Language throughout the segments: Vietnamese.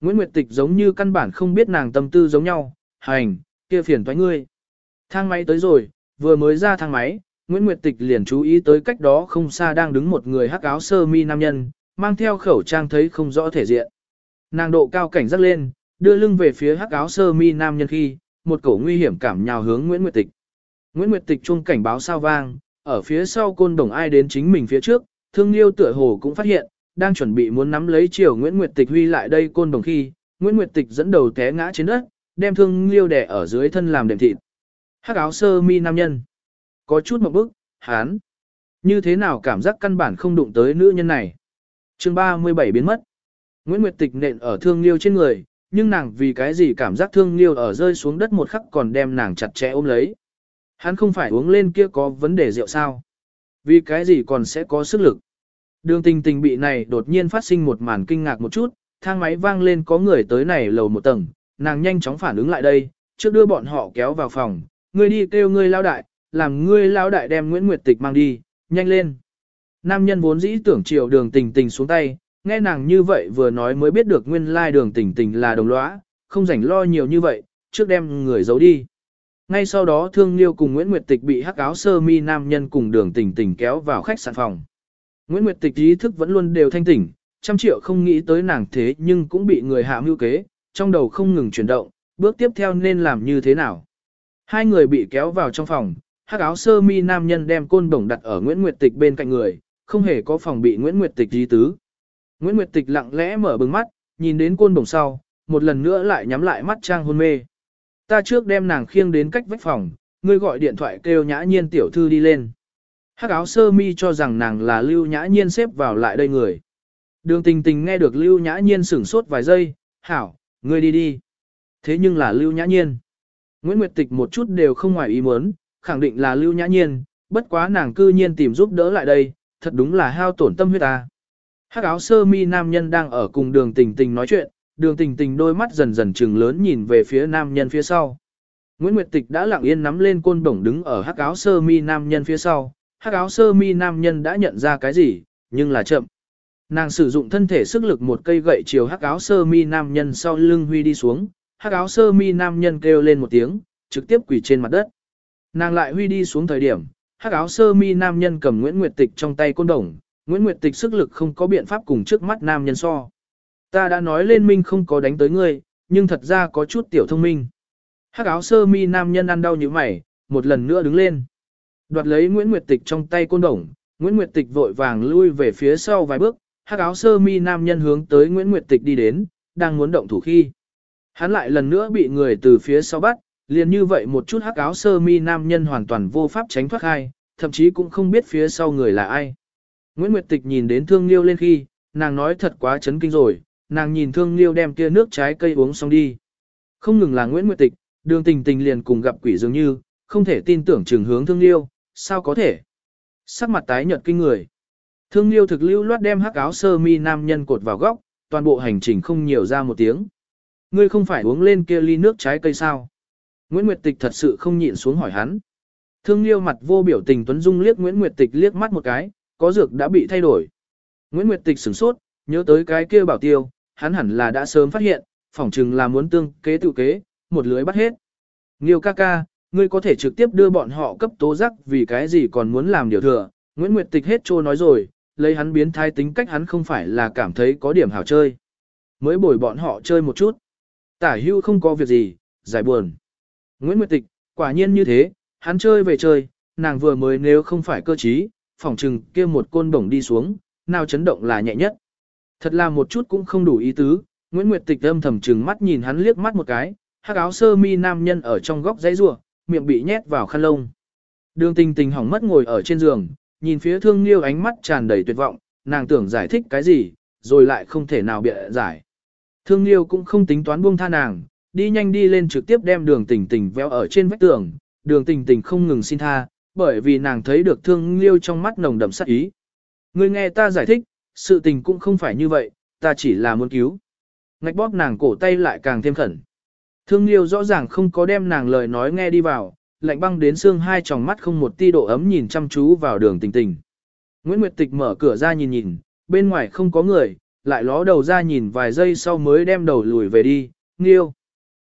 Nguyễn Nguyệt Tịch giống như căn bản không biết nàng tâm tư giống nhau, hành, kia phiền toái ngươi. Thang máy tới rồi, vừa mới ra thang máy, Nguyễn Nguyệt Tịch liền chú ý tới cách đó không xa đang đứng một người hắc áo sơ mi nam nhân, mang theo khẩu trang thấy không rõ thể diện. Nàng độ cao cảnh giác lên, đưa lưng về phía hắc áo sơ mi nam nhân khi, một cổ nguy hiểm cảm nhào hướng Nguyễn Nguyệt Tịch. Nguyễn Nguyệt Tịch chuông cảnh báo sao vang, ở phía sau côn đồng ai đến chính mình phía trước, thương liêu tựa hồ cũng phát hiện, đang chuẩn bị muốn nắm lấy chiều Nguyễn Nguyệt Tịch huy lại đây côn đồng khi, Nguyễn Nguyệt Tịch dẫn đầu té ngã trên đất, đem thương liêu đè ở dưới thân làm đệm thịt. Hắc áo sơ mi nam nhân. Có chút một bức, hán. Như thế nào cảm giác căn bản không đụng tới nữ nhân này. chương 37 biến mất. Nguyễn Nguyệt Tịch nện ở thương liêu trên người, nhưng nàng vì cái gì cảm giác thương liêu ở rơi xuống đất một khắc còn đem nàng chặt chẽ ôm lấy. Hắn không phải uống lên kia có vấn đề rượu sao. Vì cái gì còn sẽ có sức lực. Đường tình tình bị này đột nhiên phát sinh một màn kinh ngạc một chút, thang máy vang lên có người tới này lầu một tầng, nàng nhanh chóng phản ứng lại đây, trước đưa bọn họ kéo vào phòng, ngươi đi kêu ngươi lao đại, làm ngươi lao đại đem Nguyễn Nguyệt Tịch mang đi, nhanh lên. Nam nhân vốn dĩ tưởng chiều đường tình tình xuống tay, nghe nàng như vậy vừa nói mới biết được nguyên lai đường tình tình là đồng lõa, không rảnh lo nhiều như vậy, trước đem người giấu đi. Ngay sau đó Thương Liêu cùng Nguyễn Nguyệt Tịch bị hắc áo sơ mi nam nhân cùng đường tình tình kéo vào khách sạn phòng. Nguyễn Nguyệt Tịch ý thức vẫn luôn đều thanh tỉnh, trăm triệu không nghĩ tới nàng thế nhưng cũng bị người hạ mưu kế, trong đầu không ngừng chuyển động, bước tiếp theo nên làm như thế nào. Hai người bị kéo vào trong phòng, hắc áo sơ mi nam nhân đem côn bổng đặt ở Nguyễn Nguyệt Tịch bên cạnh người, không hề có phòng bị Nguyễn Nguyệt Tịch ý tứ. Nguyễn Nguyệt Tịch lặng lẽ mở bừng mắt, nhìn đến côn bổng sau, một lần nữa lại nhắm lại mắt trang hôn mê. Ta trước đem nàng khiêng đến cách vách phòng, ngươi gọi điện thoại kêu nhã nhiên tiểu thư đi lên. Hắc áo sơ mi cho rằng nàng là lưu nhã nhiên xếp vào lại đây người. Đường tình tình nghe được lưu nhã nhiên sửng sốt vài giây, hảo, ngươi đi đi. Thế nhưng là lưu nhã nhiên. Nguyễn Nguyệt Tịch một chút đều không ngoài ý muốn, khẳng định là lưu nhã nhiên, bất quá nàng cư nhiên tìm giúp đỡ lại đây, thật đúng là hao tổn tâm huyết ta. Hắc áo sơ mi nam nhân đang ở cùng đường tình tình nói chuyện, đường tình tình đôi mắt dần dần trừng lớn nhìn về phía nam nhân phía sau. Nguyễn Nguyệt Tịch đã lặng yên nắm lên côn bổng đứng ở hắc áo sơ mi nam nhân phía sau, hắc áo sơ mi nam nhân đã nhận ra cái gì, nhưng là chậm. Nàng sử dụng thân thể sức lực một cây gậy chiều hắc áo sơ mi nam nhân sau lưng huy đi xuống, hắc áo sơ mi nam nhân kêu lên một tiếng, trực tiếp quỳ trên mặt đất. Nàng lại huy đi xuống thời điểm, hắc áo sơ mi nam nhân cầm Nguyễn Nguyệt Tịch trong tay côn đồng, Nguyễn Nguyệt Tịch sức lực không có biện pháp cùng trước mắt nam nhân so. Ta đã nói lên minh không có đánh tới ngươi, nhưng thật ra có chút tiểu thông minh. Hắc áo sơ mi nam nhân ăn đau như mày, một lần nữa đứng lên. Đoạt lấy Nguyễn Nguyệt Tịch trong tay côn đồng, Nguyễn Nguyệt Tịch vội vàng lui về phía sau vài bước, hắc áo sơ mi nam nhân hướng tới Nguyễn Nguyệt Tịch đi đến, đang muốn động thủ khi. Hắn lại lần nữa bị người từ phía sau bắt, liền như vậy một chút hắc áo sơ mi nam nhân hoàn toàn vô pháp tránh thoát hai, thậm chí cũng không biết phía sau người là ai. Nguyễn Nguyệt Tịch nhìn đến thương liêu lên khi, nàng nói thật quá chấn kinh rồi, nàng nhìn thương liêu đem kia nước trái cây uống xong đi. Không ngừng là Nguyễn Nguyệt Tịch, đường tình tình liền cùng gặp quỷ dường như, không thể tin tưởng trường hướng thương liêu, sao có thể. Sắc mặt tái nhợt kinh người. Thương liêu thực lưu loát đem hắc áo sơ mi nam nhân cột vào góc, toàn bộ hành trình không nhiều ra một tiếng. Ngươi không phải uống lên kia ly nước trái cây sao? Nguyễn Nguyệt Tịch thật sự không nhịn xuống hỏi hắn. Thương liêu mặt vô biểu tình Tuấn Dung liếc Nguyễn Nguyệt Tịch liếc mắt một cái, có dược đã bị thay đổi. Nguyễn Nguyệt Tịch sửng sốt, nhớ tới cái kia bảo tiêu, hắn hẳn là đã sớm phát hiện, phỏng chừng là muốn tương kế tự kế, một lưới bắt hết. liêu ca ca, ngươi có thể trực tiếp đưa bọn họ cấp tố giác vì cái gì còn muốn làm điều thừa. Nguyễn Nguyệt Tịch hết trô nói rồi, lấy hắn biến thái tính cách hắn không phải là cảm thấy có điểm hảo chơi. Mới bồi bọn họ chơi một chút. Tả hưu không có việc gì, giải buồn. Nguyễn Nguyệt Tịch, quả nhiên như thế, hắn chơi về chơi, nàng vừa mới nếu không phải cơ trí, phỏng chừng kia một côn bổng đi xuống, nào chấn động là nhẹ nhất. Thật là một chút cũng không đủ ý tứ, Nguyễn Nguyệt Tịch âm thầm trừng mắt nhìn hắn liếc mắt một cái, hắc áo sơ mi nam nhân ở trong góc dãy rủa, miệng bị nhét vào khăn lông. Đường tình tình hỏng mất ngồi ở trên giường, nhìn phía thương liêu ánh mắt tràn đầy tuyệt vọng, nàng tưởng giải thích cái gì, rồi lại không thể nào bịa giải. Thương liêu cũng không tính toán buông tha nàng, đi nhanh đi lên trực tiếp đem đường tình tình véo ở trên vách tường, đường tình tình không ngừng xin tha, bởi vì nàng thấy được thương liêu trong mắt nồng đậm sát ý. người nghe ta giải thích, sự tình cũng không phải như vậy, ta chỉ là muốn cứu. Ngạch bóp nàng cổ tay lại càng thêm khẩn. Thương liêu rõ ràng không có đem nàng lời nói nghe đi vào, lạnh băng đến xương hai tròng mắt không một ti độ ấm nhìn chăm chú vào đường tình tình. Nguyễn Nguyệt Tịch mở cửa ra nhìn nhìn, bên ngoài không có người, lại ló đầu ra nhìn vài giây sau mới đem đầu lùi về đi, nghiêu.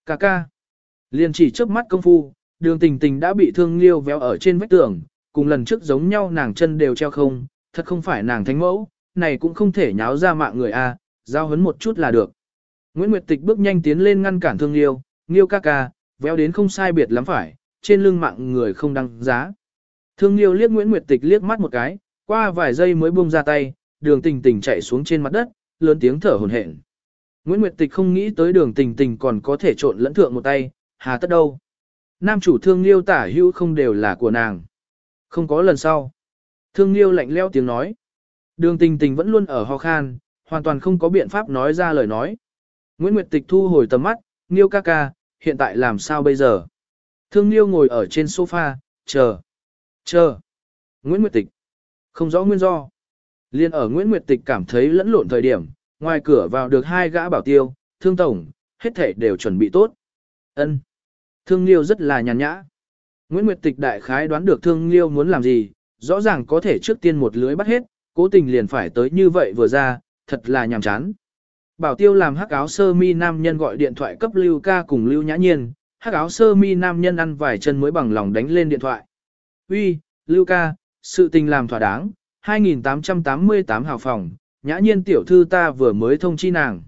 Cà ca. Liền chỉ trước mắt công phu, đường tình tình đã bị thương Liêu véo ở trên vách tường, cùng lần trước giống nhau nàng chân đều treo không, thật không phải nàng thánh mẫu, này cũng không thể nháo ra mạng người a, giao hấn một chút là được. Nguyễn Nguyệt Tịch bước nhanh tiến lên ngăn cản thương Liêu, nghiêu ca ca, véo đến không sai biệt lắm phải, trên lưng mạng người không đăng giá. Thương Liêu liếc Nguyễn Nguyệt Tịch liếc mắt một cái, qua vài giây mới buông ra tay, đường tình tình chạy xuống trên mặt đất, lớn tiếng thở hổn hển. Nguyễn Nguyệt Tịch không nghĩ tới đường tình tình còn có thể trộn lẫn thượng một tay, hà tất đâu. Nam chủ thương liêu tả hữu không đều là của nàng. Không có lần sau. Thương liêu lạnh leo tiếng nói. Đường tình tình vẫn luôn ở ho khan, hoàn toàn không có biện pháp nói ra lời nói. Nguyễn Nguyệt Tịch thu hồi tầm mắt, Niêu ca ca, hiện tại làm sao bây giờ? Thương Liêu ngồi ở trên sofa, chờ. Chờ. Nguyễn Nguyệt Tịch. Không rõ nguyên do. Liên ở Nguyễn Nguyệt Tịch cảm thấy lẫn lộn thời điểm, ngoài cửa vào được hai gã bảo tiêu, thương tổng, hết thể đều chuẩn bị tốt. Ân. Thương Liêu rất là nhàn nhã. Nguyễn Nguyệt Tịch đại khái đoán được Thương Liêu muốn làm gì, rõ ràng có thể trước tiên một lưới bắt hết, cố tình liền phải tới như vậy vừa ra, thật là nhàm chán. Bảo tiêu làm hắc áo sơ mi nam nhân gọi điện thoại cấp Lưu ca cùng Lưu Nhã Nhiên, hắc áo sơ mi nam nhân ăn vài chân mới bằng lòng đánh lên điện thoại. Uy, Lưu ca, sự tình làm thỏa đáng, 2888 hào phòng, nhã nhiên tiểu thư ta vừa mới thông chi nàng.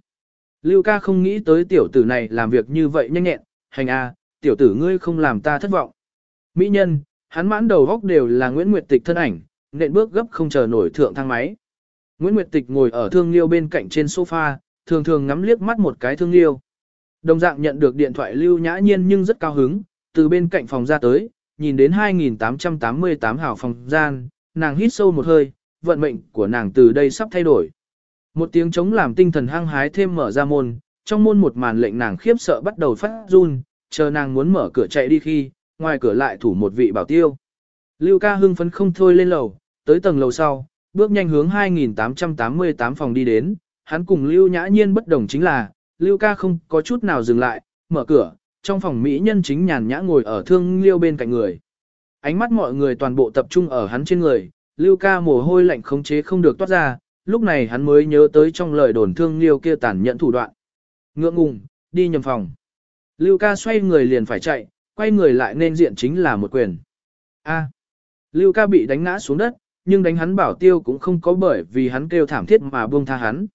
Lưu ca không nghĩ tới tiểu tử này làm việc như vậy nhanh nhẹn, hành a, tiểu tử ngươi không làm ta thất vọng. Mỹ nhân, hắn mãn đầu góc đều là Nguyễn Nguyệt Tịch thân ảnh, nện bước gấp không chờ nổi thượng thang máy. Nguyễn Nguyệt Tịch ngồi ở thương liêu bên cạnh trên sofa, thường thường ngắm liếc mắt một cái thương liêu. Đồng dạng nhận được điện thoại lưu nhã nhiên nhưng rất cao hứng, từ bên cạnh phòng ra tới, nhìn đến 2888 hào phòng gian, nàng hít sâu một hơi, vận mệnh của nàng từ đây sắp thay đổi. Một tiếng chống làm tinh thần hăng hái thêm mở ra môn, trong môn một màn lệnh nàng khiếp sợ bắt đầu phát run, chờ nàng muốn mở cửa chạy đi khi, ngoài cửa lại thủ một vị bảo tiêu. Lưu ca hưng phấn không thôi lên lầu, tới tầng lầu sau, bước nhanh hướng 2888 phòng đi đến, hắn cùng Lưu nhã nhiên bất đồng chính là, Lưu ca không có chút nào dừng lại, mở cửa, trong phòng Mỹ nhân chính nhàn nhã ngồi ở thương Liêu bên cạnh người. Ánh mắt mọi người toàn bộ tập trung ở hắn trên người, Lưu ca mồ hôi lạnh khống chế không được toát ra, lúc này hắn mới nhớ tới trong lời đồn thương Liêu kia tàn nhẫn thủ đoạn. Ngượng ngùng, đi nhầm phòng. Lưu ca xoay người liền phải chạy, quay người lại nên diện chính là một quyền. A. Lưu ca bị đánh ngã xuống đất, nhưng đánh hắn bảo tiêu cũng không có bởi vì hắn kêu thảm thiết mà buông tha hắn.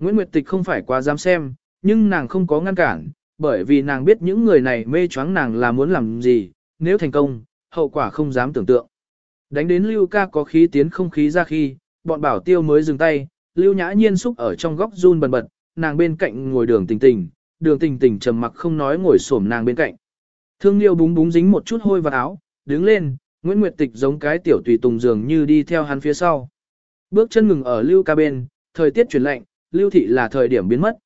Nguyễn Nguyệt Tịch không phải quá dám xem, nhưng nàng không có ngăn cản, bởi vì nàng biết những người này mê choáng nàng là muốn làm gì, nếu thành công, hậu quả không dám tưởng tượng. Đánh đến Lưu ca có khí tiến không khí ra khi, bọn bảo tiêu mới dừng tay, Lưu nhã nhiên xúc ở trong góc run bần bật, nàng bên cạnh ngồi đường tình tình, đường tình tình trầm mặc không nói ngồi xổm nàng bên cạnh. Thương Liêu búng búng dính một chút hôi vào áo, đứng lên, Nguyễn Nguyệt Tịch giống cái tiểu tùy tùng dường như đi theo hắn phía sau. Bước chân ngừng ở Lưu ca bên, thời tiết chuyển lạnh, Lưu thị là thời điểm biến mất.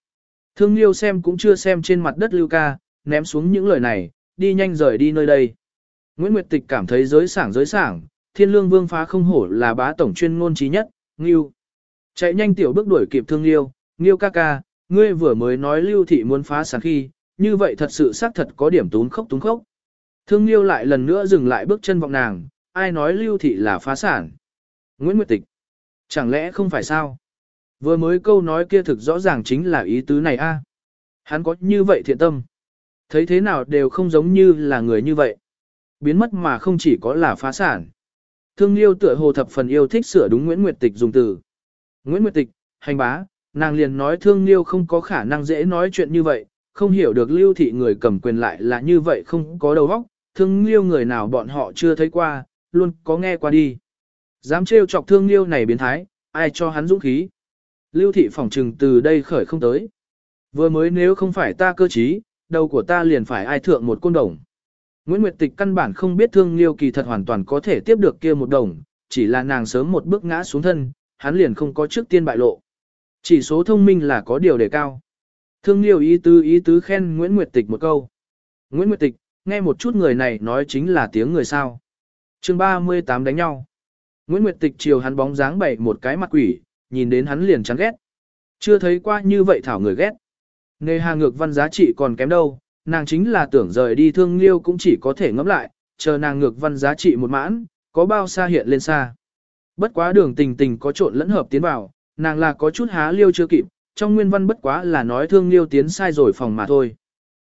Thương Liêu xem cũng chưa xem trên mặt đất Lưu ca, ném xuống những lời này, đi nhanh rời đi nơi đây. Nguyễn Nguyệt Tịch cảm thấy giới sảng giới sảng, thiên lương vương phá không hổ là bá tổng chuyên ngôn trí nhất, Nghiêu. Chạy nhanh tiểu bước đuổi kịp Thương Liêu, Nghiêu ca ca, ngươi vừa mới nói Lưu thị muốn phá sản khi, như vậy thật sự xác thật có điểm tún khốc tún khốc. Thương Liêu lại lần nữa dừng lại bước chân vọng nàng, ai nói Lưu thị là phá sản. Nguyễn Nguyệt Tịch. Chẳng lẽ không phải sao? Vừa mới câu nói kia thực rõ ràng chính là ý tứ này a. Hắn có như vậy thiện tâm. Thấy thế nào đều không giống như là người như vậy. Biến mất mà không chỉ có là phá sản. Thương Liêu tựa hồ thập phần yêu thích sửa đúng Nguyễn Nguyệt Tịch dùng từ. Nguyễn Nguyệt Tịch, hành bá, nàng liền nói Thương Liêu không có khả năng dễ nói chuyện như vậy, không hiểu được Lưu thị người cầm quyền lại là như vậy không có đầu óc, Thương Liêu người nào bọn họ chưa thấy qua, luôn có nghe qua đi. Dám trêu chọc Thương Liêu này biến thái, ai cho hắn dũng khí. Lưu thị phỏng trừng từ đây khởi không tới. Vừa mới nếu không phải ta cơ trí, đầu của ta liền phải ai thượng một côn đồng. Nguyễn Nguyệt Tịch căn bản không biết thương liêu kỳ thật hoàn toàn có thể tiếp được kia một đồng, chỉ là nàng sớm một bước ngã xuống thân, hắn liền không có trước tiên bại lộ. Chỉ số thông minh là có điều đề cao. Thương liêu ý tứ ý tứ khen Nguyễn Nguyệt Tịch một câu. Nguyễn Nguyệt Tịch, nghe một chút người này nói chính là tiếng người sao. chương 38 đánh nhau. Nguyễn Nguyệt Tịch chiều hắn bóng dáng bảy một cái mặt quỷ, nhìn đến hắn liền chán ghét. Chưa thấy qua như vậy thảo người ghét. Nề hà ngược văn giá trị còn kém đâu, nàng chính là tưởng rời đi thương liêu cũng chỉ có thể ngẫm lại, chờ nàng ngược văn giá trị một mãn, có bao xa hiện lên xa. Bất quá đường tình tình có trộn lẫn hợp tiến vào, nàng là có chút há liêu chưa kịp, trong nguyên văn bất quá là nói thương liêu tiến sai rồi phòng mà thôi.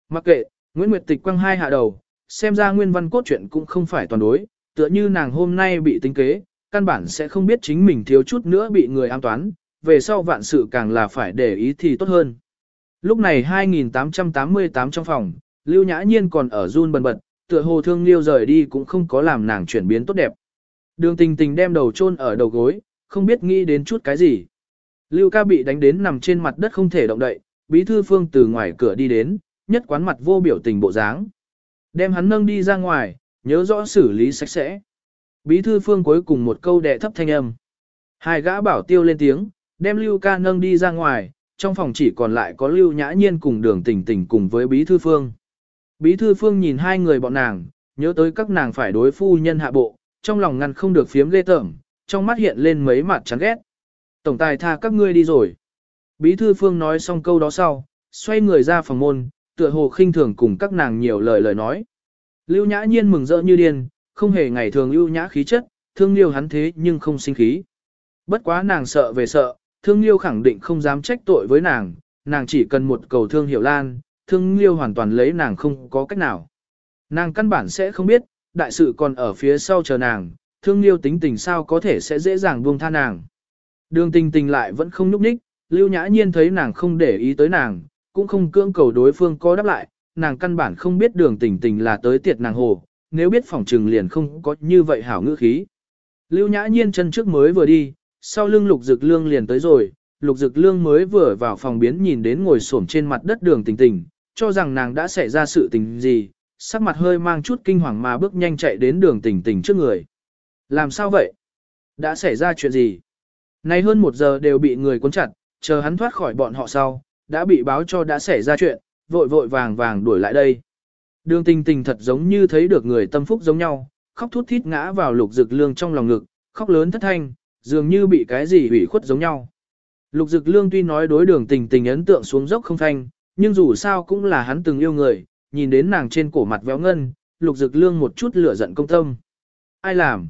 Mặc kệ, Nguyễn Nguyệt Tịch quăng hai hạ đầu, xem ra nguyên văn cốt truyện cũng không phải toàn đối, tựa như nàng hôm nay bị tính kế, căn bản sẽ không biết chính mình thiếu chút nữa bị người an toán, về sau vạn sự càng là phải để ý thì tốt hơn. Lúc này 2888 trong phòng, Lưu Nhã Nhiên còn ở run bần bật, tựa hồ thương Liêu rời đi cũng không có làm nàng chuyển biến tốt đẹp. Đường tình tình đem đầu chôn ở đầu gối, không biết nghĩ đến chút cái gì. Lưu ca bị đánh đến nằm trên mặt đất không thể động đậy, bí thư phương từ ngoài cửa đi đến, nhất quán mặt vô biểu tình bộ dáng. Đem hắn nâng đi ra ngoài, nhớ rõ xử lý sạch sẽ. Bí thư phương cuối cùng một câu đệ thấp thanh âm. Hai gã bảo tiêu lên tiếng, đem Lưu ca nâng đi ra ngoài, trong phòng chỉ còn lại có Lưu Nhã Nhiên cùng đường tình tình cùng với bí thư phương. Bí thư phương nhìn hai người bọn nàng, nhớ tới các nàng phải đối phu nhân hạ bộ, trong lòng ngăn không được phiếm ghê tởm, trong mắt hiện lên mấy mặt chán ghét. Tổng tài tha các ngươi đi rồi. Bí thư phương nói xong câu đó sau, xoay người ra phòng môn, tựa hồ khinh thường cùng các nàng nhiều lời lời nói. Lưu Nhã Nhiên mừng rỡ như điên, không hề ngày thường ưu nhã khí chất, thương liêu hắn thế nhưng không sinh khí. Bất quá nàng sợ về sợ, thương liêu khẳng định không dám trách tội với nàng, nàng chỉ cần một cầu thương hiểu lan, thương liêu hoàn toàn lấy nàng không có cách nào. Nàng căn bản sẽ không biết, đại sự còn ở phía sau chờ nàng, thương liêu tính tình sao có thể sẽ dễ dàng buông tha nàng. Đường tình tình lại vẫn không nhúc ních, lưu nhã nhiên thấy nàng không để ý tới nàng, cũng không cưỡng cầu đối phương có đáp lại, nàng căn bản không biết đường tình tình là tới tiệt nàng hồ, nếu biết phòng trừng liền không có như vậy hảo ngữ khí. Lưu nhã nhiên chân trước mới vừa đi, sau lưng lục dực lương liền tới rồi, lục dực lương mới vừa vào phòng biến nhìn đến ngồi xổm trên mặt đất đường tình tình, cho rằng nàng đã xảy ra sự tình gì, sắc mặt hơi mang chút kinh hoàng mà bước nhanh chạy đến đường tình tình trước người. Làm sao vậy? Đã xảy ra chuyện gì? Nay hơn một giờ đều bị người cuốn chặt, chờ hắn thoát khỏi bọn họ sau, đã bị báo cho đã xảy ra chuyện, vội vội vàng vàng đuổi lại đây. Đường tình tình thật giống như thấy được người tâm phúc giống nhau, khóc thút thít ngã vào lục dực lương trong lòng ngực, khóc lớn thất thanh, dường như bị cái gì hủy khuất giống nhau. Lục dực lương tuy nói đối đường tình tình ấn tượng xuống dốc không thanh, nhưng dù sao cũng là hắn từng yêu người, nhìn đến nàng trên cổ mặt véo ngân, lục dực lương một chút lửa giận công tâm. Ai làm?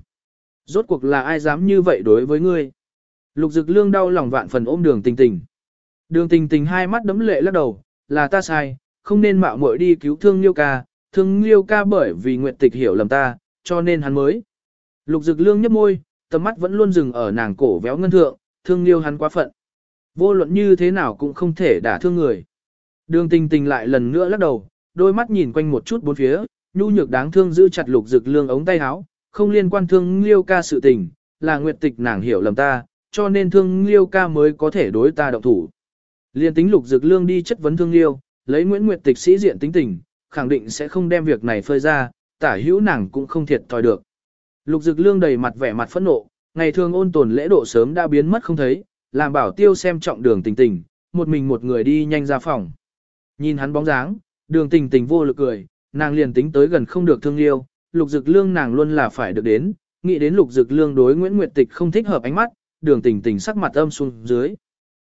Rốt cuộc là ai dám như vậy đối với ngươi? Lục dực lương đau lòng vạn phần ôm đường tình tình. Đường tình tình hai mắt đấm lệ lắc đầu, là ta sai, không nên mạo muội đi cứu thương liêu ca, thương liêu ca bởi vì nguyện tịch hiểu lầm ta, cho nên hắn mới. Lục dực lương nhấp môi, tầm mắt vẫn luôn dừng ở nàng cổ véo ngân thượng, thương liêu hắn quá phận. Vô luận như thế nào cũng không thể đả thương người. Đường tình tình lại lần nữa lắc đầu, đôi mắt nhìn quanh một chút bốn phía, nhu nhược đáng thương giữ chặt lục dực lương ống tay áo, không liên quan thương liêu ca sự tình, là nguyệt tịch nàng hiểu lầm ta, cho nên thương liêu ca mới có thể đối ta động thủ. Liên tính lục dực lương đi chất vấn thương liêu, lấy Nguyễn Nguyệt tịch sĩ diện tính tình, khẳng định sẽ không đem việc này phơi ra, tả hữu nàng cũng không thiệt thòi được. Lục dực lương đầy mặt vẻ mặt phẫn nộ, ngày thường ôn tồn lễ độ sớm đã biến mất không thấy, làm bảo tiêu xem trọng đường tình tình, một mình một người đi nhanh ra phòng. Nhìn hắn bóng dáng, đường tình tình vô lực cười, nàng liền tính tới gần không được thương liêu, lục dực lương nàng luôn là phải được đến, nghĩ đến lục dực lương đối Nguyễn Nguyệt Tịch không thích hợp ánh mắt, đường tình tình sắc mặt âm xuống dưới.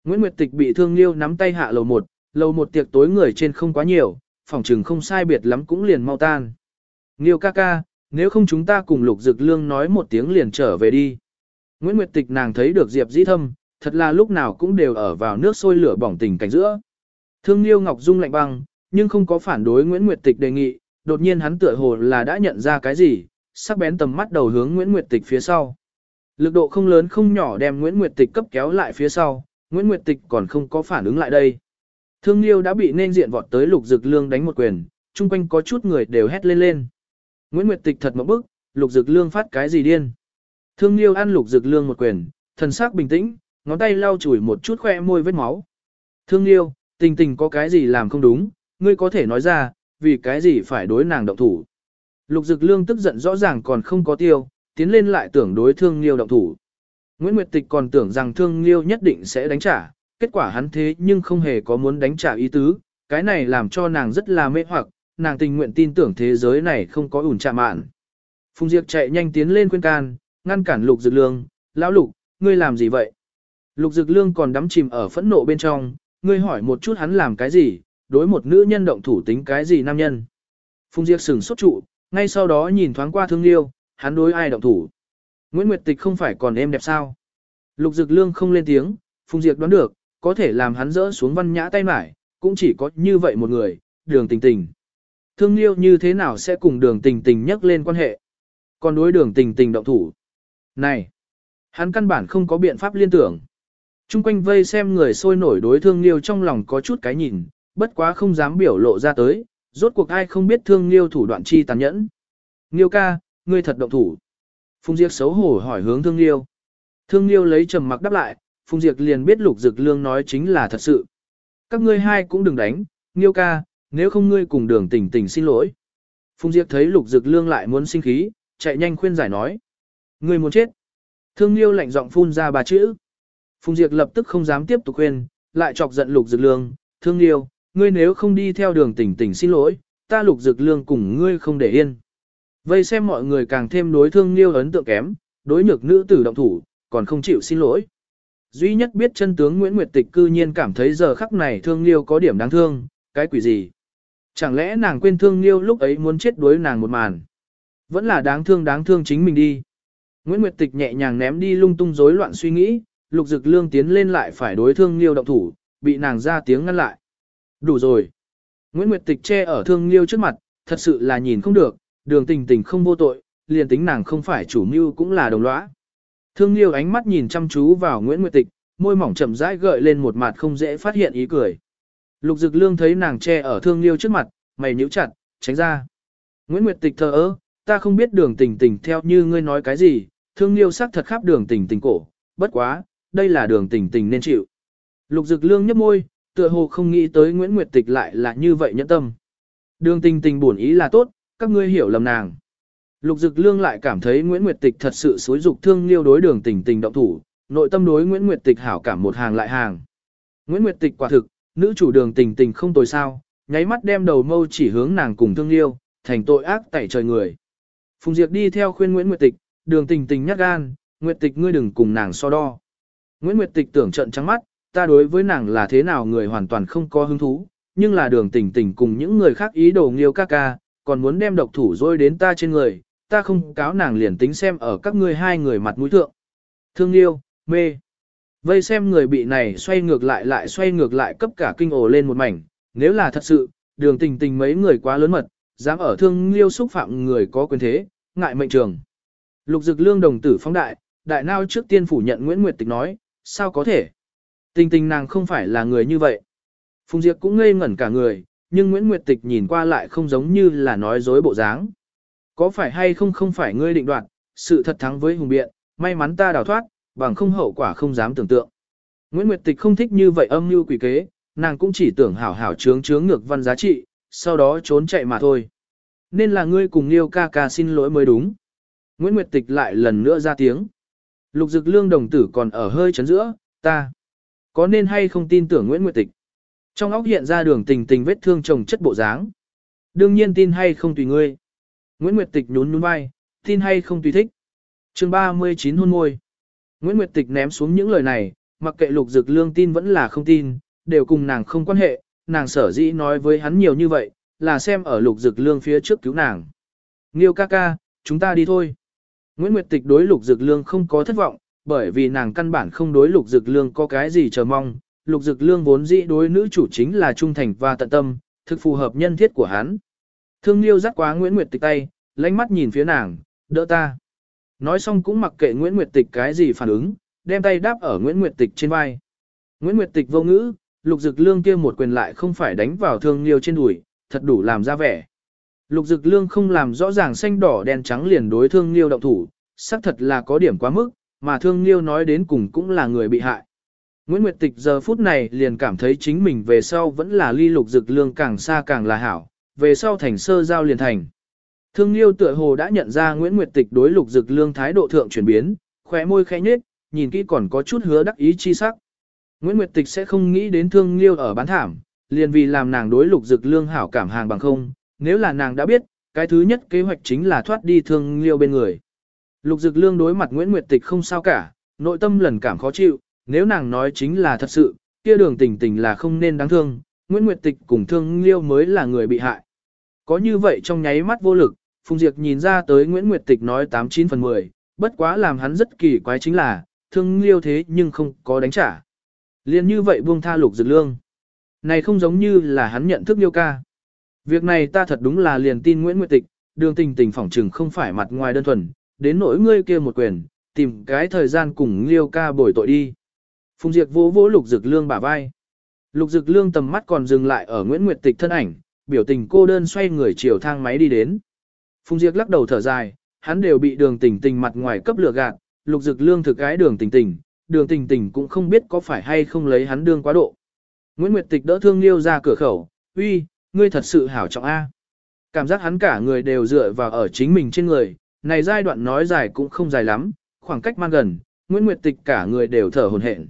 Nguyễn Nguyệt Tịch bị thương liêu nắm tay hạ lầu một, lầu một tiệc tối người trên không quá nhiều, phòng trừng không sai biệt lắm cũng liền mau tan. Nghiêu ca ca, nếu không chúng ta cùng lục dực lương nói một tiếng liền trở về đi. Nguyễn Nguyệt Tịch nàng thấy được Diệp Dĩ Thâm, thật là lúc nào cũng đều ở vào nước sôi lửa bỏng tình cảnh giữa. Thương Liêu Ngọc Dung lạnh băng, nhưng không có phản đối Nguyễn Nguyệt Tịch đề nghị, đột nhiên hắn tựa hồ là đã nhận ra cái gì, sắc bén tầm mắt đầu hướng Nguyễn Nguyệt Tịch phía sau. Lực độ không lớn không nhỏ đem Nguyễn Nguyệt Tịch cấp kéo lại phía sau, Nguyễn Nguyệt Tịch còn không có phản ứng lại đây. Thương Liêu đã bị nên diện vọt tới Lục Dực Lương đánh một quyền, chung quanh có chút người đều hét lên lên. Nguyễn Nguyệt Tịch thật một bức, Lục Dực Lương phát cái gì điên? Thương Liêu ăn Lục Dực Lương một quyền, thần sắc bình tĩnh, ngón tay lau chùi một chút khoe môi vết máu. Thương Liêu, tình tình có cái gì làm không đúng, ngươi có thể nói ra, vì cái gì phải đối nàng động thủ. Lục Dực Lương tức giận rõ ràng còn không có tiêu, tiến lên lại tưởng đối Thương Liêu động thủ. Nguyễn Nguyệt Tịch còn tưởng rằng Thương Liêu nhất định sẽ đánh trả, kết quả hắn thế nhưng không hề có muốn đánh trả ý tứ, cái này làm cho nàng rất là mê hoặc, nàng tình nguyện tin tưởng thế giới này không có ủn chạm mạn. Phùng Diệp chạy nhanh tiến lên khuyên can, ngăn cản Lục Dực Lương, lão Lục, ngươi làm gì vậy? Lục Dực Lương còn đắm chìm ở phẫn nộ bên trong, ngươi hỏi một chút hắn làm cái gì, đối một nữ nhân động thủ tính cái gì nam nhân. Phùng Diệp sửng sốt trụ, ngay sau đó nhìn thoáng qua thương liêu, hắn đối ai động thủ. Nguyễn Nguyệt Tịch không phải còn em đẹp sao? Lục Dực Lương không lên tiếng, Phùng Diệp đoán được, có thể làm hắn rỡ xuống văn nhã tay mải, cũng chỉ có như vậy một người, đường tình tình. Thương liêu như thế nào sẽ cùng đường tình tình nhắc lên quan hệ? Còn đối đường tình tình động thủ. Này! Hắn căn bản không có biện pháp liên tưởng. Trung quanh vây xem người sôi nổi đối thương liêu trong lòng có chút cái nhìn, bất quá không dám biểu lộ ra tới, rốt cuộc ai không biết thương liêu thủ đoạn chi tàn nhẫn. Liêu ca, ngươi thật động thủ. Phùng Diệp xấu hổ hỏi hướng thương liêu. Thương liêu lấy trầm mặc đáp lại, Phùng Diệp liền biết lục dực lương nói chính là thật sự. Các ngươi hai cũng đừng đánh, Nghiêu ca, nếu không ngươi cùng đường Tỉnh Tỉnh xin lỗi. Phùng Diệp thấy lục dực lương lại muốn sinh khí, chạy nhanh khuyên giải nói. Ngươi muốn chết. Thương Liêu lạnh giọng phun ra ba chữ. Phùng Diệp lập tức không dám tiếp tục khuyên, lại chọc giận lục dực lương. Thương Liêu, ngươi nếu không đi theo đường Tỉnh Tỉnh xin lỗi, ta lục dực lương cùng ngươi không để yên. Vây xem mọi người càng thêm đối thương Liêu ấn tượng kém, đối nhược nữ tử động thủ, còn không chịu xin lỗi. Duy nhất biết chân tướng Nguyễn Nguyệt Tịch cư nhiên cảm thấy giờ khắc này thương Liêu có điểm đáng thương, cái quỷ gì. Chẳng lẽ nàng quên thương Liêu lúc ấy muốn chết đuối nàng một màn. Vẫn là đáng thương đáng thương chính mình đi. Nguyễn Nguyệt Tịch nhẹ nhàng ném đi lung tung rối loạn suy nghĩ, Lục Dực Lương tiến lên lại phải đối thương Liêu động thủ, bị nàng ra tiếng ngăn lại. Đủ rồi. Nguyễn Nguyệt Tịch che ở thương Liêu trước mặt, thật sự là nhìn không được, đường tình tình không vô tội, liền tính nàng không phải chủ mưu cũng là đồng lõa. Thương Liêu ánh mắt nhìn chăm chú vào Nguyễn Nguyệt Tịch, môi mỏng chậm rãi gợi lên một mặt không dễ phát hiện ý cười. Lục Dực Lương thấy nàng che ở Thương Liêu trước mặt, mày nhíu chặt, tránh ra. Nguyễn Nguyệt Tịch thờ ơ, ta không biết đường tình tình theo như ngươi nói cái gì, Thương Liêu sắc thật khắp đường tình tình cổ, bất quá, đây là đường tình tình nên chịu. Lục Dực Lương nhếch môi, tựa hồ không nghĩ tới Nguyễn Nguyệt Tịch lại là như vậy nhẫn tâm. Đường tình tình buồn ý là tốt, các ngươi hiểu lầm nàng. Lục Dực Lương lại cảm thấy Nguyễn Nguyệt Tịch thật sự xối dục thương liêu đối đường tình tình động thủ, nội tâm đối Nguyễn Nguyệt Tịch hảo cảm một hàng lại hàng. Nguyễn Nguyệt Tịch quả thực, nữ chủ đường tình tình không tồi sao, nháy mắt đem đầu mâu chỉ hướng nàng cùng thương liêu, thành tội ác tẩy trời người. Phùng Diệp đi theo khuyên Nguyễn Nguyệt Tịch, đường tình tình nhắc gan, Nguyệt Tịch ngươi đừng cùng nàng so đo. Nguyễn Nguyệt Tịch tưởng trận trắng mắt, ta đối với nàng là thế nào người hoàn toàn không có hứng thú, nhưng là đường tình tình cùng những người khác ý đồ nghiêu ca ca, còn muốn đem độc thủ rôi đến ta trên người, ta không cáo nàng liền tính xem ở các ngươi hai người mặt mũi thượng. Thương yêu, mê. Vây xem người bị này xoay ngược lại lại xoay ngược lại cấp cả kinh ổ lên một mảnh, nếu là thật sự, đường tình tình mấy người quá lớn mật, dám ở thương liêu xúc phạm người có quyền thế, ngại mệnh trường. Lục dực lương đồng tử phóng đại, đại nao trước tiên phủ nhận Nguyễn Nguyệt Tịch nói, sao có thể? Tình tình nàng không phải là người như vậy. Phùng Diệp cũng ngây ngẩn cả người, nhưng Nguyễn Nguyệt Tịch nhìn qua lại không giống như là nói dối bộ dáng. Có phải hay không không phải ngươi định đoạt, sự thật thắng với hùng biện, may mắn ta đào thoát, bằng không hậu quả không dám tưởng tượng. Nguyễn Nguyệt Tịch không thích như vậy âm mưu quỷ kế, nàng cũng chỉ tưởng hảo hảo chướng chướng ngược văn giá trị, sau đó trốn chạy mà thôi. Nên là ngươi cùng Liêu ca ca xin lỗi mới đúng. Nguyễn Nguyệt Tịch lại lần nữa ra tiếng. Lục Dực Lương đồng tử còn ở hơi chấn giữa, ta. Có nên hay không tin tưởng Nguyễn Nguyệt Tịch? Trong óc hiện ra đường tình tình vết thương chồng chất bộ dáng. Đương nhiên tin hay không tùy ngươi. Nguyễn Nguyệt Tịch nhún nhún vai, tin hay không tùy thích. chương 39 hôn môi. Nguyễn Nguyệt Tịch ném xuống những lời này, mặc kệ lục dực lương tin vẫn là không tin, đều cùng nàng không quan hệ, nàng sở dĩ nói với hắn nhiều như vậy, là xem ở lục dực lương phía trước cứu nàng. Nghiêu ca ca, chúng ta đi thôi. Nguyễn Nguyệt Tịch đối lục dực lương không có thất vọng, bởi vì nàng căn bản không đối lục dực lương có cái gì chờ mong. Lục dực lương vốn dĩ đối nữ chủ chính là trung thành và tận tâm, thực phù hợp nhân thiết của hắn. Thương Liêu dắt quá Nguyễn Nguyệt Tịch tay, lánh mắt nhìn phía nàng, đỡ ta. Nói xong cũng mặc kệ Nguyễn Nguyệt Tịch cái gì phản ứng, đem tay đáp ở Nguyễn Nguyệt Tịch trên vai. Nguyễn Nguyệt Tịch vô ngữ, lục dực lương kia một quyền lại không phải đánh vào thương Liêu trên đùi, thật đủ làm ra vẻ. Lục dực lương không làm rõ ràng xanh đỏ đen trắng liền đối thương Liêu động thủ, xác thật là có điểm quá mức, mà thương Liêu nói đến cùng cũng là người bị hại. Nguyễn Nguyệt Tịch giờ phút này liền cảm thấy chính mình về sau vẫn là ly lục dực lương càng xa càng là hảo, về sau thành sơ giao liền thành. Thương Liêu tựa hồ đã nhận ra Nguyễn Nguyệt Tịch đối lục dực lương thái độ thượng chuyển biến, khóe môi khẽ nhếch, nhìn kỹ còn có chút hứa đắc ý chi sắc. Nguyễn Nguyệt Tịch sẽ không nghĩ đến Thương Liêu ở bán thảm, liền vì làm nàng đối lục dực lương hảo cảm hàng bằng không, nếu là nàng đã biết, cái thứ nhất kế hoạch chính là thoát đi Thương Liêu bên người. Lục dực lương đối mặt Nguyễn Nguyệt Tịch không sao cả, nội tâm lần cảm khó chịu, nếu nàng nói chính là thật sự, kia đường tình tình là không nên đáng thương, Nguyễn Nguyệt Tịch cùng Thương Liêu mới là người bị hại. Có như vậy trong nháy mắt vô lực, Phùng Diệp nhìn ra tới Nguyễn Nguyệt Tịch nói 89 phần 10, bất quá làm hắn rất kỳ quái chính là, thương liêu thế nhưng không có đánh trả. liền như vậy buông tha lục dược lương. Này không giống như là hắn nhận thức Liêu ca. Việc này ta thật đúng là liền tin Nguyễn Nguyệt Tịch, đường tình tình phỏng trừng không phải mặt ngoài đơn thuần, đến nỗi ngươi kia một quyền, tìm cái thời gian cùng Liêu ca bồi tội đi. Phùng Diệp vỗ vỗ lục dược lương bả vai. Lục dực lương tầm mắt còn dừng lại ở Nguyễn Nguyệt Tịch thân ảnh, biểu tình cô đơn xoay người chiều thang máy đi đến. Phùng Diệp lắc đầu thở dài, hắn đều bị đường tình tình mặt ngoài cấp lửa gạt, lục dực lương thực cái đường tình tình, đường tình tình cũng không biết có phải hay không lấy hắn đương quá độ. Nguyễn Nguyệt Tịch đỡ thương liêu ra cửa khẩu, uy, ngươi thật sự hảo trọng A. Cảm giác hắn cả người đều dựa vào ở chính mình trên người, này giai đoạn nói dài cũng không dài lắm, khoảng cách man gần, Nguyễn Nguyệt Tịch cả người đều thở hồn hển.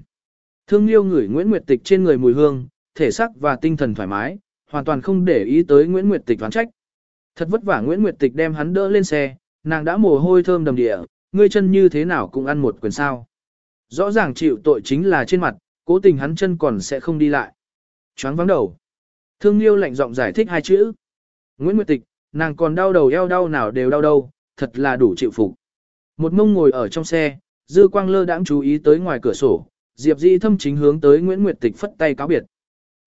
Thương Liêu ngửi Nguyễn Nguyệt Tịch trên người mùi hương, thể xác và tinh thần thoải mái, hoàn toàn không để ý tới Nguyễn Nguyệt Tịch đoán trách. Thật vất vả Nguyễn Nguyệt Tịch đem hắn đỡ lên xe, nàng đã mồ hôi thơm đầm địa, ngươi chân như thế nào cũng ăn một quyền sao. Rõ ràng chịu tội chính là trên mặt, cố tình hắn chân còn sẽ không đi lại. Choáng vắng đầu. Thương Liêu lạnh giọng giải thích hai chữ. Nguyễn Nguyệt Tịch, nàng còn đau đầu eo đau nào đều đau đâu, thật là đủ chịu phục. Một mông ngồi ở trong xe, dư quang lơ đãng chú ý tới ngoài cửa sổ, Diệp Dĩ thâm chính hướng tới Nguyễn Nguyệt Tịch phất tay cáo biệt.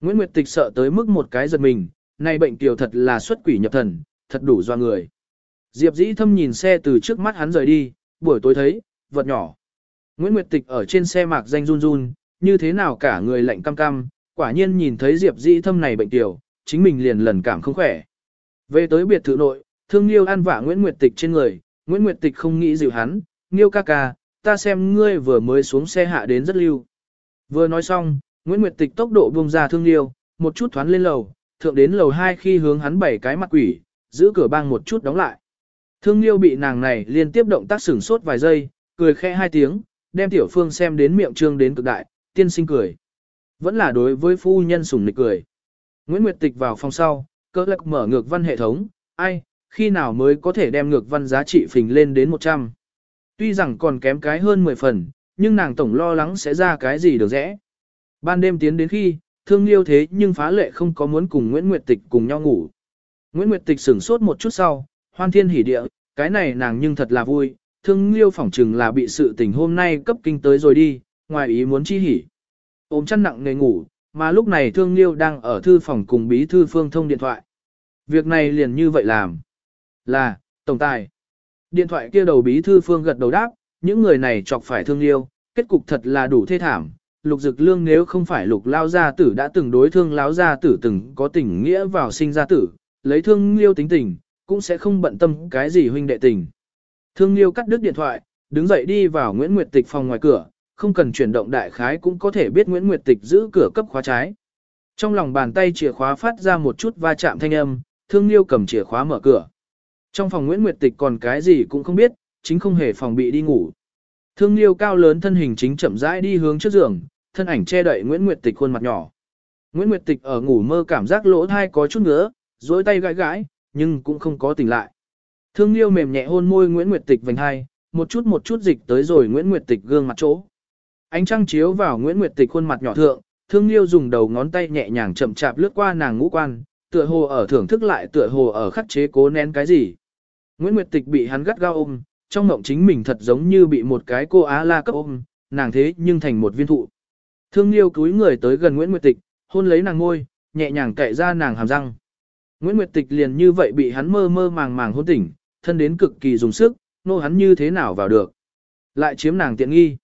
Nguyễn Nguyệt Tịch sợ tới mức một cái giật mình, này bệnh tiểu thật là xuất quỷ nhập thần, thật đủ do người. Diệp Dĩ thâm nhìn xe từ trước mắt hắn rời đi, buổi tối thấy, vật nhỏ. Nguyễn Nguyệt Tịch ở trên xe mạc danh run run, như thế nào cả người lạnh cam cam, quả nhiên nhìn thấy Diệp Dĩ thâm này bệnh tiểu, chính mình liền lần cảm không khỏe. Về tới biệt thự nội, thương Liêu an vả Nguyễn Nguyệt Tịch trên người, Nguyễn Nguyệt Tịch không nghĩ dịu hắn, Liêu ca ca, ta xem ngươi vừa mới xuống xe hạ đến rất lưu. Vừa nói xong, Nguyễn Nguyệt Tịch tốc độ buông ra thương liêu, một chút thoán lên lầu, thượng đến lầu 2 khi hướng hắn bảy cái mặt quỷ, giữ cửa bang một chút đóng lại. Thương liêu bị nàng này liên tiếp động tác sửng sốt vài giây, cười khẽ hai tiếng, đem tiểu phương xem đến miệng trương đến cực đại, tiên sinh cười. Vẫn là đối với phu nhân sủng nịch cười. Nguyễn Nguyệt Tịch vào phòng sau, cơ lạc mở ngược văn hệ thống, ai, khi nào mới có thể đem ngược văn giá trị phình lên đến 100. Tuy rằng còn kém cái hơn 10 phần, nhưng nàng tổng lo lắng sẽ ra cái gì được rẽ. Ban đêm tiến đến khi, thương liêu thế nhưng phá lệ không có muốn cùng Nguyễn Nguyệt Tịch cùng nhau ngủ. Nguyễn Nguyệt Tịch sửng sốt một chút sau, hoan thiên hỉ địa, cái này nàng nhưng thật là vui, thương liêu phỏng chừng là bị sự tình hôm nay cấp kinh tới rồi đi, ngoài ý muốn chi hỉ. Ôm chăn nặng nề ngủ, mà lúc này thương liêu đang ở thư phòng cùng bí thư phương thông điện thoại. Việc này liền như vậy làm. Là, tổng tài. Điện thoại kia đầu bí thư phương gật đầu đáp, những người này chọc phải thương liêu, kết cục thật là đủ thê thảm. Lục Dực Lương nếu không phải Lục Lao Gia Tử đã từng đối thương Lão Gia Tử từng có tình nghĩa vào sinh gia tử, lấy thương liêu tính tình, cũng sẽ không bận tâm cái gì huynh đệ tình. Thương liêu cắt đứt điện thoại, đứng dậy đi vào Nguyễn Nguyệt Tịch phòng ngoài cửa, không cần chuyển động đại khái cũng có thể biết Nguyễn Nguyệt Tịch giữ cửa cấp khóa trái. Trong lòng bàn tay chìa khóa phát ra một chút va chạm thanh âm, thương liêu cầm chìa khóa mở cửa. Trong phòng Nguyễn Nguyệt Tịch còn cái gì cũng không biết, chính không hề phòng bị đi ngủ. Thương Liêu cao lớn thân hình chính chậm rãi đi hướng trước giường, thân ảnh che đậy Nguyễn Nguyệt Tịch khuôn mặt nhỏ. Nguyễn Nguyệt Tịch ở ngủ mơ cảm giác lỗ thai có chút ngứa, duỗi tay gãi gãi, nhưng cũng không có tỉnh lại. Thương Liêu mềm nhẹ hôn môi Nguyễn Nguyệt Tịch vành hai, một chút một chút dịch tới rồi Nguyễn Nguyệt Tịch gương mặt chỗ. Ánh trăng chiếu vào Nguyễn Nguyệt Tịch khuôn mặt nhỏ thượng, Thương Liêu dùng đầu ngón tay nhẹ nhàng chậm chạp lướt qua nàng ngũ quan, tựa hồ ở thưởng thức lại tựa hồ ở khắc chế cố nén cái gì. Nguyễn Nguyệt Tịch bị hắn gắt gao ôm, trong mộng chính mình thật giống như bị một cái cô Á La cấp ôm, nàng thế nhưng thành một viên thụ. Thương Liêu cúi người tới gần Nguyễn Nguyệt Tịch, hôn lấy nàng ngôi, nhẹ nhàng cậy ra nàng hàm răng. Nguyễn Nguyệt Tịch liền như vậy bị hắn mơ mơ màng màng hôn tỉnh, thân đến cực kỳ dùng sức, nô hắn như thế nào vào được. Lại chiếm nàng tiện nghi.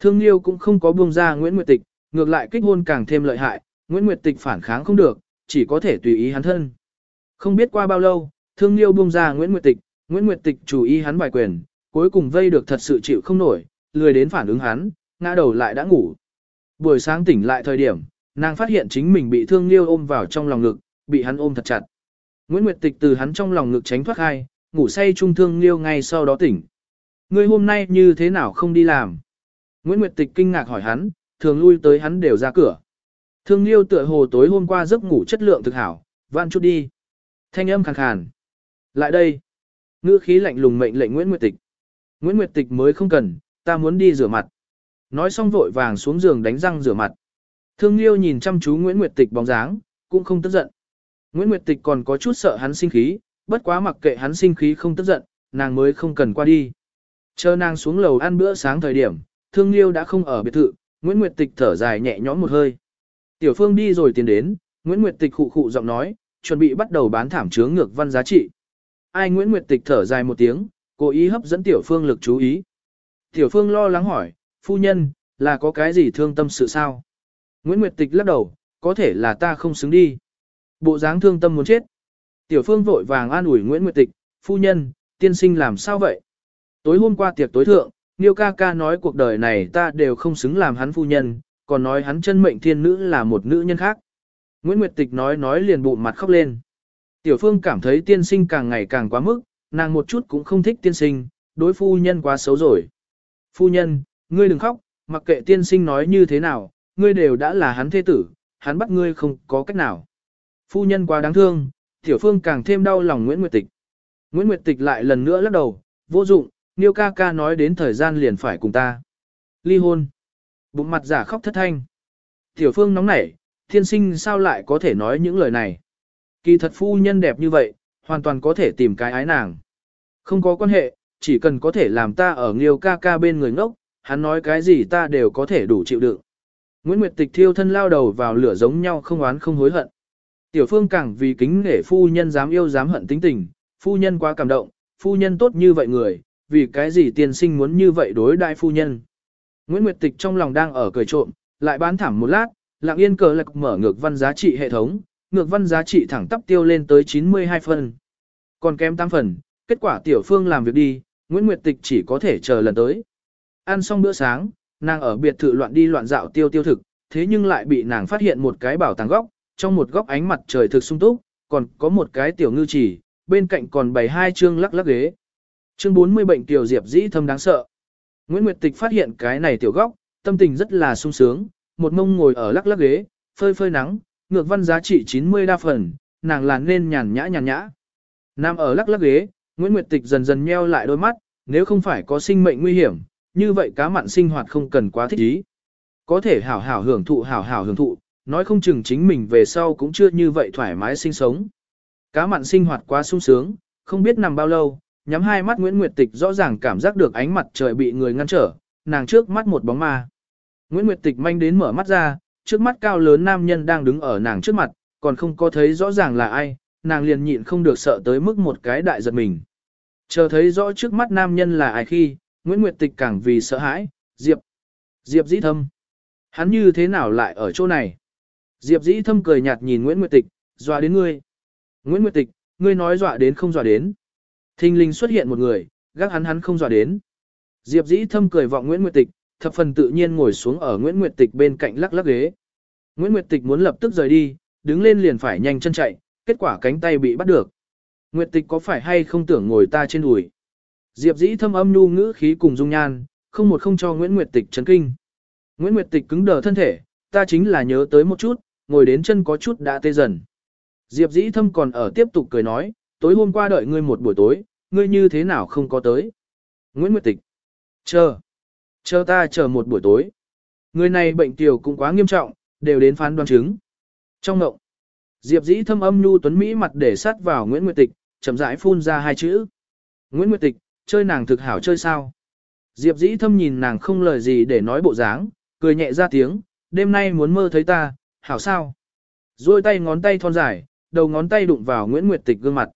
Thương Liêu cũng không có buông ra Nguyễn Nguyệt Tịch, ngược lại kích hôn càng thêm lợi hại, Nguyễn Nguyệt Tịch phản kháng không được, chỉ có thể tùy ý hắn thân. Không biết qua bao lâu, Thương Liêu buông ra Nguyễn Nguyệt Tịch, Nguyễn Nguyệt Tịch chủ ý hắn bài quyền, cuối cùng vây được thật sự chịu không nổi, lười đến phản ứng hắn, ngã đầu lại đã ngủ. Buổi sáng tỉnh lại thời điểm, nàng phát hiện chính mình bị Thương Liêu ôm vào trong lòng ngực, bị hắn ôm thật chặt. Nguyễn Nguyệt Tịch từ hắn trong lòng ngực tránh thoát hai, ngủ say trung Thương Liêu ngay sau đó tỉnh. Ngươi hôm nay như thế nào không đi làm? Nguyễn Nguyệt Tịch kinh ngạc hỏi hắn, thường lui tới hắn đều ra cửa. Thương Liêu tựa hồ tối hôm qua giấc ngủ chất lượng thực hảo, van chút đi. Thanh âm khàn khàn. Lại đây. Ngữ khí lạnh lùng mệnh lệnh Nguyễn Nguyệt Tịch. Nguyễn Nguyệt Tịch mới không cần, ta muốn đi rửa mặt. Nói xong vội vàng xuống giường đánh răng rửa mặt. Thương Liêu nhìn chăm chú Nguyễn Nguyệt Tịch bóng dáng, cũng không tức giận. Nguyễn Nguyệt Tịch còn có chút sợ hắn sinh khí, bất quá mặc kệ hắn sinh khí không tức giận, nàng mới không cần qua đi. Chờ nàng xuống lầu ăn bữa sáng thời điểm, Thương Liêu đã không ở biệt thự, Nguyễn Nguyệt Tịch thở dài nhẹ nhõm một hơi. Tiểu Phương đi rồi tiến đến, Nguyễn Nguyệt Tịch khụ khụ giọng nói, chuẩn bị bắt đầu bán thảm chướng ngược văn giá trị. Ai Nguyễn Nguyệt Tịch thở dài một tiếng, cố ý hấp dẫn Tiểu Phương lực chú ý. Tiểu Phương lo lắng hỏi, phu nhân, là có cái gì thương tâm sự sao? Nguyễn Nguyệt Tịch lắc đầu, có thể là ta không xứng đi. Bộ dáng thương tâm muốn chết. Tiểu Phương vội vàng an ủi Nguyễn Nguyệt Tịch, phu nhân, tiên sinh làm sao vậy? Tối hôm qua tiệc tối thượng, Niêu ca ca nói cuộc đời này ta đều không xứng làm hắn phu nhân, còn nói hắn chân mệnh thiên nữ là một nữ nhân khác. Nguyễn Nguyệt Tịch nói nói liền bụng mặt khóc lên. Tiểu Phương cảm thấy tiên sinh càng ngày càng quá mức, nàng một chút cũng không thích tiên sinh, đối phu nhân quá xấu rồi. Phu nhân, ngươi đừng khóc, mặc kệ tiên sinh nói như thế nào, ngươi đều đã là hắn thế tử, hắn bắt ngươi không có cách nào. Phu nhân quá đáng thương, Tiểu Phương càng thêm đau lòng Nguyễn Nguyệt Tịch. Nguyễn Nguyệt Tịch lại lần nữa lắc đầu, vô dụng, Niêu ca ca nói đến thời gian liền phải cùng ta. Ly hôn. Bụng mặt giả khóc thất thanh. Tiểu Phương nóng nảy, thiên sinh sao lại có thể nói những lời này. Kỳ thật phu nhân đẹp như vậy, hoàn toàn có thể tìm cái ái nàng. Không có quan hệ, chỉ cần có thể làm ta ở Niêu ca ca bên người ngốc, hắn nói cái gì ta đều có thể đủ chịu đựng. Nguyễn Nguyệt Tịch thiêu thân lao đầu vào lửa giống nhau không oán không hối hận. Tiểu Phương càng vì kính nể phu nhân dám yêu dám hận tính tình, phu nhân quá cảm động, phu nhân tốt như vậy người, vì cái gì tiên sinh muốn như vậy đối đại phu nhân. Nguyễn Nguyệt Tịch trong lòng đang ở cười trộm, lại bán thảm một lát, lặng yên cờ lạc mở ngược văn giá trị hệ thống, ngược văn giá trị thẳng tắp tiêu lên tới 92 phần. Còn kém 8 phần, kết quả tiểu phương làm việc đi, Nguyễn Nguyệt Tịch chỉ có thể chờ lần tới. Ăn xong bữa sáng, nàng ở biệt thự loạn đi loạn dạo tiêu tiêu thực, thế nhưng lại bị nàng phát hiện một cái bảo tàng góc, trong một góc ánh mặt trời thực sung túc, còn có một cái tiểu ngư chỉ, bên cạnh còn bày hai chương lắc lắc ghế. Chương 40 bệnh tiểu diệp dĩ thâm đáng sợ. Nguyễn Nguyệt Tịch phát hiện cái này tiểu góc, tâm tình rất là sung sướng, một mông ngồi ở lắc lắc ghế, phơi phơi nắng, ngược văn giá trị 90 đa phần, nàng là nên nhàn nhã nhàn nhã. Nam ở lắc lắc ghế, Nguyễn Nguyệt Tịch dần dần nheo lại đôi mắt, nếu không phải có sinh mệnh nguy hiểm, như vậy cá mặn sinh hoạt không cần quá thích ý. Có thể hảo hảo hưởng thụ hảo hảo hưởng thụ, nói không chừng chính mình về sau cũng chưa như vậy thoải mái sinh sống. Cá mặn sinh hoạt quá sung sướng, không biết nằm bao lâu, nhắm hai mắt Nguyễn Nguyệt Tịch rõ ràng cảm giác được ánh mặt trời bị người ngăn trở, nàng trước mắt một bóng ma. Nguyễn Nguyệt Tịch manh đến mở mắt ra, trước mắt cao lớn nam nhân đang đứng ở nàng trước mặt, còn không có thấy rõ ràng là ai, nàng liền nhịn không được sợ tới mức một cái đại giật mình. Chờ thấy rõ trước mắt nam nhân là ai khi, Nguyễn Nguyệt Tịch càng vì sợ hãi, Diệp. Diệp dĩ thâm. Hắn như thế nào lại ở chỗ này? Diệp dĩ thâm cười nhạt nhìn Nguyễn Nguyệt Tịch, dọa đến ngươi. Nguyễn Nguyệt Tịch, ngươi nói dọa đến không dọa đến. Thình linh xuất hiện một người, gác hắn hắn không dọa đến. Diệp dĩ thâm cười vọng Nguyễn Nguyệt Tịch, thập phần tự nhiên ngồi xuống ở Nguyễn Nguyệt Tịch bên cạnh lắc lắc ghế. Nguyễn Nguyệt Tịch muốn lập tức rời đi, đứng lên liền phải nhanh chân chạy, kết quả cánh tay bị bắt được. Nguyệt Tịch có phải hay không tưởng ngồi ta trên đùi? Diệp dĩ thâm âm nhu ngữ khí cùng dung nhan, không một không cho Nguyễn Nguyệt Tịch chấn kinh. Nguyễn Nguyệt Tịch cứng đờ thân thể, ta chính là nhớ tới một chút, ngồi đến chân có chút đã tê dần. Diệp dĩ thâm còn ở tiếp tục cười nói, tối hôm qua đợi ngươi một buổi tối, ngươi như thế nào không có tới. Nguyễn Nguyệt Tịch. Chờ. Chờ ta chờ một buổi tối. Người này bệnh tiểu cũng quá nghiêm trọng, đều đến phán đoán chứng. Trong ngộng, Diệp dĩ thâm âm nhu tuấn Mỹ mặt để sát vào Nguyễn Nguyệt Tịch, chậm rãi phun ra hai chữ. Nguyễn Nguyệt Tịch, chơi nàng thực hảo chơi sao? Diệp dĩ thâm nhìn nàng không lời gì để nói bộ dáng, cười nhẹ ra tiếng, đêm nay muốn mơ thấy ta, hảo sao? Rồi tay ngón tay thon dài, đầu ngón tay đụng vào Nguyễn Nguyệt Tịch gương mặt.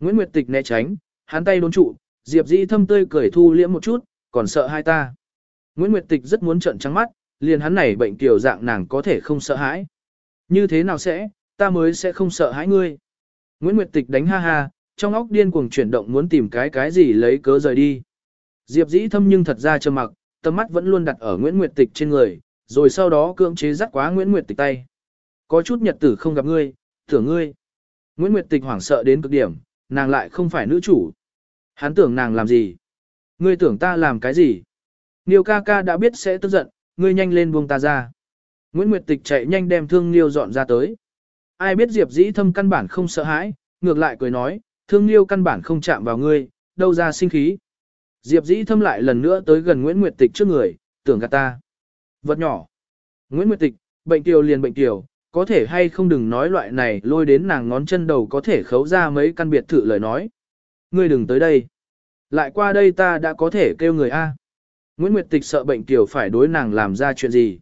Nguyễn Nguyệt Tịch né tránh, hắn tay đốn trụ, Diệp dĩ thâm tươi cười thu liễm một chút, còn sợ hai ta. Nguyễn Nguyệt Tịch rất muốn trợn trắng mắt, liền hắn này bệnh tiểu dạng nàng có thể không sợ hãi. Như thế nào sẽ, ta mới sẽ không sợ hãi ngươi. Nguyễn Nguyệt Tịch đánh ha ha, trong óc điên cuồng chuyển động muốn tìm cái cái gì lấy cớ rời đi. Diệp dĩ thâm nhưng thật ra trầm mặc, tầm mắt vẫn luôn đặt ở Nguyễn Nguyệt Tịch trên người, rồi sau đó cưỡng chế dắt quá Nguyễn Nguyệt Tịch tay. Có chút nhật tử không gặp ngươi, tưởng ngươi. Nguyễn Nguyệt Tịch hoảng sợ đến cực điểm, nàng lại không phải nữ chủ. Hắn tưởng nàng làm gì? Ngươi tưởng ta làm cái gì? Niêu ca ca đã biết sẽ tức giận, ngươi nhanh lên buông ta ra. Nguyễn Nguyệt Tịch chạy nhanh đem thương Niêu dọn ra tới. Ai biết Diệp dĩ thâm căn bản không sợ hãi, ngược lại cười nói, thương liêu căn bản không chạm vào ngươi, đâu ra sinh khí. Diệp dĩ thâm lại lần nữa tới gần Nguyễn Nguyệt Tịch trước người, tưởng gạt ta. Vật nhỏ. Nguyễn Nguyệt Tịch, bệnh tiểu liền bệnh tiểu, có thể hay không đừng nói loại này lôi đến nàng ngón chân đầu có thể khấu ra mấy căn biệt thự lời nói. Ngươi đừng tới đây. Lại qua đây ta đã có thể kêu người A. Nguyễn Nguyệt Tịch sợ bệnh tiểu phải đối nàng làm ra chuyện gì.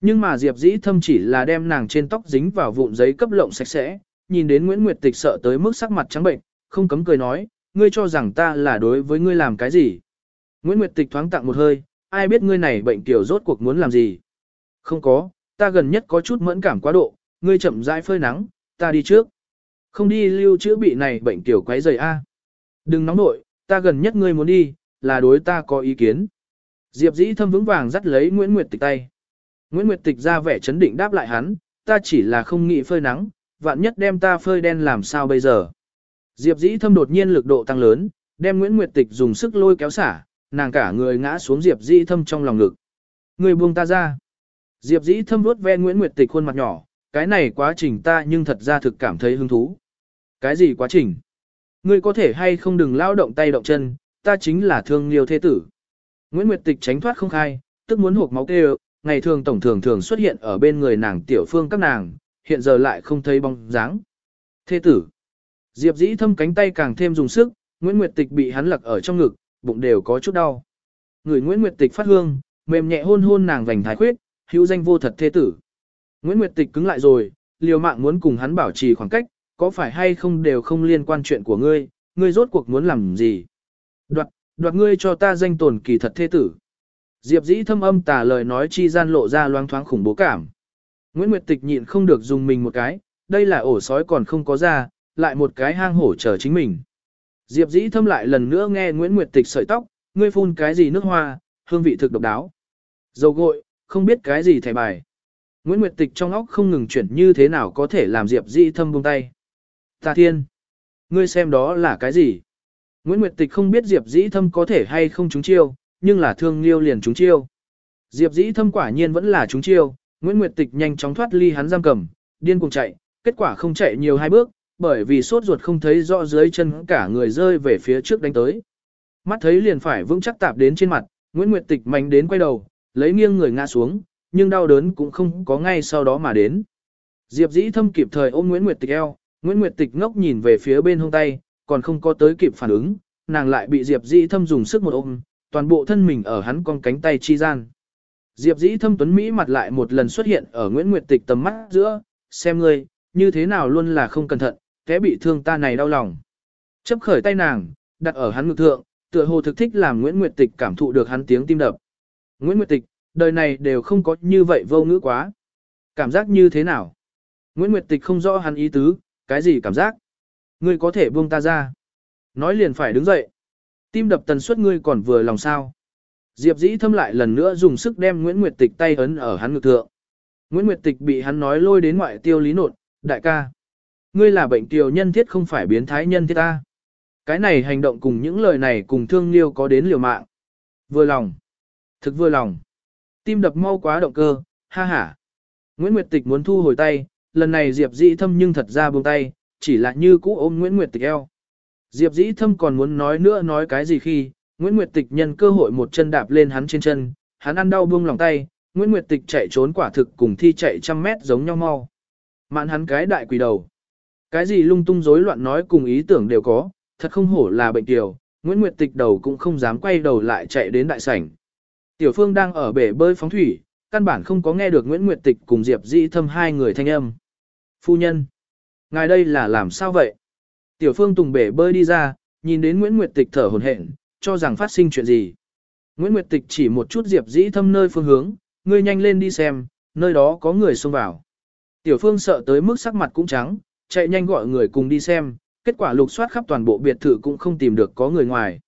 Nhưng mà Diệp Dĩ Thâm chỉ là đem nàng trên tóc dính vào vụn giấy cấp lộng sạch sẽ, nhìn đến Nguyễn Nguyệt Tịch sợ tới mức sắc mặt trắng bệnh, không cấm cười nói, ngươi cho rằng ta là đối với ngươi làm cái gì. Nguyễn Nguyệt Tịch thoáng tặng một hơi, ai biết ngươi này bệnh tiểu rốt cuộc muốn làm gì. Không có, ta gần nhất có chút mẫn cảm quá độ, ngươi chậm rãi phơi nắng, ta đi trước. Không đi lưu chữa bị này bệnh tiểu quấy rầy a. Đừng nóng nội, ta gần nhất ngươi muốn đi, là đối ta có ý kiến. Diệp dĩ thâm vững vàng dắt lấy Nguyễn Nguyệt Tịch tay. Nguyễn Nguyệt Tịch ra vẻ chấn định đáp lại hắn, ta chỉ là không nghĩ phơi nắng, vạn nhất đem ta phơi đen làm sao bây giờ. Diệp dĩ thâm đột nhiên lực độ tăng lớn, đem Nguyễn Nguyệt Tịch dùng sức lôi kéo xả, nàng cả người ngã xuống Diệp dĩ thâm trong lòng ngực. Người buông ta ra. Diệp dĩ thâm vuốt ve Nguyễn Nguyệt Tịch khuôn mặt nhỏ, cái này quá trình ta nhưng thật ra thực cảm thấy hứng thú. Cái gì quá trình? Ngươi có thể hay không đừng lao động tay động chân, ta chính là thương liêu thế tử. Nguyễn Nguyệt Tịch tránh thoát không khai, tức muốn hộp máu kêu, ngày thường tổng thường thường xuất hiện ở bên người nàng tiểu phương các nàng, hiện giờ lại không thấy bóng dáng. Thế tử. Diệp dĩ thâm cánh tay càng thêm dùng sức, Nguyễn Nguyệt Tịch bị hắn lặc ở trong ngực, bụng đều có chút đau. Người Nguyễn Nguyệt Tịch phát hương, mềm nhẹ hôn hôn nàng vành thái khuyết, hữu danh vô thật thế tử. Nguyễn Nguyệt Tịch cứng lại rồi, liều mạng muốn cùng hắn bảo trì khoảng cách, có phải hay không đều không liên quan chuyện của ngươi, ngươi rốt cuộc muốn làm gì. Đoạt, đoạt ngươi cho ta danh tồn kỳ thật thế tử. Diệp dĩ thâm âm tả lời nói chi gian lộ ra loang thoáng khủng bố cảm. Nguyễn Nguyệt Tịch nhịn không được dùng mình một cái, đây là ổ sói còn không có ra, lại một cái hang hổ chờ chính mình. Diệp dĩ thâm lại lần nữa nghe Nguyễn Nguyệt Tịch sợi tóc, ngươi phun cái gì nước hoa, hương vị thực độc đáo. Dầu gội, không biết cái gì thẻ bài. Nguyễn Nguyệt Tịch trong óc không ngừng chuyển như thế nào có thể làm Diệp dĩ thâm buông tay. Ta thiên! Ngươi xem đó là cái gì? Nguyễn Nguyệt Tịch không biết Diệp dĩ thâm có thể hay không trúng chiêu, nhưng là thương liêu liền trúng chiêu. Diệp dĩ thâm quả nhiên vẫn là trúng chiêu, Nguyễn Nguyệt Tịch nhanh chóng thoát ly hắn giam cầm, điên cuồng chạy, kết quả không chạy nhiều hai bước, bởi vì sốt ruột không thấy rõ dưới chân cả người rơi về phía trước đánh tới. Mắt thấy liền phải vững chắc tạp đến trên mặt, Nguyễn Nguyệt Tịch mạnh đến quay đầu, lấy nghiêng người ngã xuống, nhưng đau đớn cũng không có ngay sau đó mà đến. Diệp dĩ thâm kịp thời ôm Nguyễn Nguyệt Tịch eo, Nguyễn Nguyệt Tịch ngốc nhìn về phía bên hông tay, còn không có tới kịp phản ứng, nàng lại bị Diệp dĩ thâm dùng sức một ôm, toàn bộ thân mình ở hắn con cánh tay chi gian. Diệp dĩ thâm tuấn Mỹ mặt lại một lần xuất hiện ở Nguyễn Nguyệt Tịch tầm mắt giữa, xem ngươi, như thế nào luôn là không cẩn thận, té bị thương ta này đau lòng. Chấp khởi tay nàng, đặt ở hắn ngực thượng, tựa hồ thực thích làm Nguyễn Nguyệt Tịch cảm thụ được hắn tiếng tim đập. Nguyễn Nguyệt Tịch, đời này đều không có như vậy vô ngữ quá. Cảm giác như thế nào? Nguyễn Nguyệt Tịch không rõ hắn ý tứ, cái gì cảm giác? Ngươi có thể buông ta ra. Nói liền phải đứng dậy. Tim đập tần suất ngươi còn vừa lòng sao. Diệp dĩ thâm lại lần nữa dùng sức đem Nguyễn Nguyệt Tịch tay ấn ở hắn ngực thượng. Nguyễn Nguyệt Tịch bị hắn nói lôi đến ngoại tiêu lý nột, đại ca. Ngươi là bệnh tiểu nhân thiết không phải biến thái nhân thiết ta. Cái này hành động cùng những lời này cùng thương liêu có đến liều mạng. Vừa lòng. Thực vừa lòng. Tim đập mau quá động cơ, ha ha. Nguyễn Nguyệt Tịch muốn thu hồi tay, lần này Diệp dĩ thâm nhưng thật ra buông tay, chỉ là như cũ ôm Nguyễn Nguyệt Tịch eo. Diệp dĩ thâm còn muốn nói nữa nói cái gì khi, Nguyễn Nguyệt Tịch nhân cơ hội một chân đạp lên hắn trên chân, hắn ăn đau buông lòng tay, Nguyễn Nguyệt Tịch chạy trốn quả thực cùng thi chạy trăm mét giống nhau mau. Mạn hắn cái đại quỷ đầu. Cái gì lung tung rối loạn nói cùng ý tưởng đều có, thật không hổ là bệnh tiểu, Nguyễn Nguyệt Tịch đầu cũng không dám quay đầu lại chạy đến đại sảnh. Tiểu Phương đang ở bể bơi phóng thủy, căn bản không có nghe được Nguyễn Nguyệt Tịch cùng Diệp Dĩ Thâm hai người thanh âm. Phu nhân, ngài đây là làm sao vậy? Tiểu Phương tùng bể bơi đi ra, nhìn đến Nguyễn Nguyệt Tịch thở hổn hển, cho rằng phát sinh chuyện gì. Nguyễn Nguyệt Tịch chỉ một chút Diệp Dĩ Thâm nơi phương hướng, ngươi nhanh lên đi xem, nơi đó có người xông vào. Tiểu Phương sợ tới mức sắc mặt cũng trắng, chạy nhanh gọi người cùng đi xem, kết quả lục soát khắp toàn bộ biệt thự cũng không tìm được có người ngoài.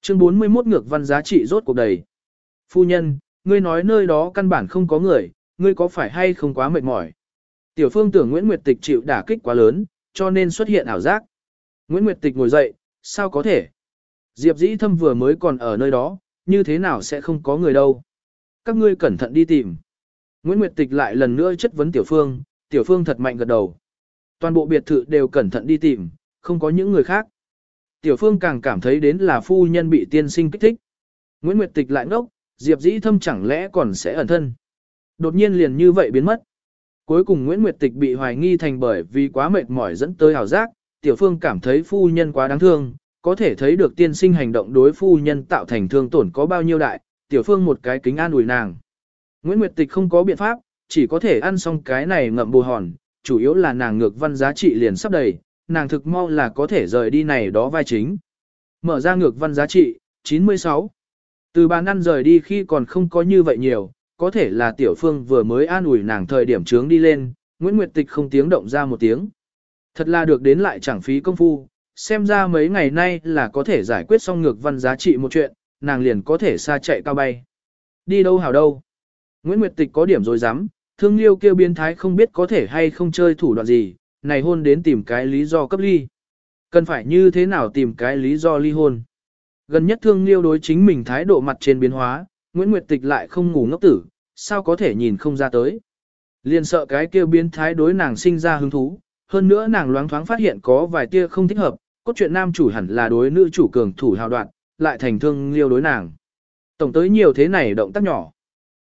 Chương 41 ngược văn giá trị rốt cuộc đầy. Phu nhân, ngươi nói nơi đó căn bản không có người, ngươi có phải hay không quá mệt mỏi? Tiểu phương tưởng Nguyễn Nguyệt Tịch chịu đả kích quá lớn, cho nên xuất hiện ảo giác. Nguyễn Nguyệt Tịch ngồi dậy, sao có thể? Diệp dĩ thâm vừa mới còn ở nơi đó, như thế nào sẽ không có người đâu? Các ngươi cẩn thận đi tìm. Nguyễn Nguyệt Tịch lại lần nữa chất vấn Tiểu Phương, Tiểu Phương thật mạnh gật đầu. Toàn bộ biệt thự đều cẩn thận đi tìm, không có những người khác. Tiểu Phương càng cảm thấy đến là phu nhân bị tiên sinh kích thích. Nguyễn Nguyệt Tịch lại ngốc, Diệp Dĩ Thâm chẳng lẽ còn sẽ ẩn thân. Đột nhiên liền như vậy biến mất. Cuối cùng Nguyễn Nguyệt Tịch bị hoài nghi thành bởi vì quá mệt mỏi dẫn tới hào giác, Tiểu Phương cảm thấy phu nhân quá đáng thương, có thể thấy được tiên sinh hành động đối phu nhân tạo thành thương tổn có bao nhiêu đại, tiểu phương một cái kính an ủi nàng. Nguyễn Nguyệt Tịch không có biện pháp, chỉ có thể ăn xong cái này ngậm bù hòn, chủ yếu là nàng ngược văn giá trị liền sắp đầy, nàng thực mau là có thể rời đi này đó vai chính. Mở ra ngược văn giá trị, 96. Từ bàn ăn rời đi khi còn không có như vậy nhiều, có thể là tiểu phương vừa mới an ủi nàng thời điểm trướng đi lên, Nguyễn Nguyệt Tịch không tiếng động ra một tiếng. Thật là được đến lại chẳng phí công phu, xem ra mấy ngày nay là có thể giải quyết xong ngược văn giá trị một chuyện, nàng liền có thể xa chạy cao bay. Đi đâu hảo đâu. Nguyễn Nguyệt Tịch có điểm rồi dám, thương liêu kêu biến thái không biết có thể hay không chơi thủ đoạn gì, này hôn đến tìm cái lý do cấp ly. Cần phải như thế nào tìm cái lý do ly hôn. Gần nhất thương liêu đối chính mình thái độ mặt trên biến hóa, Nguyễn Nguyệt Tịch lại không ngủ ngốc tử, sao có thể nhìn không ra tới. Liền sợ cái kêu biến thái đối nàng sinh ra hứng thú, hơn nữa nàng loáng thoáng phát hiện có vài tia không thích hợp, cốt truyện nam chủ hẳn là đối nữ chủ cường thủ hào đoạn, lại thành thương liêu đối nàng. Tổng tới nhiều thế này động tác nhỏ.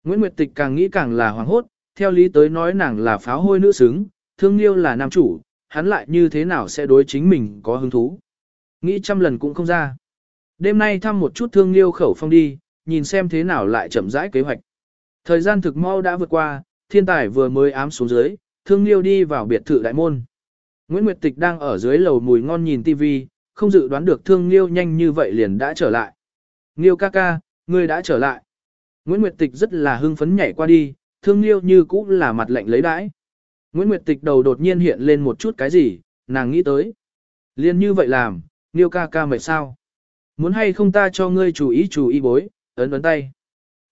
Nguyễn Nguyệt Tịch càng nghĩ càng là hoảng hốt, theo lý tới nói nàng là pháo hôi nữ xứng, thương liêu là nam chủ, hắn lại như thế nào sẽ đối chính mình có hứng thú. Nghĩ trăm lần cũng không ra. Đêm nay thăm một chút thương liêu khẩu phong đi, nhìn xem thế nào lại chậm rãi kế hoạch. Thời gian thực mau đã vượt qua, thiên tài vừa mới ám xuống dưới, thương liêu đi vào biệt thự đại môn. Nguyễn Nguyệt Tịch đang ở dưới lầu mùi ngon nhìn TV, không dự đoán được thương liêu nhanh như vậy liền đã trở lại. Liêu ca ca, ngươi đã trở lại. Nguyễn Nguyệt Tịch rất là hưng phấn nhảy qua đi, thương liêu như cũ là mặt lạnh lấy đãi. Nguyễn Nguyệt Tịch đầu đột nhiên hiện lên một chút cái gì, nàng nghĩ tới. Liên như vậy làm, liêu ca ca mệt sao? Muốn hay không ta cho ngươi chú ý chú ý bối, ấn ấn tay.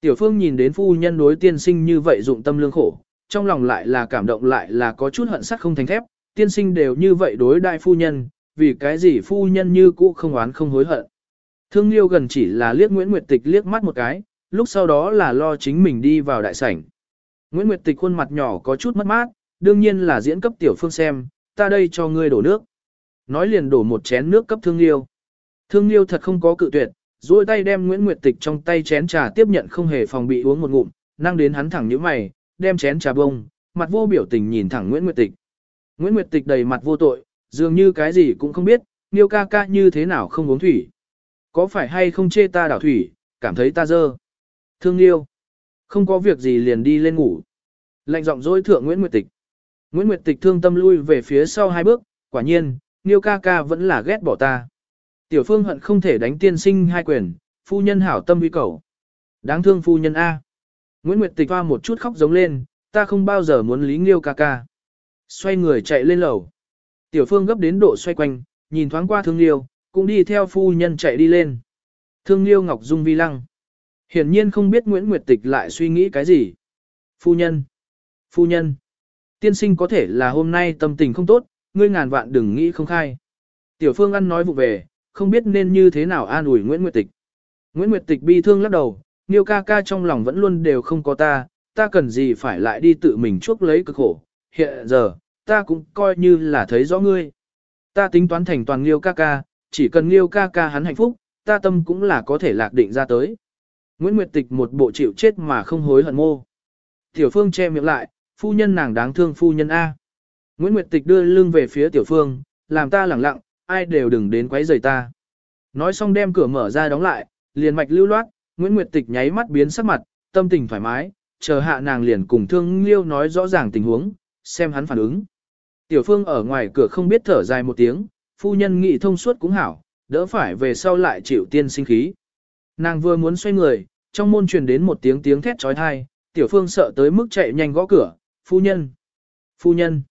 Tiểu Phương nhìn đến phu nhân đối tiên sinh như vậy dụng tâm lương khổ, trong lòng lại là cảm động lại là có chút hận sắc không thành thép, tiên sinh đều như vậy đối đại phu nhân, vì cái gì phu nhân như cũ không oán không hối hận. Thương Liêu gần chỉ là liếc Nguyễn Nguyệt Tịch liếc mắt một cái, lúc sau đó là lo chính mình đi vào đại sảnh. Nguyễn Nguyệt Tịch khuôn mặt nhỏ có chút mất mát, đương nhiên là diễn cấp tiểu phương xem, ta đây cho ngươi đổ nước. Nói liền đổ một chén nước cấp Thương Liêu. Thương Liêu thật không có cự tuyệt, duỗi tay đem Nguyễn Nguyệt Tịch trong tay chén trà tiếp nhận không hề phòng bị uống một ngụm, năng đến hắn thẳng như mày, đem chén trà bông, mặt vô biểu tình nhìn thẳng Nguyễn Nguyệt Tịch. Nguyễn Nguyệt Tịch đầy mặt vô tội, dường như cái gì cũng không biết, Niêu ca ca như thế nào không uống thủy. Có phải hay không chê ta đảo thủy, cảm thấy ta dơ. Thương Niêu, không có việc gì liền đi lên ngủ. Lạnh giọng dối thượng Nguyễn Nguyệt Tịch. Nguyễn Nguyệt Tịch thương tâm lui về phía sau hai bước, quả nhiên, Niêu ca ca vẫn là ghét bỏ ta. Tiểu phương hận không thể đánh tiên sinh hai quyền, phu nhân hảo tâm uy cầu. Đáng thương phu nhân A. Nguyễn Nguyệt Tịch hoa một chút khóc giống lên, ta không bao giờ muốn lý Niêu ca ca. Xoay người chạy lên lầu. Tiểu phương gấp đến độ xoay quanh, nhìn thoáng qua thương liêu, cũng đi theo phu nhân chạy đi lên. Thương liêu ngọc dung vi lăng. Hiển nhiên không biết Nguyễn Nguyệt Tịch lại suy nghĩ cái gì. Phu nhân. Phu nhân. Tiên sinh có thể là hôm nay tâm tình không tốt, ngươi ngàn vạn đừng nghĩ không khai. Tiểu phương ăn nói vụ về, không biết nên như thế nào an ủi Nguyễn Nguyệt Tịch. Nguyễn Nguyệt Tịch bi thương lắc đầu, Niêu ca ca trong lòng vẫn luôn đều không có ta, ta cần gì phải lại đi tự mình chuốc lấy cực khổ, hiện giờ, ta cũng coi như là thấy rõ ngươi. Ta tính toán thành toàn Niêu ca ca, chỉ cần Niêu ca ca hắn hạnh phúc, ta tâm cũng là có thể lạc định ra tới. Nguyễn Nguyệt Tịch một bộ chịu chết mà không hối hận mô. Tiểu Phương che miệng lại, phu nhân nàng đáng thương phu nhân A. Nguyễn Nguyệt Tịch đưa lưng về phía Tiểu Phương, làm ta lẳng lặng, ai đều đừng đến quấy rầy ta. Nói xong đem cửa mở ra đóng lại, liền mạch lưu loát, Nguyễn Nguyệt Tịch nháy mắt biến sắc mặt, tâm tình thoải mái, chờ hạ nàng liền cùng Thương Liêu nói rõ ràng tình huống, xem hắn phản ứng. Tiểu Phương ở ngoài cửa không biết thở dài một tiếng, phu nhân nghị thông suốt cũng hảo, đỡ phải về sau lại chịu tiên sinh khí. Nàng vừa muốn xoay người, trong môn truyền đến một tiếng tiếng thét trói thai, Tiểu Phương sợ tới mức chạy nhanh gõ cửa, phu nhân, phu nhân,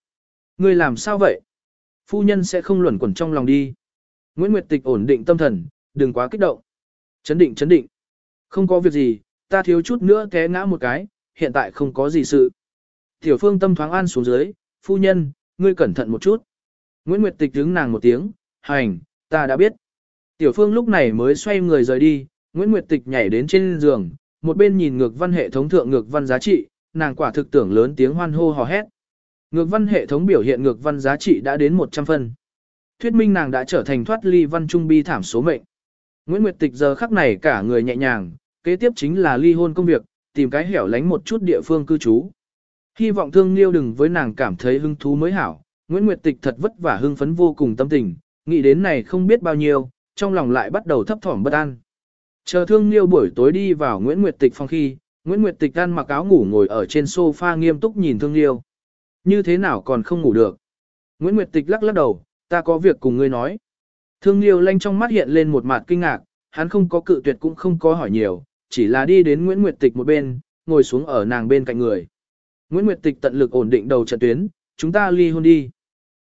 ngươi làm sao vậy? Phu nhân sẽ không luẩn quẩn trong lòng đi. Nguyễn Nguyệt Tịch ổn định tâm thần, đừng quá kích động. Chấn định chấn định. Không có việc gì, ta thiếu chút nữa té ngã một cái, hiện tại không có gì sự. Tiểu phương tâm thoáng an xuống dưới, phu nhân, ngươi cẩn thận một chút. Nguyễn Nguyệt Tịch đứng nàng một tiếng, hành, ta đã biết. Tiểu phương lúc này mới xoay người rời đi, Nguyễn Nguyệt Tịch nhảy đến trên giường, một bên nhìn ngược văn hệ thống thượng ngược văn giá trị, nàng quả thực tưởng lớn tiếng hoan hô hò hét. Ngược văn hệ thống biểu hiện ngược văn giá trị đã đến 100 phân. Thuyết minh nàng đã trở thành thoát ly văn trung bi thảm số mệnh. Nguyễn Nguyệt Tịch giờ khắc này cả người nhẹ nhàng, kế tiếp chính là ly hôn công việc, tìm cái hẻo lánh một chút địa phương cư trú. Hy vọng thương liêu đừng với nàng cảm thấy hứng thú mới hảo, Nguyễn Nguyệt Tịch thật vất vả hưng phấn vô cùng tâm tình, nghĩ đến này không biết bao nhiêu, trong lòng lại bắt đầu thấp thỏm bất an. Chờ thương liêu buổi tối đi vào Nguyễn Nguyệt Tịch phòng khi, Nguyễn Nguyệt Tịch ăn mặc áo ngủ ngồi ở trên sofa nghiêm túc nhìn thương liêu. Như thế nào còn không ngủ được? Nguyễn Nguyệt Tịch lắc lắc đầu, ta có việc cùng ngươi nói. Thương liêu lanh trong mắt hiện lên một mặt kinh ngạc, hắn không có cự tuyệt cũng không có hỏi nhiều, chỉ là đi đến Nguyễn Nguyệt Tịch một bên, ngồi xuống ở nàng bên cạnh người. Nguyễn Nguyệt Tịch tận lực ổn định đầu trận tuyến, chúng ta ly hôn đi.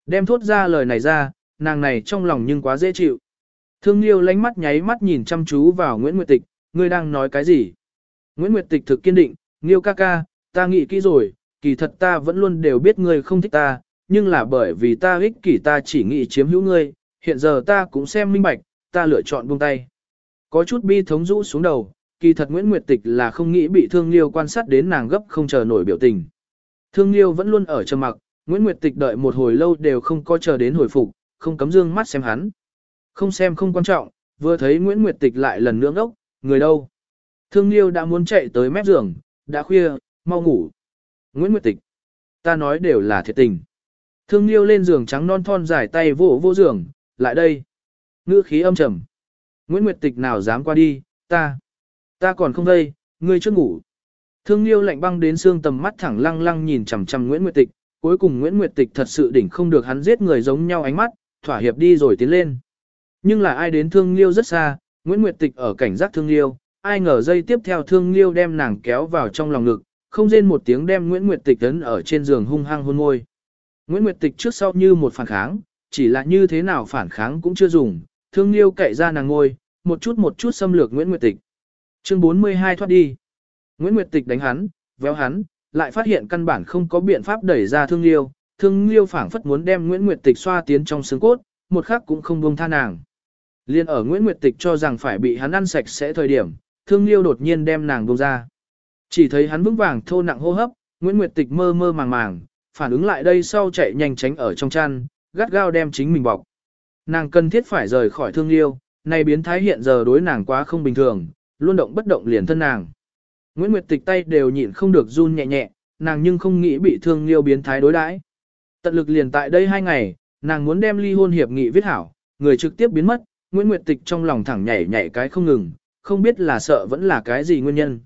Đem thốt ra lời này ra, nàng này trong lòng nhưng quá dễ chịu. Thương Liêu lánh mắt nháy mắt nhìn chăm chú vào Nguyễn Nguyệt Tịch, ngươi đang nói cái gì? Nguyễn Nguyệt Tịch thực kiên định, Liêu ca ca, ta nghĩ kỹ rồi, kỳ thật ta vẫn luôn đều biết ngươi không thích ta, nhưng là bởi vì ta ích kỷ ta chỉ nghĩ chiếm hữu ngươi, hiện giờ ta cũng xem minh bạch, ta lựa chọn buông tay. Có chút bi thống rũ xuống đầu, kỳ thật Nguyễn Nguyệt Tịch là không nghĩ bị Thương Liêu quan sát đến nàng gấp không chờ nổi biểu tình. Thương Liêu vẫn luôn ở trầm mặc, Nguyễn Nguyệt Tịch đợi một hồi lâu đều không có chờ đến hồi phục, không cấm dương mắt xem hắn. Không xem không quan trọng, vừa thấy Nguyễn Nguyệt Tịch lại lần nữa ngốc, người đâu. Thương Liêu đã muốn chạy tới mép giường, đã khuya, mau ngủ. Nguyễn Nguyệt Tịch, ta nói đều là thiệt tình. Thương Liêu lên giường trắng non thon dài tay vỗ vô giường, lại đây. Ngữ khí âm trầm. Nguyễn Nguyệt Tịch nào dám qua đi, ta. Ta còn không đây, ngươi chưa ngủ. Thương Liêu lạnh băng đến xương tầm mắt thẳng lăng lăng nhìn chằm chằm Nguyễn Nguyệt Tịch, cuối cùng Nguyễn Nguyệt Tịch thật sự đỉnh không được hắn giết người giống nhau ánh mắt, thỏa hiệp đi rồi tiến lên. Nhưng là ai đến Thương Liêu rất xa, Nguyễn Nguyệt Tịch ở cảnh giác Thương Liêu, ai ngờ dây tiếp theo Thương Liêu đem nàng kéo vào trong lòng ngực, không rên một tiếng đem Nguyễn Nguyệt Tịch ấn ở trên giường hung hăng hôn môi. Nguyễn Nguyệt Tịch trước sau như một phản kháng, chỉ là như thế nào phản kháng cũng chưa dùng, Thương Liêu cậy ra nàng ngôi, một chút một chút xâm lược Nguyễn Nguyệt Tịch. Chương 42 thoát đi. Nguyễn Nguyệt Tịch đánh hắn, véo hắn, lại phát hiện căn bản không có biện pháp đẩy ra thương liêu. Thương liêu phảng phất muốn đem Nguyễn Nguyệt Tịch xoa tiến trong xương cốt, một khắc cũng không buông tha nàng. Liên ở Nguyễn Nguyệt Tịch cho rằng phải bị hắn ăn sạch sẽ thời điểm, thương liêu đột nhiên đem nàng buông ra. Chỉ thấy hắn vững vàng thô nặng hô hấp, Nguyễn Nguyệt Tịch mơ mơ màng màng, phản ứng lại đây sau chạy nhanh tránh ở trong chăn, gắt gao đem chính mình bọc. Nàng cần thiết phải rời khỏi thương liêu, này biến thái hiện giờ đối nàng quá không bình thường, luôn động bất động liền thân nàng. Nguyễn Nguyệt Tịch tay đều nhịn không được run nhẹ nhẹ, nàng nhưng không nghĩ bị thương liêu biến thái đối đãi. Tận lực liền tại đây hai ngày, nàng muốn đem ly hôn hiệp nghị viết hảo, người trực tiếp biến mất, Nguyễn Nguyệt Tịch trong lòng thẳng nhảy nhảy cái không ngừng, không biết là sợ vẫn là cái gì nguyên nhân.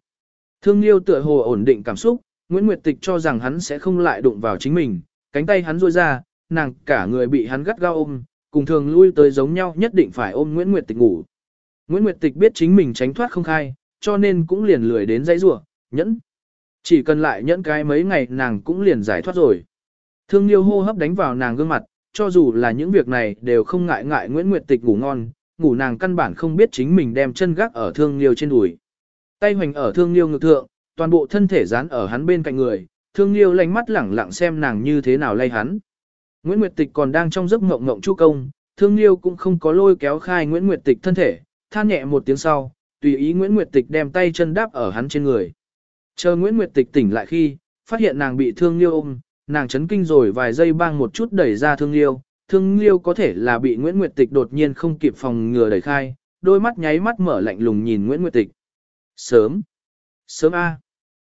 Thương liêu tựa hồ ổn định cảm xúc, Nguyễn Nguyệt Tịch cho rằng hắn sẽ không lại đụng vào chính mình, cánh tay hắn duỗi ra, nàng cả người bị hắn gắt gao ôm, cùng thường lui tới giống nhau nhất định phải ôm Nguyễn Nguyệt Tịch ngủ. Nguyễn Nguyệt Tịch biết chính mình tránh thoát không khai, cho nên cũng liền lười đến dãy rủa, nhẫn. Chỉ cần lại nhẫn cái mấy ngày nàng cũng liền giải thoát rồi. Thương Liêu hô hấp đánh vào nàng gương mặt, cho dù là những việc này đều không ngại ngại Nguyễn Nguyệt Tịch ngủ ngon, ngủ nàng căn bản không biết chính mình đem chân gác ở Thương Liêu trên đùi. Tay hoành ở Thương Liêu ngực thượng, toàn bộ thân thể dán ở hắn bên cạnh người, Thương Liêu lánh mắt lẳng lặng xem nàng như thế nào lay hắn. Nguyễn Nguyệt Tịch còn đang trong giấc ngộng ngộng chu công, Thương Liêu cũng không có lôi kéo khai Nguyễn Nguyệt Tịch thân thể, than nhẹ một tiếng sau, tùy ý Nguyễn Nguyệt Tịch đem tay chân đáp ở hắn trên người. Chờ Nguyễn Nguyệt Tịch tỉnh lại khi, phát hiện nàng bị thương liêu ôm, nàng chấn kinh rồi vài giây bang một chút đẩy ra thương liêu. Thương liêu có thể là bị Nguyễn Nguyệt Tịch đột nhiên không kịp phòng ngừa đẩy khai, đôi mắt nháy mắt mở lạnh lùng nhìn Nguyễn Nguyệt Tịch. Sớm. Sớm A.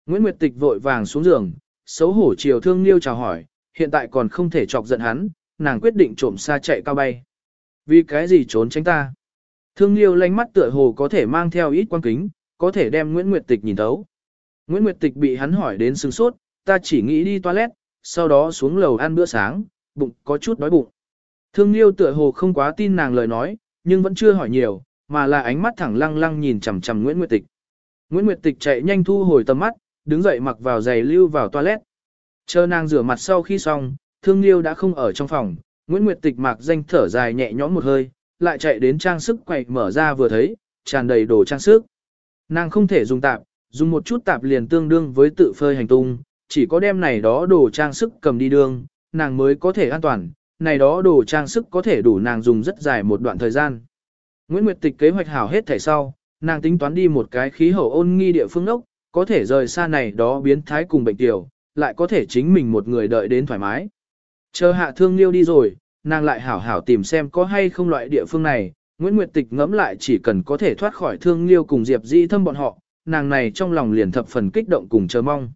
Nguyễn Nguyệt Tịch vội vàng xuống giường, xấu hổ chiều thương liêu chào hỏi, hiện tại còn không thể chọc giận hắn, nàng quyết định trộm xa chạy cao bay. Vì cái gì trốn tránh ta? Thương Liêu lánh mắt tựa hồ có thể mang theo ít quan kính, có thể đem Nguyễn Nguyệt Tịch nhìn thấu. Nguyễn Nguyệt Tịch bị hắn hỏi đến sừng sốt, ta chỉ nghĩ đi toilet, sau đó xuống lầu ăn bữa sáng, bụng có chút đói bụng. Thương Liêu tựa hồ không quá tin nàng lời nói, nhưng vẫn chưa hỏi nhiều, mà là ánh mắt thẳng lăng lăng nhìn chằm chằm Nguyễn Nguyệt Tịch. Nguyễn Nguyệt Tịch chạy nhanh thu hồi tầm mắt, đứng dậy mặc vào giày lưu vào toilet. Chờ nàng rửa mặt sau khi xong, Thương Liêu đã không ở trong phòng, Nguyễn Nguyệt Tịch mặc danh thở dài nhẹ nhõm một hơi, lại chạy đến trang sức quầy mở ra vừa thấy, tràn đầy đồ trang sức. Nàng không thể dùng tạp, dùng một chút tạp liền tương đương với tự phơi hành tung, chỉ có đem này đó đồ trang sức cầm đi đường, nàng mới có thể an toàn, này đó đồ trang sức có thể đủ nàng dùng rất dài một đoạn thời gian. Nguyễn Nguyệt Tịch kế hoạch hảo hết thảy sau, nàng tính toán đi một cái khí hậu ôn nghi địa phương ốc, có thể rời xa này đó biến thái cùng bệnh tiểu, lại có thể chính mình một người đợi đến thoải mái. Chờ hạ thương liêu đi rồi, nàng lại hảo hảo tìm xem có hay không loại địa phương này, Nguyễn Nguyệt Tịch ngẫm lại chỉ cần có thể thoát khỏi thương liêu cùng Diệp Di thâm bọn họ, nàng này trong lòng liền thập phần kích động cùng chờ mong.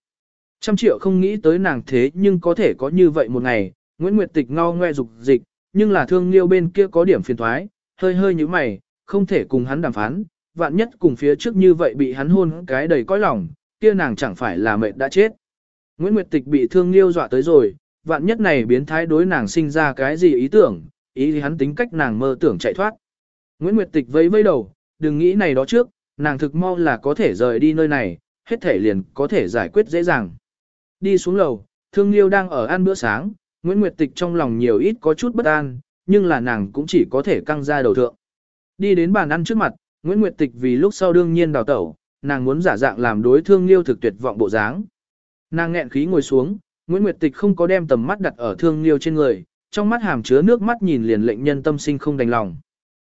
Trăm triệu không nghĩ tới nàng thế nhưng có thể có như vậy một ngày, Nguyễn Nguyệt Tịch ngao ngoe dục dịch, nhưng là thương liêu bên kia có điểm phiền thoái, hơi hơi như mày, không thể cùng hắn đàm phán, vạn nhất cùng phía trước như vậy bị hắn hôn cái đầy cõi lòng, kia nàng chẳng phải là mệt đã chết. Nguyễn Nguyệt Tịch bị thương liêu dọa tới rồi, vạn nhất này biến thái đối nàng sinh ra cái gì ý tưởng, ý thì hắn tính cách nàng mơ tưởng chạy thoát. Nguyễn Nguyệt Tịch vẫy vẫy đầu, đừng nghĩ này đó trước, nàng thực mau là có thể rời đi nơi này, hết thể liền có thể giải quyết dễ dàng. Đi xuống lầu, thương liêu đang ở ăn bữa sáng, Nguyễn Nguyệt Tịch trong lòng nhiều ít có chút bất an, nhưng là nàng cũng chỉ có thể căng ra đầu thượng. Đi đến bàn ăn trước mặt, Nguyễn Nguyệt Tịch vì lúc sau đương nhiên đào tẩu, nàng muốn giả dạng làm đối thương liêu thực tuyệt vọng bộ dáng. Nàng nghẹn khí ngồi xuống, Nguyễn Nguyệt Tịch không có đem tầm mắt đặt ở thương liêu trên người, trong mắt hàm chứa nước mắt nhìn liền lệnh nhân tâm sinh không đành lòng.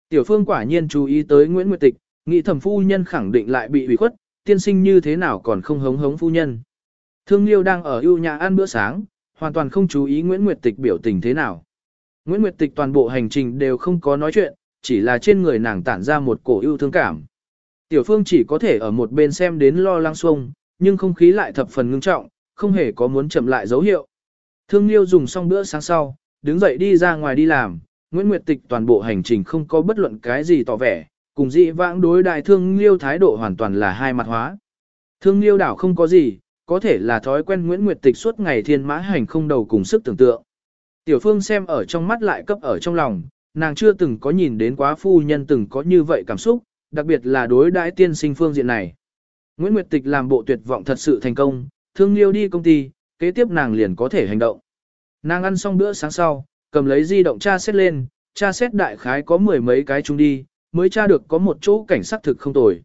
Tiểu Phương quả nhiên chú ý tới Nguyễn Nguyệt Tịch, nghĩ thẩm phu nhân khẳng định lại bị ủy khuất, tiên sinh như thế nào còn không hống hống phu nhân. Thương Liêu đang ở ưu nhà ăn bữa sáng, hoàn toàn không chú ý Nguyễn Nguyệt Tịch biểu tình thế nào. Nguyễn Nguyệt Tịch toàn bộ hành trình đều không có nói chuyện, chỉ là trên người nàng tản ra một cổ ưu thương cảm. Tiểu Phương chỉ có thể ở một bên xem đến lo lắng xuông, nhưng không khí lại thập phần ngưng trọng, không hề có muốn chậm lại dấu hiệu. Thương Liêu dùng xong bữa sáng sau, đứng dậy đi ra ngoài đi làm, Nguyễn Nguyệt Tịch toàn bộ hành trình không có bất luận cái gì tỏ vẻ, cùng dị vãng đối đại Thương Liêu thái độ hoàn toàn là hai mặt hóa. Thương Liêu đảo không có gì, có thể là thói quen Nguyễn Nguyệt Tịch suốt ngày thiên mã hành không đầu cùng sức tưởng tượng. Tiểu Phương xem ở trong mắt lại cấp ở trong lòng, nàng chưa từng có nhìn đến quá phu nhân từng có như vậy cảm xúc, đặc biệt là đối đãi tiên sinh phương diện này. Nguyễn Nguyệt Tịch làm bộ tuyệt vọng thật sự thành công, thương liêu đi công ty, kế tiếp nàng liền có thể hành động. Nàng ăn xong bữa sáng sau, cầm lấy di động tra xét lên, tra xét đại khái có mười mấy cái chung đi, mới tra được có một chỗ cảnh sát thực không tồi.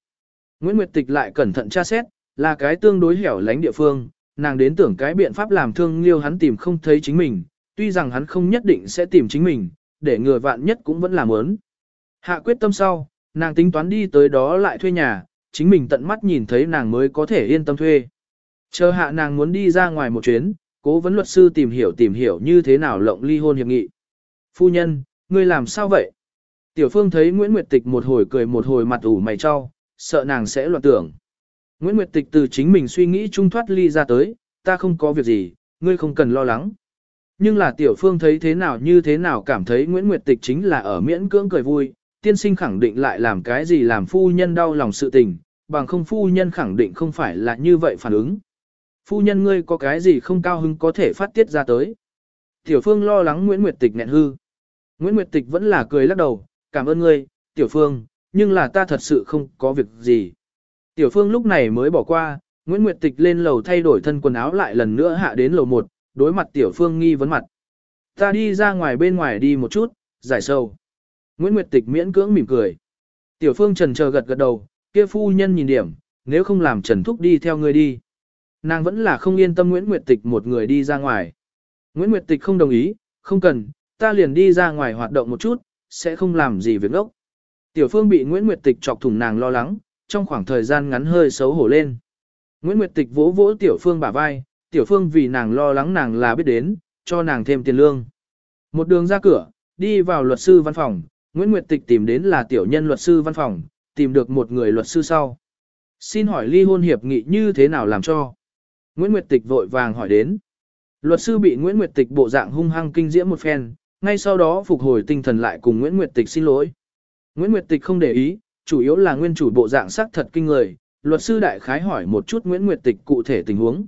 Nguyễn Nguyệt Tịch lại cẩn thận tra xét, là cái tương đối hẻo lánh địa phương, nàng đến tưởng cái biện pháp làm thương liêu hắn tìm không thấy chính mình, tuy rằng hắn không nhất định sẽ tìm chính mình, để người vạn nhất cũng vẫn làm ớn. Hạ quyết tâm sau, nàng tính toán đi tới đó lại thuê nhà, chính mình tận mắt nhìn thấy nàng mới có thể yên tâm thuê. Chờ hạ nàng muốn đi ra ngoài một chuyến, cố vấn luật sư tìm hiểu tìm hiểu như thế nào lộng ly hôn hiệp nghị. Phu nhân, ngươi làm sao vậy? Tiểu Phương thấy Nguyễn Nguyệt Tịch một hồi cười một hồi mặt ủ mày cho, sợ nàng sẽ loạn tưởng. Nguyễn Nguyệt Tịch từ chính mình suy nghĩ trung thoát ly ra tới, ta không có việc gì, ngươi không cần lo lắng. Nhưng là Tiểu Phương thấy thế nào như thế nào cảm thấy Nguyễn Nguyệt Tịch chính là ở miễn cưỡng cười vui, tiên sinh khẳng định lại làm cái gì làm phu nhân đau lòng sự tình, bằng không phu nhân khẳng định không phải là như vậy phản ứng. Phu nhân ngươi có cái gì không cao hứng có thể phát tiết ra tới. Tiểu Phương lo lắng Nguyễn Nguyệt Tịch nghẹn hư. Nguyễn Nguyệt Tịch vẫn là cười lắc đầu, cảm ơn ngươi, Tiểu Phương, nhưng là ta thật sự không có việc gì. Tiểu Phương lúc này mới bỏ qua, Nguyễn Nguyệt Tịch lên lầu thay đổi thân quần áo lại lần nữa hạ đến lầu 1, đối mặt Tiểu Phương nghi vấn mặt. Ta đi ra ngoài bên ngoài đi một chút, giải sâu. Nguyễn Nguyệt Tịch miễn cưỡng mỉm cười. Tiểu Phương trần chờ gật gật đầu, kia phu nhân nhìn điểm, nếu không làm Trần Thúc đi theo người đi. Nàng vẫn là không yên tâm Nguyễn Nguyệt Tịch một người đi ra ngoài. Nguyễn Nguyệt Tịch không đồng ý, không cần, ta liền đi ra ngoài hoạt động một chút, sẽ không làm gì việc ốc. Tiểu Phương bị Nguyễn Nguyệt Tịch chọc thủng nàng lo lắng, trong khoảng thời gian ngắn hơi xấu hổ lên. Nguyễn Nguyệt Tịch vỗ vỗ Tiểu Phương bả vai, Tiểu Phương vì nàng lo lắng nàng là biết đến, cho nàng thêm tiền lương. Một đường ra cửa, đi vào luật sư văn phòng, Nguyễn Nguyệt Tịch tìm đến là tiểu nhân luật sư văn phòng, tìm được một người luật sư sau. Xin hỏi ly hôn hiệp nghị như thế nào làm cho? Nguyễn Nguyệt Tịch vội vàng hỏi đến. Luật sư bị Nguyễn Nguyệt Tịch bộ dạng hung hăng kinh diễm một phen, ngay sau đó phục hồi tinh thần lại cùng Nguyễn Nguyệt Tịch xin lỗi. Nguyễn Nguyệt Tịch không để ý, chủ yếu là nguyên chủ bộ dạng sắc thật kinh người, luật sư đại khái hỏi một chút Nguyễn Nguyệt Tịch cụ thể tình huống.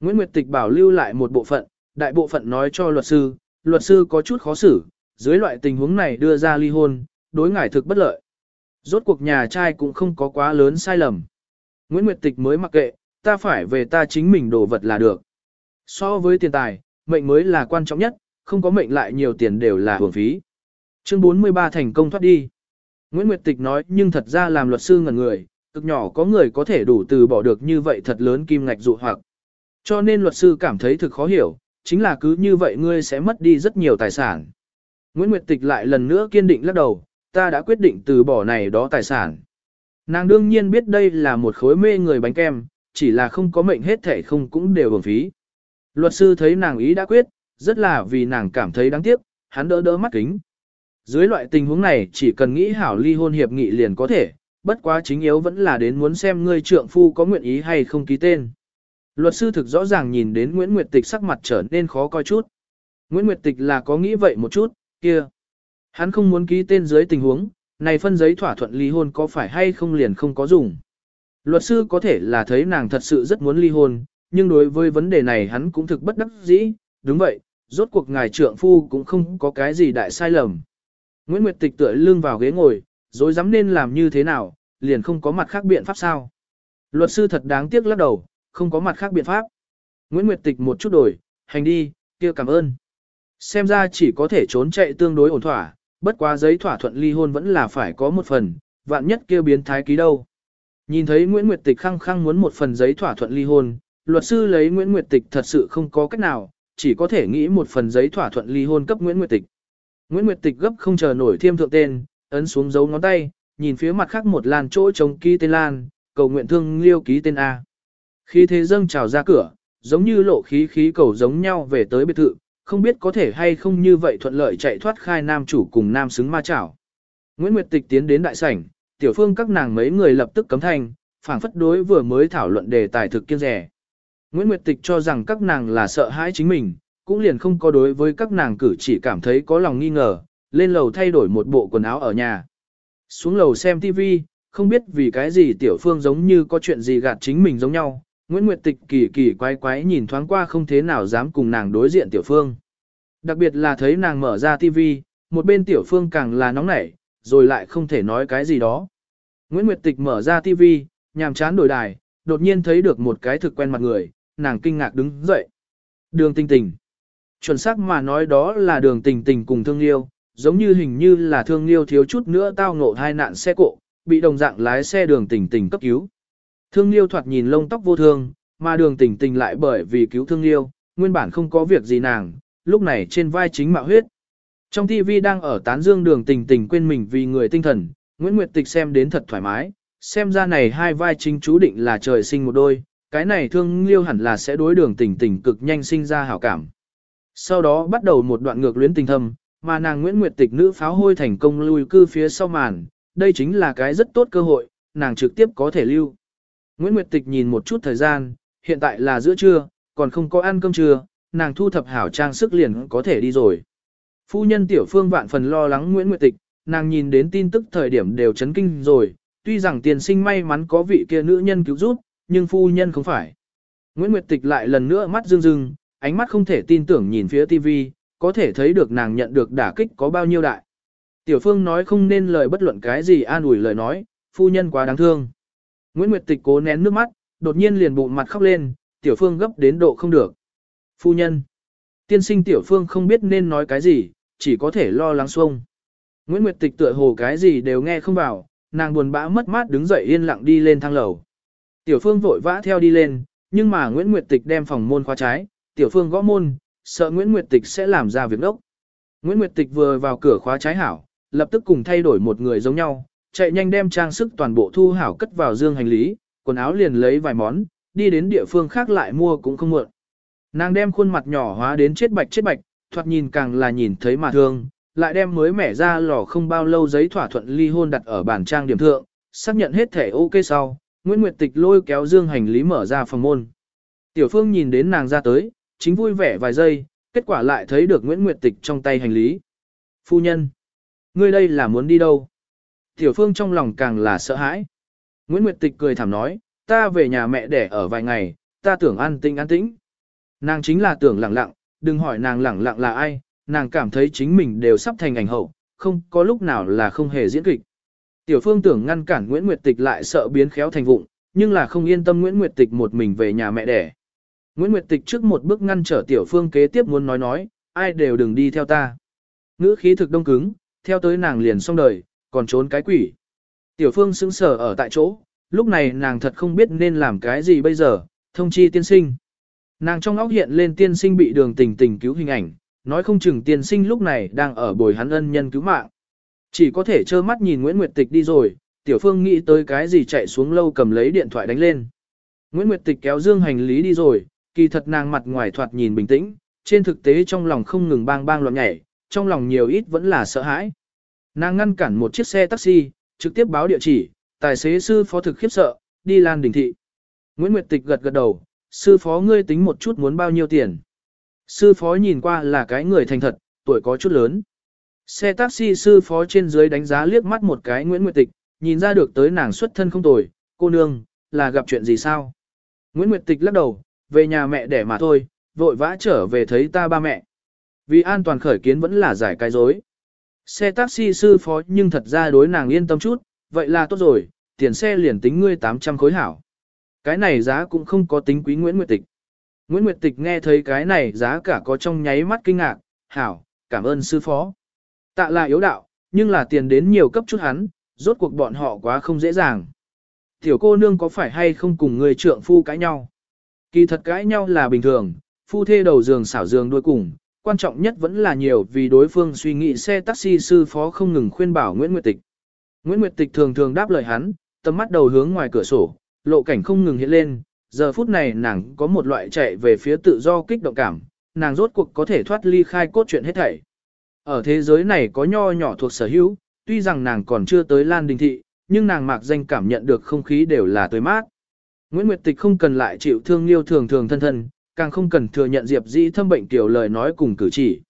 Nguyễn Nguyệt Tịch bảo lưu lại một bộ phận, đại bộ phận nói cho luật sư, luật sư có chút khó xử, dưới loại tình huống này đưa ra ly hôn, đối ngải thực bất lợi. Rốt cuộc nhà trai cũng không có quá lớn sai lầm. Nguyễn Nguyệt Tịch mới mặc kệ, ta phải về ta chính mình đồ vật là được. So với tiền tài, mệnh mới là quan trọng nhất, không có mệnh lại nhiều tiền đều là hưởng phí. Chương 43 thành công thoát đi. Nguyễn Nguyệt Tịch nói nhưng thật ra làm luật sư ngẩn người, cực nhỏ có người có thể đủ từ bỏ được như vậy thật lớn kim ngạch dụ hoặc. Cho nên luật sư cảm thấy thực khó hiểu, chính là cứ như vậy ngươi sẽ mất đi rất nhiều tài sản. Nguyễn Nguyệt Tịch lại lần nữa kiên định lắc đầu, ta đã quyết định từ bỏ này đó tài sản. Nàng đương nhiên biết đây là một khối mê người bánh kem, chỉ là không có mệnh hết thể không cũng đều hưởng phí. Luật sư thấy nàng ý đã quyết, rất là vì nàng cảm thấy đáng tiếc, hắn đỡ đỡ mắt kính. Dưới loại tình huống này chỉ cần nghĩ hảo ly hôn hiệp nghị liền có thể, bất quá chính yếu vẫn là đến muốn xem ngươi trượng phu có nguyện ý hay không ký tên. Luật sư thực rõ ràng nhìn đến Nguyễn Nguyệt Tịch sắc mặt trở nên khó coi chút. Nguyễn Nguyệt Tịch là có nghĩ vậy một chút, kia. Hắn không muốn ký tên dưới tình huống, này phân giấy thỏa thuận ly hôn có phải hay không liền không có dùng. Luật sư có thể là thấy nàng thật sự rất muốn ly hôn, nhưng đối với vấn đề này hắn cũng thực bất đắc dĩ, đúng vậy, rốt cuộc ngài trượng phu cũng không có cái gì đại sai lầm. Nguyễn Nguyệt Tịch tựa lưng vào ghế ngồi, rồi dám nên làm như thế nào, liền không có mặt khác biện pháp sao. Luật sư thật đáng tiếc lắc đầu, không có mặt khác biện pháp. Nguyễn Nguyệt Tịch một chút đổi, hành đi, kia cảm ơn. Xem ra chỉ có thể trốn chạy tương đối ổn thỏa, bất quá giấy thỏa thuận ly hôn vẫn là phải có một phần, vạn nhất kia biến thái ký đâu. Nhìn thấy Nguyễn Nguyệt Tịch khăng khăng muốn một phần giấy thỏa thuận ly hôn, luật sư lấy Nguyễn Nguyệt Tịch thật sự không có cách nào, chỉ có thể nghĩ một phần giấy thỏa thuận ly hôn cấp Nguyễn Nguyệt Tịch. Nguyễn Nguyệt Tịch gấp không chờ nổi thiêm thượng tên, ấn xuống dấu ngón tay, nhìn phía mặt khác một làn chỗ trống ký tên lan, cầu nguyện thương liêu ký tên A. Khi thế dâng trào ra cửa, giống như lộ khí khí cầu giống nhau về tới biệt thự, không biết có thể hay không như vậy thuận lợi chạy thoát khai nam chủ cùng nam xứng ma chảo. Nguyễn Nguyệt Tịch tiến đến đại sảnh, tiểu phương các nàng mấy người lập tức cấm thanh, phảng phất đối vừa mới thảo luận đề tài thực kiêng rẻ. Nguyễn Nguyệt Tịch cho rằng các nàng là sợ hãi chính mình, cũng liền không có đối với các nàng cử chỉ cảm thấy có lòng nghi ngờ, lên lầu thay đổi một bộ quần áo ở nhà. Xuống lầu xem TV, không biết vì cái gì tiểu phương giống như có chuyện gì gạt chính mình giống nhau, Nguyễn Nguyệt Tịch kỳ kỳ quái quái nhìn thoáng qua không thế nào dám cùng nàng đối diện tiểu phương. Đặc biệt là thấy nàng mở ra TV, một bên tiểu phương càng là nóng nảy, rồi lại không thể nói cái gì đó. Nguyễn Nguyệt Tịch mở ra TV, nhàm chán đổi đài, đột nhiên thấy được một cái thực quen mặt người, nàng kinh ngạc đứng dậy. Đường tinh tình. Chuẩn xác mà nói đó là đường tình tình cùng thương liêu, giống như hình như là thương liêu thiếu chút nữa tao ngộ hai nạn xe cộ, bị đồng dạng lái xe đường tình tình cấp cứu. Thương liêu thoạt nhìn lông tóc vô thương, mà đường tình tình lại bởi vì cứu thương liêu, nguyên bản không có việc gì nàng, lúc này trên vai chính mạo huyết. Trong TV đang ở tán dương đường tình tình quên mình vì người tinh thần, Nguyễn Nguyệt Tịch xem đến thật thoải mái, xem ra này hai vai chính chú định là trời sinh một đôi, cái này thương liêu hẳn là sẽ đối đường tình tình cực nhanh sinh ra hảo cảm. Sau đó bắt đầu một đoạn ngược luyến tình thâm, mà nàng Nguyễn Nguyệt Tịch nữ pháo hôi thành công lui cư phía sau màn, đây chính là cái rất tốt cơ hội, nàng trực tiếp có thể lưu. Nguyễn Nguyệt Tịch nhìn một chút thời gian, hiện tại là giữa trưa, còn không có ăn cơm trưa, nàng thu thập hảo trang sức liền có thể đi rồi. Phu nhân tiểu phương vạn phần lo lắng Nguyễn Nguyệt Tịch, nàng nhìn đến tin tức thời điểm đều chấn kinh rồi, tuy rằng tiền sinh may mắn có vị kia nữ nhân cứu giúp, nhưng phu nhân không phải. Nguyễn Nguyệt Tịch lại lần nữa mắt rưng rưng, ánh mắt không thể tin tưởng nhìn phía TV, có thể thấy được nàng nhận được đả kích có bao nhiêu đại. Tiểu Phương nói không nên lời bất luận cái gì an ủi lời nói, phu nhân quá đáng thương. Nguyễn Nguyệt Tịch cố nén nước mắt, đột nhiên liền bụng mặt khóc lên, Tiểu Phương gấp đến độ không được. Phu nhân. Tiên sinh Tiểu Phương không biết nên nói cái gì, chỉ có thể lo lắng xuông. Nguyễn Nguyệt Tịch tựa hồ cái gì đều nghe không vào, nàng buồn bã mất mát đứng dậy yên lặng đi lên thang lầu. Tiểu Phương vội vã theo đi lên, nhưng mà Nguyễn Nguyệt Tịch đem phòng môn khóa trái, Tiểu Phương gõ môn, sợ Nguyễn Nguyệt Tịch sẽ làm ra việc đốc. Nguyễn Nguyệt Tịch vừa vào cửa khóa trái hảo, lập tức cùng thay đổi một người giống nhau, chạy nhanh đem trang sức toàn bộ thu hảo cất vào dương hành lý, quần áo liền lấy vài món, đi đến địa phương khác lại mua cũng không muộn. Nàng đem khuôn mặt nhỏ hóa đến chết bạch chết bạch, thoạt nhìn càng là nhìn thấy mà thương, lại đem mới mẻ ra lò không bao lâu giấy thỏa thuận ly hôn đặt ở bàn trang điểm thượng, xác nhận hết thể ok sau, Nguyễn Nguyệt Tịch lôi kéo dương hành lý mở ra phòng môn. Tiểu Phương nhìn đến nàng ra tới, chính vui vẻ vài giây, kết quả lại thấy được Nguyễn Nguyệt Tịch trong tay hành lý. Phu nhân, ngươi đây là muốn đi đâu? Tiểu Phương trong lòng càng là sợ hãi. Nguyễn Nguyệt Tịch cười thảm nói, ta về nhà mẹ đẻ ở vài ngày, ta tưởng an tĩnh an tĩnh. Nàng chính là tưởng lẳng lặng, đừng hỏi nàng lẳng lặng là ai, nàng cảm thấy chính mình đều sắp thành ảnh hậu, không có lúc nào là không hề diễn kịch. Tiểu Phương tưởng ngăn cản Nguyễn Nguyệt Tịch lại sợ biến khéo thành vụng, nhưng là không yên tâm Nguyễn Nguyệt Tịch một mình về nhà mẹ đẻ. Nguyễn Nguyệt Tịch trước một bước ngăn trở Tiểu Phương kế tiếp muốn nói nói, ai đều đừng đi theo ta. Ngữ khí thực đông cứng, theo tới nàng liền xong đời, còn trốn cái quỷ. Tiểu Phương sững sờ ở tại chỗ, lúc này nàng thật không biết nên làm cái gì bây giờ, thông chi tiên sinh. Nàng trong óc hiện lên tiên sinh bị đường tình tình cứu hình ảnh, nói không chừng tiên sinh lúc này đang ở bồi hắn ân nhân cứu mạng. Chỉ có thể trơ mắt nhìn Nguyễn Nguyệt Tịch đi rồi, Tiểu Phương nghĩ tới cái gì chạy xuống lâu cầm lấy điện thoại đánh lên. Nguyễn Nguyệt Tịch kéo dương hành lý đi rồi, kỳ thật nàng mặt ngoài thoạt nhìn bình tĩnh, trên thực tế trong lòng không ngừng bang bang loạn nhảy, trong lòng nhiều ít vẫn là sợ hãi. Nàng ngăn cản một chiếc xe taxi, trực tiếp báo địa chỉ, tài xế sư phó thực khiếp sợ, đi Lan Đình Thị. Nguyễn Nguyệt Tịch gật gật đầu, sư phó ngươi tính một chút muốn bao nhiêu tiền. Sư phó nhìn qua là cái người thành thật, tuổi có chút lớn. Xe taxi sư phó trên dưới đánh giá liếc mắt một cái Nguyễn Nguyệt Tịch, nhìn ra được tới nàng xuất thân không tồi, cô nương, là gặp chuyện gì sao? Nguyễn Nguyệt Tịch lắc đầu, về nhà mẹ đẻ mà thôi, vội vã trở về thấy ta ba mẹ. Vì an toàn khởi kiến vẫn là giải cái dối. Xe taxi sư phó nhưng thật ra đối nàng yên tâm chút, vậy là tốt rồi, tiền xe liền tính ngươi 800 khối hảo. Cái này giá cũng không có tính quý Nguyễn Nguyệt Tịch. Nguyễn Nguyệt Tịch nghe thấy cái này giá cả có trong nháy mắt kinh ngạc, hảo, cảm ơn sư phó. Tạ là yếu đạo, nhưng là tiền đến nhiều cấp chút hắn, rốt cuộc bọn họ quá không dễ dàng. Tiểu cô nương có phải hay không cùng người trượng phu cãi nhau? Kỳ thật cãi nhau là bình thường, phu thê đầu giường xảo giường đuôi cùng, quan trọng nhất vẫn là nhiều vì đối phương suy nghĩ xe taxi sư phó không ngừng khuyên bảo Nguyễn Nguyệt Tịch. Nguyễn Nguyệt Tịch thường thường đáp lời hắn, tầm mắt đầu hướng ngoài cửa sổ, lộ cảnh không ngừng hiện lên, giờ phút này nàng có một loại chạy về phía tự do kích động cảm, nàng rốt cuộc có thể thoát ly khai cốt truyện hết thảy. Ở thế giới này có nho nhỏ thuộc sở hữu, tuy rằng nàng còn chưa tới Lan Đình Thị, nhưng nàng mạc danh cảm nhận được không khí đều là tươi mát. Nguyễn Nguyệt Tịch không cần lại chịu thương liêu thường thường thân thân, càng không cần thừa nhận Diệp Dĩ thâm bệnh tiểu lời nói cùng cử chỉ.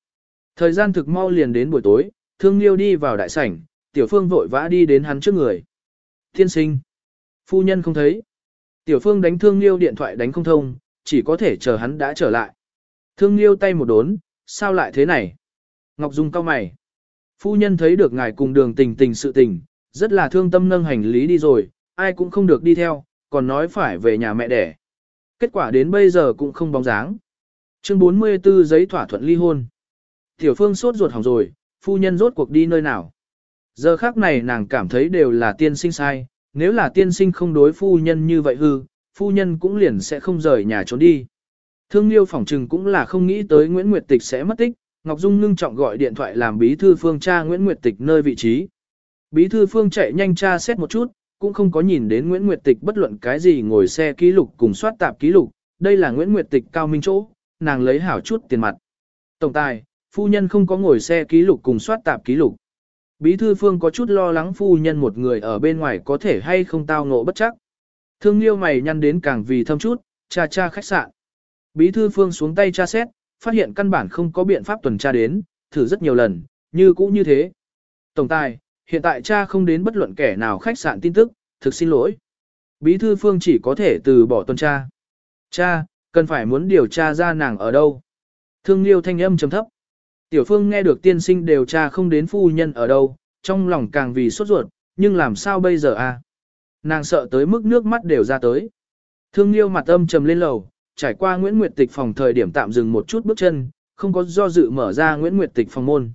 Thời gian thực mau liền đến buổi tối, thương liêu đi vào đại sảnh, tiểu phương vội vã đi đến hắn trước người. Thiên sinh. Phu nhân không thấy. Tiểu phương đánh thương liêu điện thoại đánh không thông, chỉ có thể chờ hắn đã trở lại. Thương liêu tay một đốn, sao lại thế này? Ngọc Dung cao mày. Phu nhân thấy được ngài cùng đường tình tình sự tình, rất là thương tâm nâng hành lý đi rồi, ai cũng không được đi theo, còn nói phải về nhà mẹ đẻ. Kết quả đến bây giờ cũng không bóng dáng. Chương 44 giấy thỏa thuận ly hôn. Tiểu phương sốt ruột hỏng rồi, phu nhân rốt cuộc đi nơi nào. Giờ khác này nàng cảm thấy đều là tiên sinh sai, nếu là tiên sinh không đối phu nhân như vậy hư, phu nhân cũng liền sẽ không rời nhà trốn đi. Thương Liêu phỏng trừng cũng là không nghĩ tới Nguyễn Nguyệt Tịch sẽ mất tích, Ngọc Dung ngưng trọng gọi điện thoại làm bí thư phương tra Nguyễn Nguyệt Tịch nơi vị trí. Bí thư phương chạy nhanh tra xét một chút, cũng không có nhìn đến Nguyễn Nguyệt Tịch bất luận cái gì ngồi xe ký lục cùng soát tạp ký lục, đây là Nguyễn Nguyệt Tịch cao minh chỗ, nàng lấy hảo chút tiền mặt. Tổng tài, phu nhân không có ngồi xe ký lục cùng soát tạp ký lục. Bí thư phương có chút lo lắng phu nhân một người ở bên ngoài có thể hay không tao ngộ bất chắc. Thương liêu mày nhăn đến càng vì thâm chút, cha cha khách sạn. Bí thư phương xuống tay tra xét, phát hiện căn bản không có biện pháp tuần tra đến, thử rất nhiều lần, như cũ như thế. Tổng tài, hiện tại cha không đến bất luận kẻ nào khách sạn tin tức, thực xin lỗi. Bí thư phương chỉ có thể từ bỏ tuần tra. Cha, cần phải muốn điều tra ra nàng ở đâu. Thương liêu thanh âm trầm thấp. Tiểu phương nghe được tiên sinh điều tra không đến phu nhân ở đâu, trong lòng càng vì sốt ruột, nhưng làm sao bây giờ à Nàng sợ tới mức nước mắt đều ra tới. Thương liêu mặt âm trầm lên lầu, trải qua Nguyễn Nguyệt Tịch phòng thời điểm tạm dừng một chút bước chân, không có do dự mở ra Nguyễn Nguyệt Tịch phòng môn.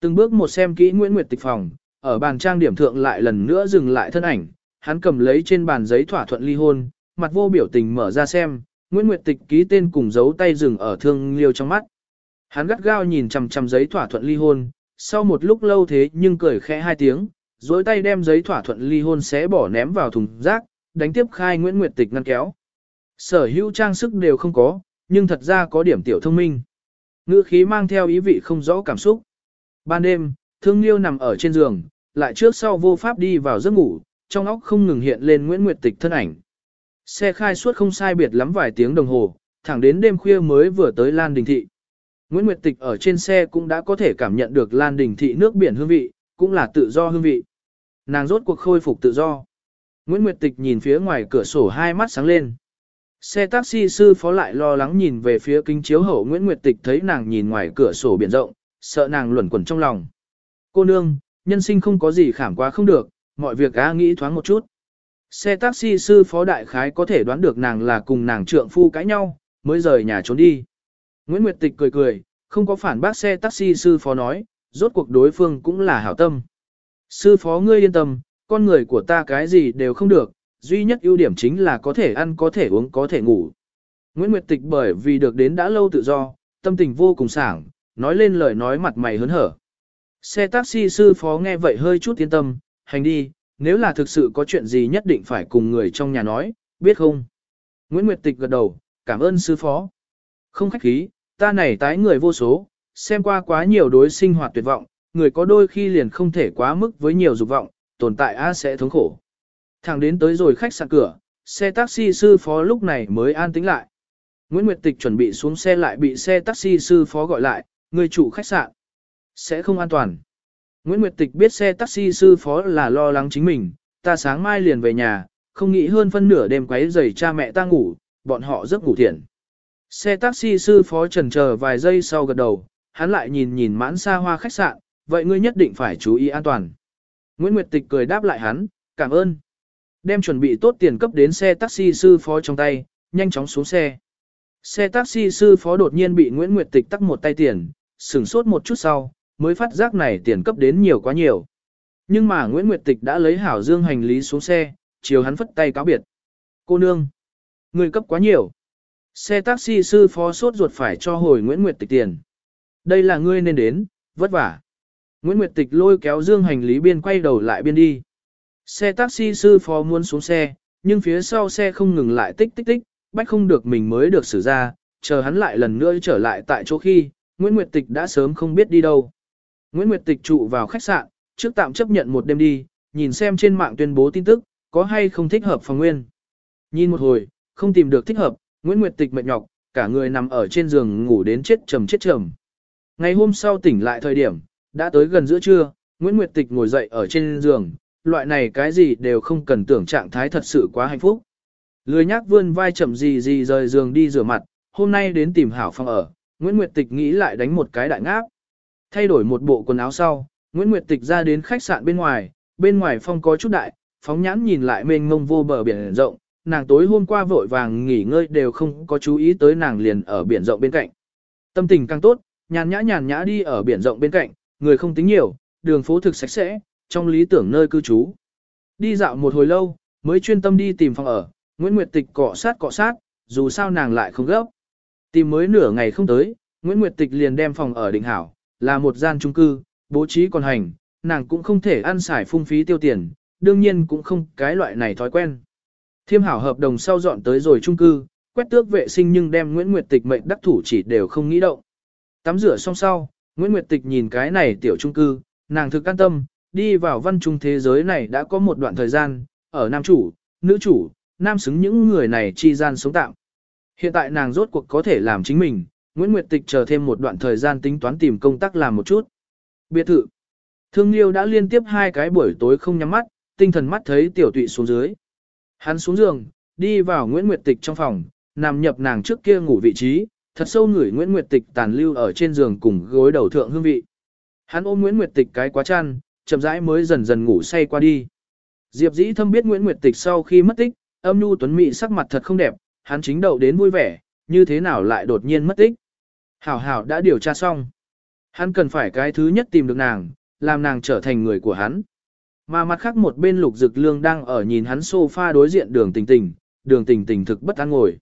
Từng bước một xem kỹ Nguyễn Nguyệt Tịch phòng, ở bàn trang điểm thượng lại lần nữa dừng lại thân ảnh, hắn cầm lấy trên bàn giấy thỏa thuận ly hôn, mặt vô biểu tình mở ra xem, Nguyễn Nguyệt Tịch ký tên cùng dấu tay dừng ở thương liêu trong mắt. Hắn gắt gao nhìn chằm chằm giấy thỏa thuận ly hôn, sau một lúc lâu thế nhưng cười khẽ hai tiếng, dối tay đem giấy thỏa thuận ly hôn xé bỏ ném vào thùng rác, đánh tiếp khai Nguyễn Nguyệt Tịch ngăn kéo. Sở hữu trang sức đều không có, nhưng thật ra có điểm tiểu thông minh. Ngữ khí mang theo ý vị không rõ cảm xúc. Ban đêm, thương liêu nằm ở trên giường, lại trước sau vô pháp đi vào giấc ngủ, trong óc không ngừng hiện lên Nguyễn Nguyệt Tịch thân ảnh. Xe khai suốt không sai biệt lắm vài tiếng đồng hồ, thẳng đến đêm khuya mới vừa tới Lan Đình Thị. Nguyễn Nguyệt Tịch ở trên xe cũng đã có thể cảm nhận được Lan Đình Thị nước biển hương vị, cũng là tự do hương vị. Nàng rốt cuộc khôi phục tự do. Nguyễn Nguyệt Tịch nhìn phía ngoài cửa sổ hai mắt sáng lên. Xe taxi sư phó lại lo lắng nhìn về phía kính chiếu hậu Nguyễn Nguyệt Tịch thấy nàng nhìn ngoài cửa sổ biển rộng, sợ nàng luẩn quẩn trong lòng. Cô nương, nhân sinh không có gì khảm quá không được, mọi việc á nghĩ thoáng một chút. Xe taxi sư phó đại khái có thể đoán được nàng là cùng nàng trượng phu cãi nhau, mới rời nhà trốn đi. Nguyễn Nguyệt Tịch cười cười, không có phản bác xe taxi sư phó nói, rốt cuộc đối phương cũng là hảo tâm. Sư phó ngươi yên tâm, con người của ta cái gì đều không được, duy nhất ưu điểm chính là có thể ăn có thể uống có thể ngủ. Nguyễn Nguyệt Tịch bởi vì được đến đã lâu tự do, tâm tình vô cùng sảng, nói lên lời nói mặt mày hớn hở. Xe taxi sư phó nghe vậy hơi chút yên tâm, hành đi, nếu là thực sự có chuyện gì nhất định phải cùng người trong nhà nói, biết không? Nguyễn Nguyệt Tịch gật đầu, cảm ơn sư phó. Không khách khí, ta này tái người vô số, xem qua quá nhiều đối sinh hoạt tuyệt vọng, người có đôi khi liền không thể quá mức với nhiều dục vọng, tồn tại a sẽ thống khổ. Thẳng đến tới rồi khách sạn cửa, xe taxi sư phó lúc này mới an tĩnh lại. Nguyễn Nguyệt Tịch chuẩn bị xuống xe lại bị xe taxi sư phó gọi lại, người chủ khách sạn. Sẽ không an toàn. Nguyễn Nguyệt Tịch biết xe taxi sư phó là lo lắng chính mình, ta sáng mai liền về nhà, không nghĩ hơn phân nửa đêm quấy rầy cha mẹ ta ngủ, bọn họ giấc ngủ thiện. Xe taxi sư phó trần chờ vài giây sau gật đầu, hắn lại nhìn nhìn mãn xa hoa khách sạn, vậy ngươi nhất định phải chú ý an toàn. Nguyễn Nguyệt Tịch cười đáp lại hắn, cảm ơn. Đem chuẩn bị tốt tiền cấp đến xe taxi sư phó trong tay, nhanh chóng xuống xe. Xe taxi sư phó đột nhiên bị Nguyễn Nguyệt Tịch tắt một tay tiền, sửng sốt một chút sau, mới phát giác này tiền cấp đến nhiều quá nhiều. Nhưng mà Nguyễn Nguyệt Tịch đã lấy hảo dương hành lý xuống xe, chiều hắn phất tay cáo biệt. Cô nương, người cấp quá nhiều. Xe taxi sư phó sốt ruột phải cho hồi Nguyễn Nguyệt Tịch tiền. Đây là ngươi nên đến, vất vả. Nguyễn Nguyệt Tịch lôi kéo dương hành lý biên quay đầu lại biên đi. Xe taxi sư phó muốn xuống xe, nhưng phía sau xe không ngừng lại tích tích tích, bách không được mình mới được xử ra, chờ hắn lại lần nữa trở lại tại chỗ khi, Nguyễn Nguyệt Tịch đã sớm không biết đi đâu. Nguyễn Nguyệt Tịch trụ vào khách sạn, trước tạm chấp nhận một đêm đi, nhìn xem trên mạng tuyên bố tin tức, có hay không thích hợp phòng nguyên. Nhìn một hồi, không tìm được thích hợp, Nguyễn Nguyệt Tịch mệt nhọc, cả người nằm ở trên giường ngủ đến chết trầm chết trầm. Ngày hôm sau tỉnh lại thời điểm, đã tới gần giữa trưa, Nguyễn Nguyệt Tịch ngồi dậy ở trên giường, loại này cái gì đều không cần tưởng trạng thái thật sự quá hạnh phúc. Lười nhác vươn vai chậm gì gì rời giường đi rửa mặt, hôm nay đến tìm hảo phòng ở, Nguyễn Nguyệt Tịch nghĩ lại đánh một cái đại ngáp. Thay đổi một bộ quần áo sau, Nguyễn Nguyệt Tịch ra đến khách sạn bên ngoài, bên ngoài phong có chút đại, phóng nhãn nhìn lại mênh mông vô bờ biển rộng, nàng tối hôm qua vội vàng nghỉ ngơi đều không có chú ý tới nàng liền ở biển rộng bên cạnh. Tâm tình càng tốt, nhàn nhã nhàn nhã đi ở biển rộng bên cạnh, người không tính nhiều, đường phố thực sạch sẽ, trong lý tưởng nơi cư trú. Đi dạo một hồi lâu, mới chuyên tâm đi tìm phòng ở, Nguyễn Nguyệt Tịch cọ sát cọ sát, dù sao nàng lại không gấp. Tìm mới nửa ngày không tới, Nguyễn Nguyệt Tịch liền đem phòng ở định hảo, là một gian trung cư, bố trí còn hành, nàng cũng không thể ăn xài phung phí tiêu tiền, đương nhiên cũng không cái loại này thói quen. Thiêm hảo hợp đồng sau dọn tới rồi trung cư, quét tước vệ sinh nhưng đem Nguyễn Nguyệt Tịch mệnh đắc thủ chỉ đều không nghĩ động. Tắm rửa xong sau, Nguyễn Nguyệt Tịch nhìn cái này tiểu trung cư, nàng thực an tâm, đi vào văn trung thế giới này đã có một đoạn thời gian, ở nam chủ, nữ chủ, nam xứng những người này chi gian sống tạm. Hiện tại nàng rốt cuộc có thể làm chính mình, Nguyễn Nguyệt Tịch chờ thêm một đoạn thời gian tính toán tìm công tác làm một chút. Biệt thự. Thương Liêu đã liên tiếp hai cái buổi tối không nhắm mắt, tinh thần mắt thấy tiểu tụy xuống dưới. Hắn xuống giường, đi vào Nguyễn Nguyệt Tịch trong phòng, nằm nhập nàng trước kia ngủ vị trí, thật sâu ngửi Nguyễn Nguyệt Tịch tàn lưu ở trên giường cùng gối đầu thượng hương vị. Hắn ôm Nguyễn Nguyệt Tịch cái quá chăn, chậm rãi mới dần dần ngủ say qua đi. Diệp Dĩ Thâm biết Nguyễn Nguyệt Tịch sau khi mất tích, âm nhu tuấn mỹ sắc mặt thật không đẹp, hắn chính đầu đến vui vẻ, như thế nào lại đột nhiên mất tích. Hảo hảo đã điều tra xong. Hắn cần phải cái thứ nhất tìm được nàng, làm nàng trở thành người của hắn. Mà mặt khác một bên lục dực lương đang ở nhìn hắn sofa đối diện đường tình tình, đường tình tình thực bất an ngồi.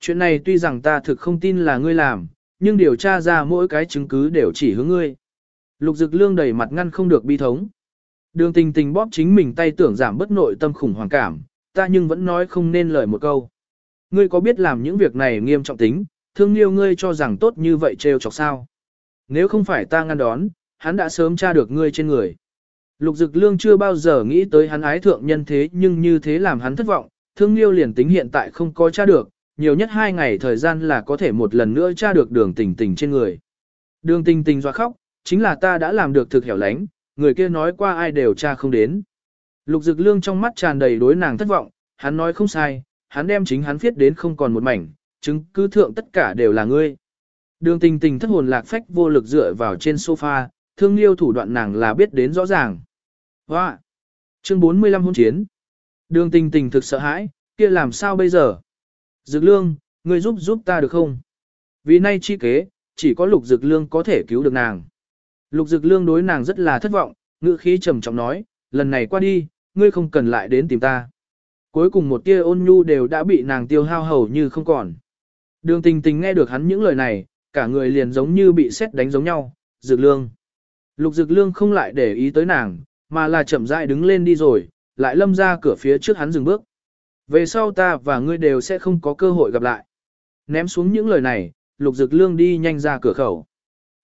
Chuyện này tuy rằng ta thực không tin là ngươi làm, nhưng điều tra ra mỗi cái chứng cứ đều chỉ hướng ngươi. Lục dực lương đầy mặt ngăn không được bi thống. Đường tình tình bóp chính mình tay tưởng giảm bất nội tâm khủng hoảng cảm, ta nhưng vẫn nói không nên lời một câu. Ngươi có biết làm những việc này nghiêm trọng tính, thương liêu ngươi cho rằng tốt như vậy trêu chọc sao. Nếu không phải ta ngăn đón, hắn đã sớm tra được ngươi trên người. Lục dực lương chưa bao giờ nghĩ tới hắn ái thượng nhân thế nhưng như thế làm hắn thất vọng, thương liêu liền tính hiện tại không có tra được, nhiều nhất hai ngày thời gian là có thể một lần nữa tra được đường tình tình trên người. Đường tình tình doa khóc, chính là ta đã làm được thực hẻo lánh, người kia nói qua ai đều tra không đến. Lục dực lương trong mắt tràn đầy đối nàng thất vọng, hắn nói không sai, hắn đem chính hắn viết đến không còn một mảnh, chứng cứ thượng tất cả đều là ngươi. Đường tình tình thất hồn lạc phách vô lực dựa vào trên sofa, thương liêu thủ đoạn nàng là biết đến rõ ràng. Hoa! Chương 45 hôn chiến. Đường tình tình thực sợ hãi, kia làm sao bây giờ? Dực lương, ngươi giúp giúp ta được không? Vì nay chi kế, chỉ có lục dực lương có thể cứu được nàng. Lục dực lương đối nàng rất là thất vọng, ngữ khí trầm trọng nói, lần này qua đi, ngươi không cần lại đến tìm ta. Cuối cùng một tia ôn nhu đều đã bị nàng tiêu hao hầu như không còn. Đường tình tình nghe được hắn những lời này, cả người liền giống như bị xét đánh giống nhau, Dược lương. Lục Dược lương không lại để ý tới nàng, mà là chậm rãi đứng lên đi rồi, lại lâm ra cửa phía trước hắn dừng bước. Về sau ta và ngươi đều sẽ không có cơ hội gặp lại. Ném xuống những lời này, lục Dược lương đi nhanh ra cửa khẩu.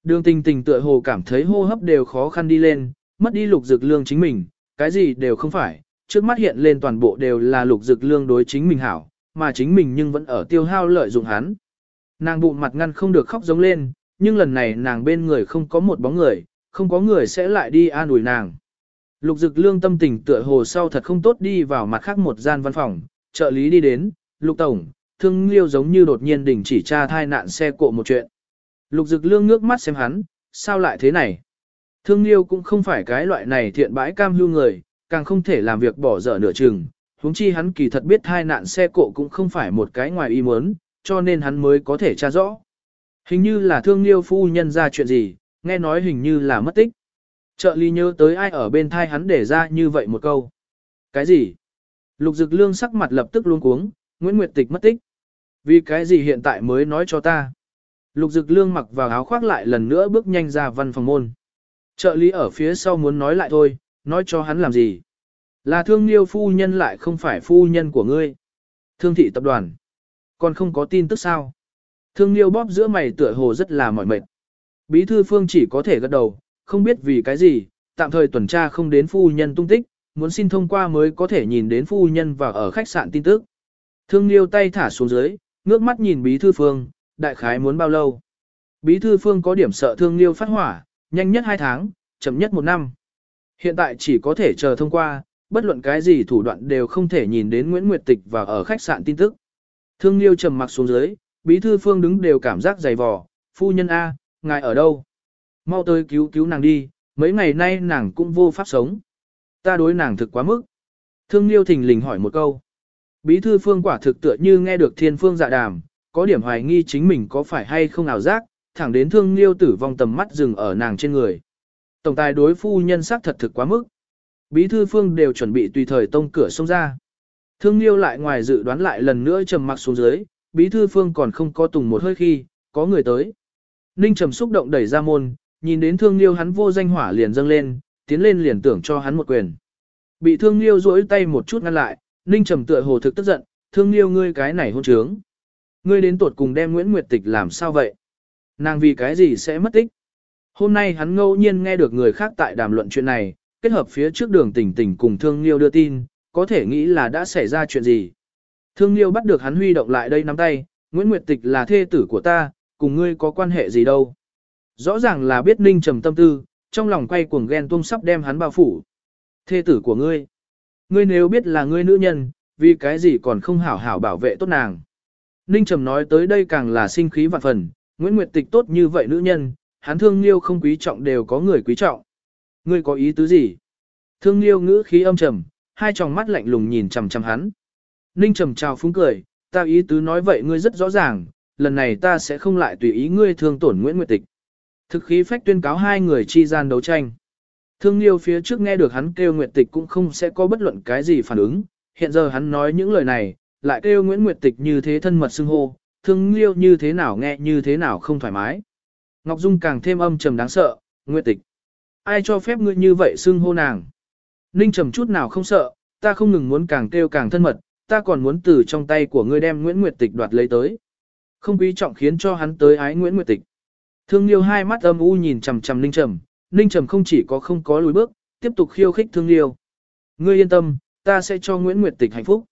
Đường tình tình tựa hồ cảm thấy hô hấp đều khó khăn đi lên, mất đi lục Dược lương chính mình, cái gì đều không phải, trước mắt hiện lên toàn bộ đều là lục Dược lương đối chính mình hảo, mà chính mình nhưng vẫn ở tiêu hao lợi dụng hắn. Nàng bụng mặt ngăn không được khóc giống lên, nhưng lần này nàng bên người không có một bóng người, không có người sẽ lại đi an ủi nàng. Lục dực lương tâm tình tựa hồ sau thật không tốt đi vào mặt khác một gian văn phòng, trợ lý đi đến, lục tổng, thương liêu giống như đột nhiên đình chỉ tra thai nạn xe cộ một chuyện. Lục dực lương ngước mắt xem hắn, sao lại thế này? Thương liêu cũng không phải cái loại này thiện bãi cam hưu người, càng không thể làm việc bỏ dở nửa chừng, huống chi hắn kỳ thật biết hai nạn xe cộ cũng không phải một cái ngoài ý muốn, cho nên hắn mới có thể tra rõ. Hình như là thương liêu phu nhân ra chuyện gì, nghe nói hình như là mất tích. Trợ lý nhớ tới ai ở bên thai hắn để ra như vậy một câu. Cái gì? Lục dực lương sắc mặt lập tức luôn cuống, Nguyễn Nguyệt Tịch mất tích. Vì cái gì hiện tại mới nói cho ta? Lục dực lương mặc vào áo khoác lại lần nữa bước nhanh ra văn phòng môn. Trợ lý ở phía sau muốn nói lại thôi, nói cho hắn làm gì? Là thương liêu phu nhân lại không phải phu nhân của ngươi. Thương thị tập đoàn. Còn không có tin tức sao? Thương liêu bóp giữa mày tựa hồ rất là mỏi mệt. Bí thư phương chỉ có thể gật đầu, không biết vì cái gì, tạm thời tuần tra không đến phu nhân tung tích, muốn xin thông qua mới có thể nhìn đến phu nhân và ở khách sạn tin tức. Thương liêu tay thả xuống dưới, ngước mắt nhìn bí thư phương, đại khái muốn bao lâu. Bí thư phương có điểm sợ thương liêu phát hỏa, nhanh nhất 2 tháng, chậm nhất 1 năm. Hiện tại chỉ có thể chờ thông qua, bất luận cái gì thủ đoạn đều không thể nhìn đến Nguyễn Nguyệt Tịch và ở khách sạn tin tức. Thương liêu trầm mặc xuống dưới, bí thư phương đứng đều cảm giác dày vò, phu nhân A, ngài ở đâu? Mau tới cứu cứu nàng đi, mấy ngày nay nàng cũng vô pháp sống. Ta đối nàng thực quá mức. Thương liêu thình lình hỏi một câu. Bí thư phương quả thực tựa như nghe được thiên phương dạ đàm, có điểm hoài nghi chính mình có phải hay không ảo giác, thẳng đến thương liêu tử vong tầm mắt dừng ở nàng trên người. Tổng tài đối phu nhân sắc thật thực quá mức. Bí thư phương đều chuẩn bị tùy thời tông cửa xông ra. Thương liêu lại ngoài dự đoán lại lần nữa trầm mặc xuống dưới, bí thư phương còn không có tùng một hơi khi, có người tới. Ninh trầm xúc động đẩy ra môn, nhìn đến thương liêu hắn vô danh hỏa liền dâng lên, tiến lên liền tưởng cho hắn một quyền. Bị thương liêu duỗi tay một chút ngăn lại, Ninh trầm tựa hồ thực tức giận, thương liêu ngươi cái này hôn trướng. Ngươi đến tuột cùng đem Nguyễn Nguyệt Tịch làm sao vậy? Nàng vì cái gì sẽ mất tích? Hôm nay hắn ngẫu nhiên nghe được người khác tại đàm luận chuyện này, kết hợp phía trước đường tỉnh tỉnh cùng Thương Liêu đưa tin, có thể nghĩ là đã xảy ra chuyện gì. Thương Liêu bắt được hắn huy động lại đây nắm tay, Nguyễn Nguyệt Tịch là thê tử của ta, cùng ngươi có quan hệ gì đâu. Rõ ràng là biết ninh trầm tâm tư, trong lòng quay cuồng ghen tuông sắp đem hắn bao phủ. Thê tử của ngươi. Ngươi nếu biết là ngươi nữ nhân, vì cái gì còn không hảo hảo bảo vệ tốt nàng. Ninh Trầm nói tới đây càng là sinh khí vạn phần, Nguyễn Nguyệt Tịch tốt như vậy nữ nhân, hắn thương liêu không quý trọng đều có người quý trọng. Ngươi có ý tứ gì? Thương liêu ngữ khí âm trầm, hai tròng mắt lạnh lùng nhìn chằm chằm hắn. Ninh Trầm chào phúng cười, ta ý tứ nói vậy ngươi rất rõ ràng, lần này ta sẽ không lại tùy ý ngươi thương tổn Nguyễn Nguyệt Tịch. Thực khí phách tuyên cáo hai người chi gian đấu tranh. Thương Liêu phía trước nghe được hắn kêu Nguyệt Tịch cũng không sẽ có bất luận cái gì phản ứng, hiện giờ hắn nói những lời này, lại kêu Nguyễn Nguyệt Tịch như thế thân mật xưng hô, Thương Liêu như thế nào nghe như thế nào không thoải mái. Ngọc Dung càng thêm âm trầm đáng sợ, Nguyệt Tịch. Ai cho phép ngươi như vậy xưng hô nàng? Ninh trầm chút nào không sợ, ta không ngừng muốn càng kêu càng thân mật, ta còn muốn từ trong tay của ngươi đem Nguyễn Nguyệt Tịch đoạt lấy tới. Không quý trọng khiến cho hắn tới ái Nguyễn Nguyệt Tịch. Thương Liêu hai mắt âm u nhìn chằm chằm Ninh Trầm, Ninh Trầm không chỉ có không có lùi bước, tiếp tục khiêu khích Thương Liêu. Ngươi yên tâm, ta sẽ cho Nguyễn Nguyệt Tịch hạnh phúc.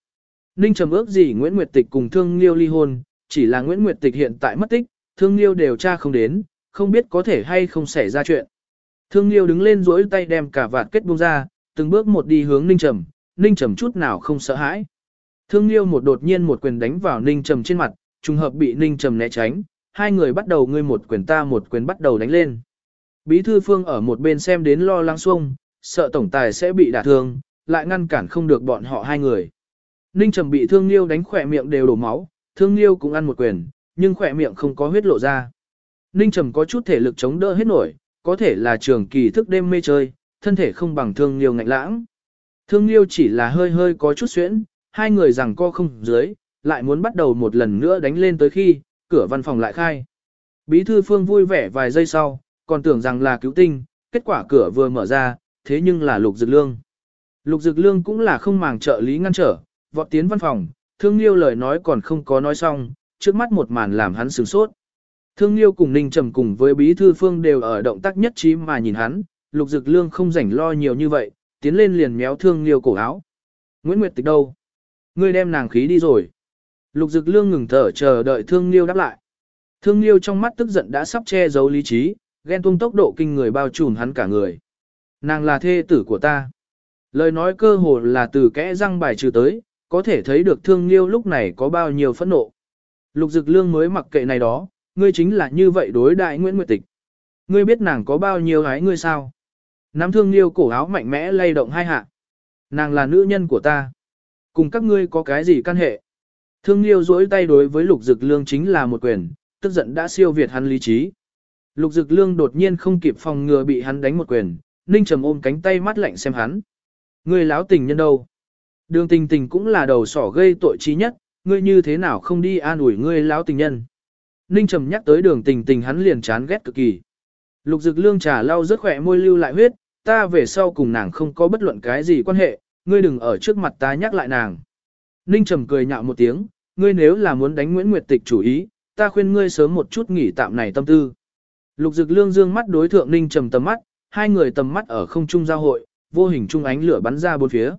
Ninh Trầm ước gì Nguyễn Nguyệt Tịch cùng Thương Liêu ly hôn, chỉ là Nguyễn Nguyệt Tịch hiện tại mất tích, Thương Liêu điều tra không đến, không biết có thể hay không xảy ra chuyện. Thương Liêu đứng lên duỗi tay đem cả vạt kết buông ra, từng bước một đi hướng Ninh Trầm, Ninh Trầm chút nào không sợ hãi. Thương Liêu một đột nhiên một quyền đánh vào Ninh Trầm trên mặt, trùng hợp bị Ninh Trầm né tránh, hai người bắt đầu ngươi một quyền ta một quyền bắt đầu đánh lên. Bí thư phương ở một bên xem đến lo lắng xuông, sợ tổng tài sẽ bị đả thương, lại ngăn cản không được bọn họ hai người. Ninh Trầm bị thương liêu đánh khỏe miệng đều đổ máu, thương liêu cũng ăn một quyền, nhưng khỏe miệng không có huyết lộ ra. Ninh Trầm có chút thể lực chống đỡ hết nổi, có thể là trường kỳ thức đêm mê chơi, thân thể không bằng thương liêu ngạnh lãng. Thương liêu chỉ là hơi hơi có chút xuyễn, hai người rằng co không dưới, lại muốn bắt đầu một lần nữa đánh lên tới khi, cửa văn phòng lại khai. Bí thư phương vui vẻ vài giây sau, còn tưởng rằng là cứu tinh, kết quả cửa vừa mở ra, thế nhưng là lục dực lương. Lục dực lương cũng là không màng trợ lý ngăn trở, vọt tiến văn phòng, thương liêu lời nói còn không có nói xong, trước mắt một màn làm hắn sửng sốt. Thương liêu cùng ninh trầm cùng với bí thư phương đều ở động tác nhất trí mà nhìn hắn, lục dực lương không rảnh lo nhiều như vậy, tiến lên liền méo thương liêu cổ áo. Nguyễn Nguyệt Tịch đâu? Ngươi đem nàng khí đi rồi. Lục Dực Lương ngừng thở chờ đợi Thương Liêu đáp lại. Thương Liêu trong mắt tức giận đã sắp che giấu lý trí, ghen tuông tốc độ kinh người bao trùm hắn cả người. Nàng là thê tử của ta. Lời nói cơ hồ là từ kẽ răng bài trừ tới, có thể thấy được thương liêu lúc này có bao nhiêu phẫn nộ. Lục dực lương mới mặc kệ này đó, ngươi chính là như vậy đối đại Nguyễn Nguyệt Tịch. Ngươi biết nàng có bao nhiêu gái ngươi sao? Nắm thương liêu cổ áo mạnh mẽ lay động hai hạ. Nàng là nữ nhân của ta. Cùng các ngươi có cái gì căn hệ? Thương liêu duỗi tay đối với lục dực lương chính là một quyền, tức giận đã siêu việt hắn lý trí. Lục dực lương đột nhiên không kịp phòng ngừa bị hắn đánh một quyền, ninh trầm ôm cánh tay mắt lạnh xem hắn. Ngươi láo tình nhân đâu? Đường tình tình cũng là đầu sỏ gây tội trí nhất, ngươi như thế nào không đi an ủi ngươi láo tình nhân? Ninh trầm nhắc tới đường tình tình hắn liền chán ghét cực kỳ. Lục dực lương trà lau rất khỏe môi lưu lại huyết, ta về sau cùng nàng không có bất luận cái gì quan hệ, ngươi đừng ở trước mặt ta nhắc lại nàng. Ninh trầm cười nhạo một tiếng, ngươi nếu là muốn đánh Nguyễn Nguyệt Tịch chủ ý, ta khuyên ngươi sớm một chút nghỉ tạm này tâm tư. Lục dực lương dương mắt đối thượng Ninh trầm tầm mắt, hai người tầm mắt ở không trung giao hội, vô hình trung ánh lửa bắn ra bốn phía.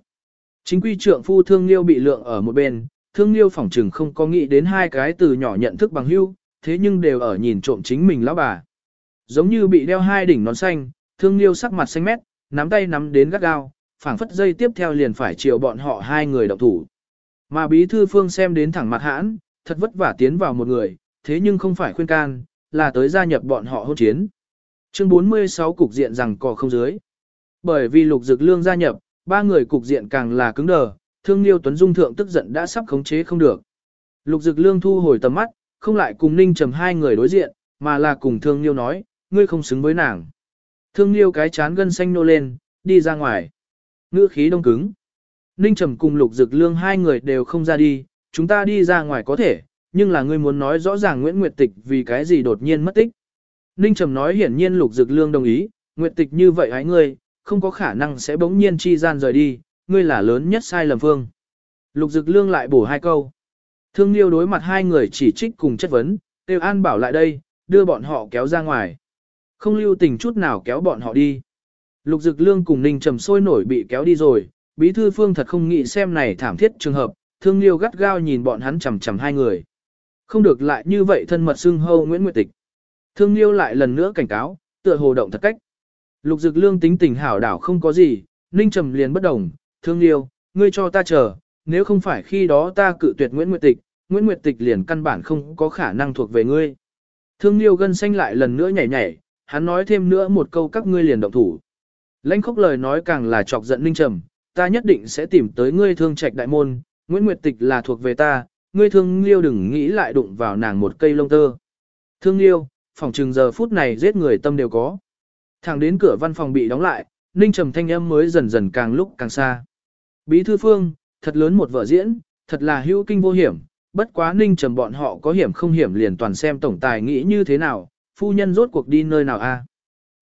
Chính quy trượng phu thương liêu bị lượng ở một bên, thương liêu phỏng trừng không có nghĩ đến hai cái từ nhỏ nhận thức bằng hưu, thế nhưng đều ở nhìn trộm chính mình lão bà. Giống như bị đeo hai đỉnh nón xanh, thương liêu sắc mặt xanh mét, nắm tay nắm đến gắt gao, phảng phất dây tiếp theo liền phải chiều bọn họ hai người động thủ. Mà bí thư phương xem đến thẳng mặt hãn, thật vất vả tiến vào một người, thế nhưng không phải khuyên can, là tới gia nhập bọn họ hôn chiến. Chương 46 cục diện rằng cò không dưới. Bởi vì lục dực lương gia nhập, ba người cục diện càng là cứng đờ, thương liêu tuấn dung thượng tức giận đã sắp khống chế không được. Lục dực lương thu hồi tầm mắt, không lại cùng ninh trầm hai người đối diện, mà là cùng thương liêu nói, ngươi không xứng với nàng. Thương liêu cái chán gân xanh nô lên, đi ra ngoài. Ngữ khí đông cứng. Ninh trầm cùng lục dực lương hai người đều không ra đi, chúng ta đi ra ngoài có thể, nhưng là ngươi muốn nói rõ ràng Nguyễn Nguyệt Tịch vì cái gì đột nhiên mất tích. Ninh trầm nói hiển nhiên lục dực lương đồng ý, Nguyệt Tịch như vậy hãy ngươi, không có khả năng sẽ bỗng nhiên chi gian rời đi, ngươi là lớn nhất sai lầm phương. Lục dực lương lại bổ hai câu. Thương Liêu đối mặt hai người chỉ trích cùng chất vấn, Tiêu An bảo lại đây, đưa bọn họ kéo ra ngoài. Không lưu tình chút nào kéo bọn họ đi. Lục Dực Lương cùng Ninh Trầm sôi nổi bị kéo đi rồi, Bí thư Phương thật không nghĩ xem này thảm thiết trường hợp, Thương Liêu gắt gao nhìn bọn hắn chầm chầm hai người. Không được lại như vậy thân mật xưng hâu Nguyễn Nguyệt Tịch. Thương Liêu lại lần nữa cảnh cáo, tựa hồ động thật cách. Lục Dực Lương tính tình hảo đảo không có gì, Ninh Trầm liền bất đồng, Thương Liêu, ngươi cho ta chờ, nếu không phải khi đó ta cự tuyệt Nguyễn Nguyệt Tịch, Nguyễn Nguyệt Tịch liền căn bản không có khả năng thuộc về ngươi. Thương Liêu gân xanh lại lần nữa nhảy nhảy, hắn nói thêm nữa một câu các ngươi liền động thủ. Lãnh khốc lời nói càng là chọc giận Ninh Trầm, ta nhất định sẽ tìm tới ngươi thương trạch đại môn, Nguyễn Nguyệt Tịch là thuộc về ta, ngươi thương Liêu đừng nghĩ lại đụng vào nàng một cây lông tơ. Thương Liêu, phòng trừng giờ phút này giết người tâm đều có. Thẳng đến cửa văn phòng bị đóng lại, Ninh Trầm thanh âm mới dần dần càng lúc càng xa. Bí thư phương, thật lớn một vở diễn, thật là hữu kinh vô hiểm, bất quá ninh trầm bọn họ có hiểm không hiểm liền toàn xem tổng tài nghĩ như thế nào, phu nhân rốt cuộc đi nơi nào a? À?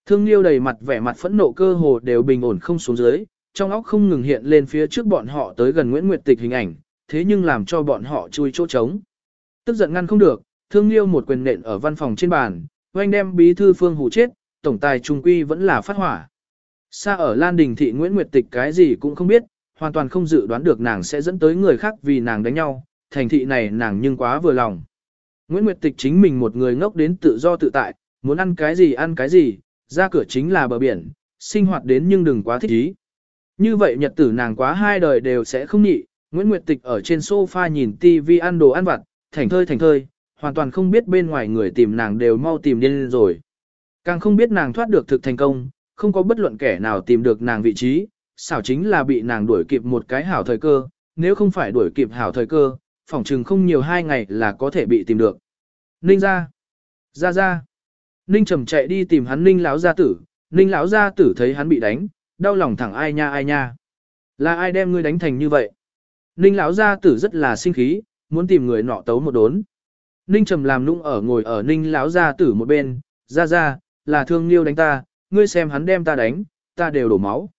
Thương Liêu đầy mặt vẻ mặt phẫn nộ cơ hồ đều bình ổn không xuống dưới, trong óc không ngừng hiện lên phía trước bọn họ tới gần Nguyễn Nguyệt Tịch hình ảnh, thế nhưng làm cho bọn họ chui chỗ trống. Tức giận ngăn không được, Thương Liêu một quyền nện ở văn phòng trên bàn, oanh đem bí thư phương hủ chết, tổng tài trung quy vẫn là phát hỏa. Xa ở Lan Đình thị Nguyễn Nguyệt Tịch cái gì cũng không biết, hoàn toàn không dự đoán được nàng sẽ dẫn tới người khác vì nàng đánh nhau, thành thị này nàng nhưng quá vừa lòng. Nguyễn Nguyệt Tịch chính mình một người ngốc đến tự do tự tại, muốn ăn cái gì ăn cái gì, ra cửa chính là bờ biển, sinh hoạt đến nhưng đừng quá thích ý. Như vậy nhật tử nàng quá hai đời đều sẽ không nhị, Nguyễn Nguyệt Tịch ở trên sofa nhìn TV ăn đồ ăn vặt, thành thơi thành thơi, hoàn toàn không biết bên ngoài người tìm nàng đều mau tìm điên rồi. Càng không biết nàng thoát được thực thành công, không có bất luận kẻ nào tìm được nàng vị trí, xảo chính là bị nàng đuổi kịp một cái hảo thời cơ, nếu không phải đuổi kịp hảo thời cơ, phỏng chừng không nhiều hai ngày là có thể bị tìm được. Ninh ra, ra ra. Ninh trầm chạy đi tìm hắn Ninh lão gia tử, Ninh lão gia tử thấy hắn bị đánh, đau lòng thẳng ai nha ai nha. Là ai đem ngươi đánh thành như vậy? Ninh lão gia tử rất là sinh khí, muốn tìm người nọ tấu một đốn. Ninh trầm làm nũng ở ngồi ở Ninh lão gia tử một bên, ra ra, là thương liêu đánh ta, ngươi xem hắn đem ta đánh, ta đều đổ máu.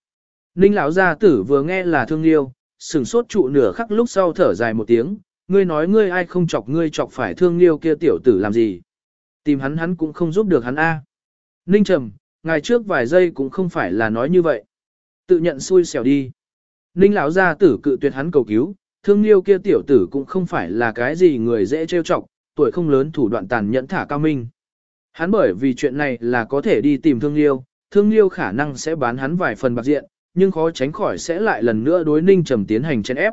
Ninh lão gia tử vừa nghe là thương liêu, sừng sốt trụ nửa khắc lúc sau thở dài một tiếng, ngươi nói ngươi ai không chọc ngươi chọc phải thương liêu kia tiểu tử làm gì. Tìm hắn hắn cũng không giúp được hắn a. Ninh trầm, ngày trước vài giây cũng không phải là nói như vậy. Tự nhận xui xẻo đi. Ninh lão gia tử cự tuyệt hắn cầu cứu, thương liêu kia tiểu tử cũng không phải là cái gì người dễ trêu chọc, tuổi không lớn thủ đoạn tàn nhẫn thả cao minh. Hắn bởi vì chuyện này là có thể đi tìm thương liêu, thương liêu khả năng sẽ bán hắn vài phần bạc diện, nhưng khó tránh khỏi sẽ lại lần nữa đối Ninh Trầm tiến hành chèn ép.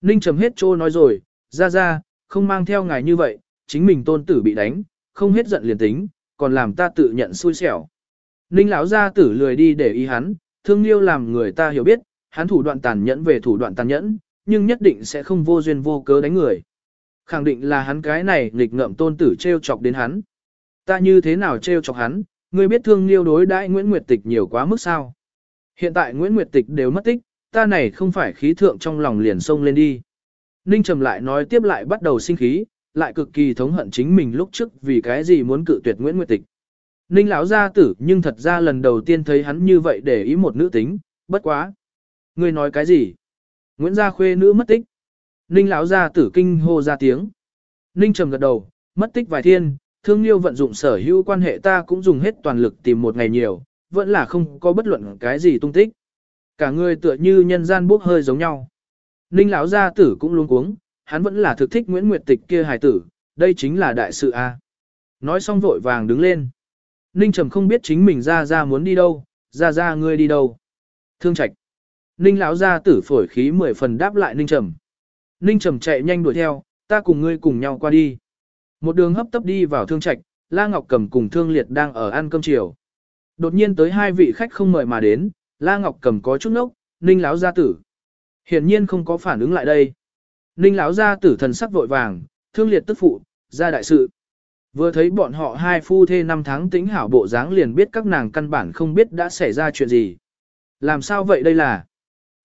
Ninh Trầm hết trô nói rồi, ra ra, không mang theo ngài như vậy, chính mình tôn tử bị đánh, không hết giận liền tính, còn làm ta tự nhận xui xẻo. Ninh lão gia tử lười đi để ý hắn, thương liêu làm người ta hiểu biết, hắn thủ đoạn tàn nhẫn về thủ đoạn tàn nhẫn, nhưng nhất định sẽ không vô duyên vô cớ đánh người. Khẳng định là hắn cái này nghịch ngợm tôn tử treo chọc đến hắn. Ta như thế nào treo chọc hắn, ngươi biết thương liêu đối đãi Nguyễn Nguyệt Tịch nhiều quá mức sao. Hiện tại Nguyễn Nguyệt Tịch đều mất tích, ta này không phải khí thượng trong lòng liền sông lên đi. Ninh Trầm lại nói tiếp lại bắt đầu sinh khí, lại cực kỳ thống hận chính mình lúc trước vì cái gì muốn cự tuyệt Nguyễn Nguyệt Tịch. Ninh lão gia tử nhưng thật ra lần đầu tiên thấy hắn như vậy để ý một nữ tính, bất quá. Ngươi nói cái gì? Nguyễn gia khuê nữ mất tích. Ninh lão gia tử kinh hô ra tiếng. Ninh trầm gật đầu, mất tích vài thiên, thương liêu vận dụng sở hữu quan hệ ta cũng dùng hết toàn lực tìm một ngày nhiều, vẫn là không có bất luận cái gì tung tích. Cả người tựa như nhân gian bốc hơi giống nhau. Ninh lão gia tử cũng luôn cuống, hắn vẫn là thực thích Nguyễn Nguyệt Tịch kia hài tử, đây chính là đại sự a. Nói xong vội vàng đứng lên. Ninh Trầm không biết chính mình ra ra muốn đi đâu, ra ra ngươi đi đâu. Thương Trạch. Ninh lão gia tử phổi khí mười phần đáp lại Ninh Trầm. Ninh Trầm chạy nhanh đuổi theo, ta cùng ngươi cùng nhau qua đi. Một đường hấp tấp đi vào Thương Trạch, La Ngọc Cầm cùng Thương Liệt đang ở ăn cơm chiều. Đột nhiên tới hai vị khách không mời mà đến, La Ngọc Cầm có chút nốc, Ninh lão gia tử. Hiển nhiên không có phản ứng lại đây. Ninh lão gia tử thần sắc vội vàng, Thương Liệt tức phụ, ra đại sự. Vừa thấy bọn họ hai phu thê năm tháng tính hảo bộ dáng liền biết các nàng căn bản không biết đã xảy ra chuyện gì. Làm sao vậy đây là?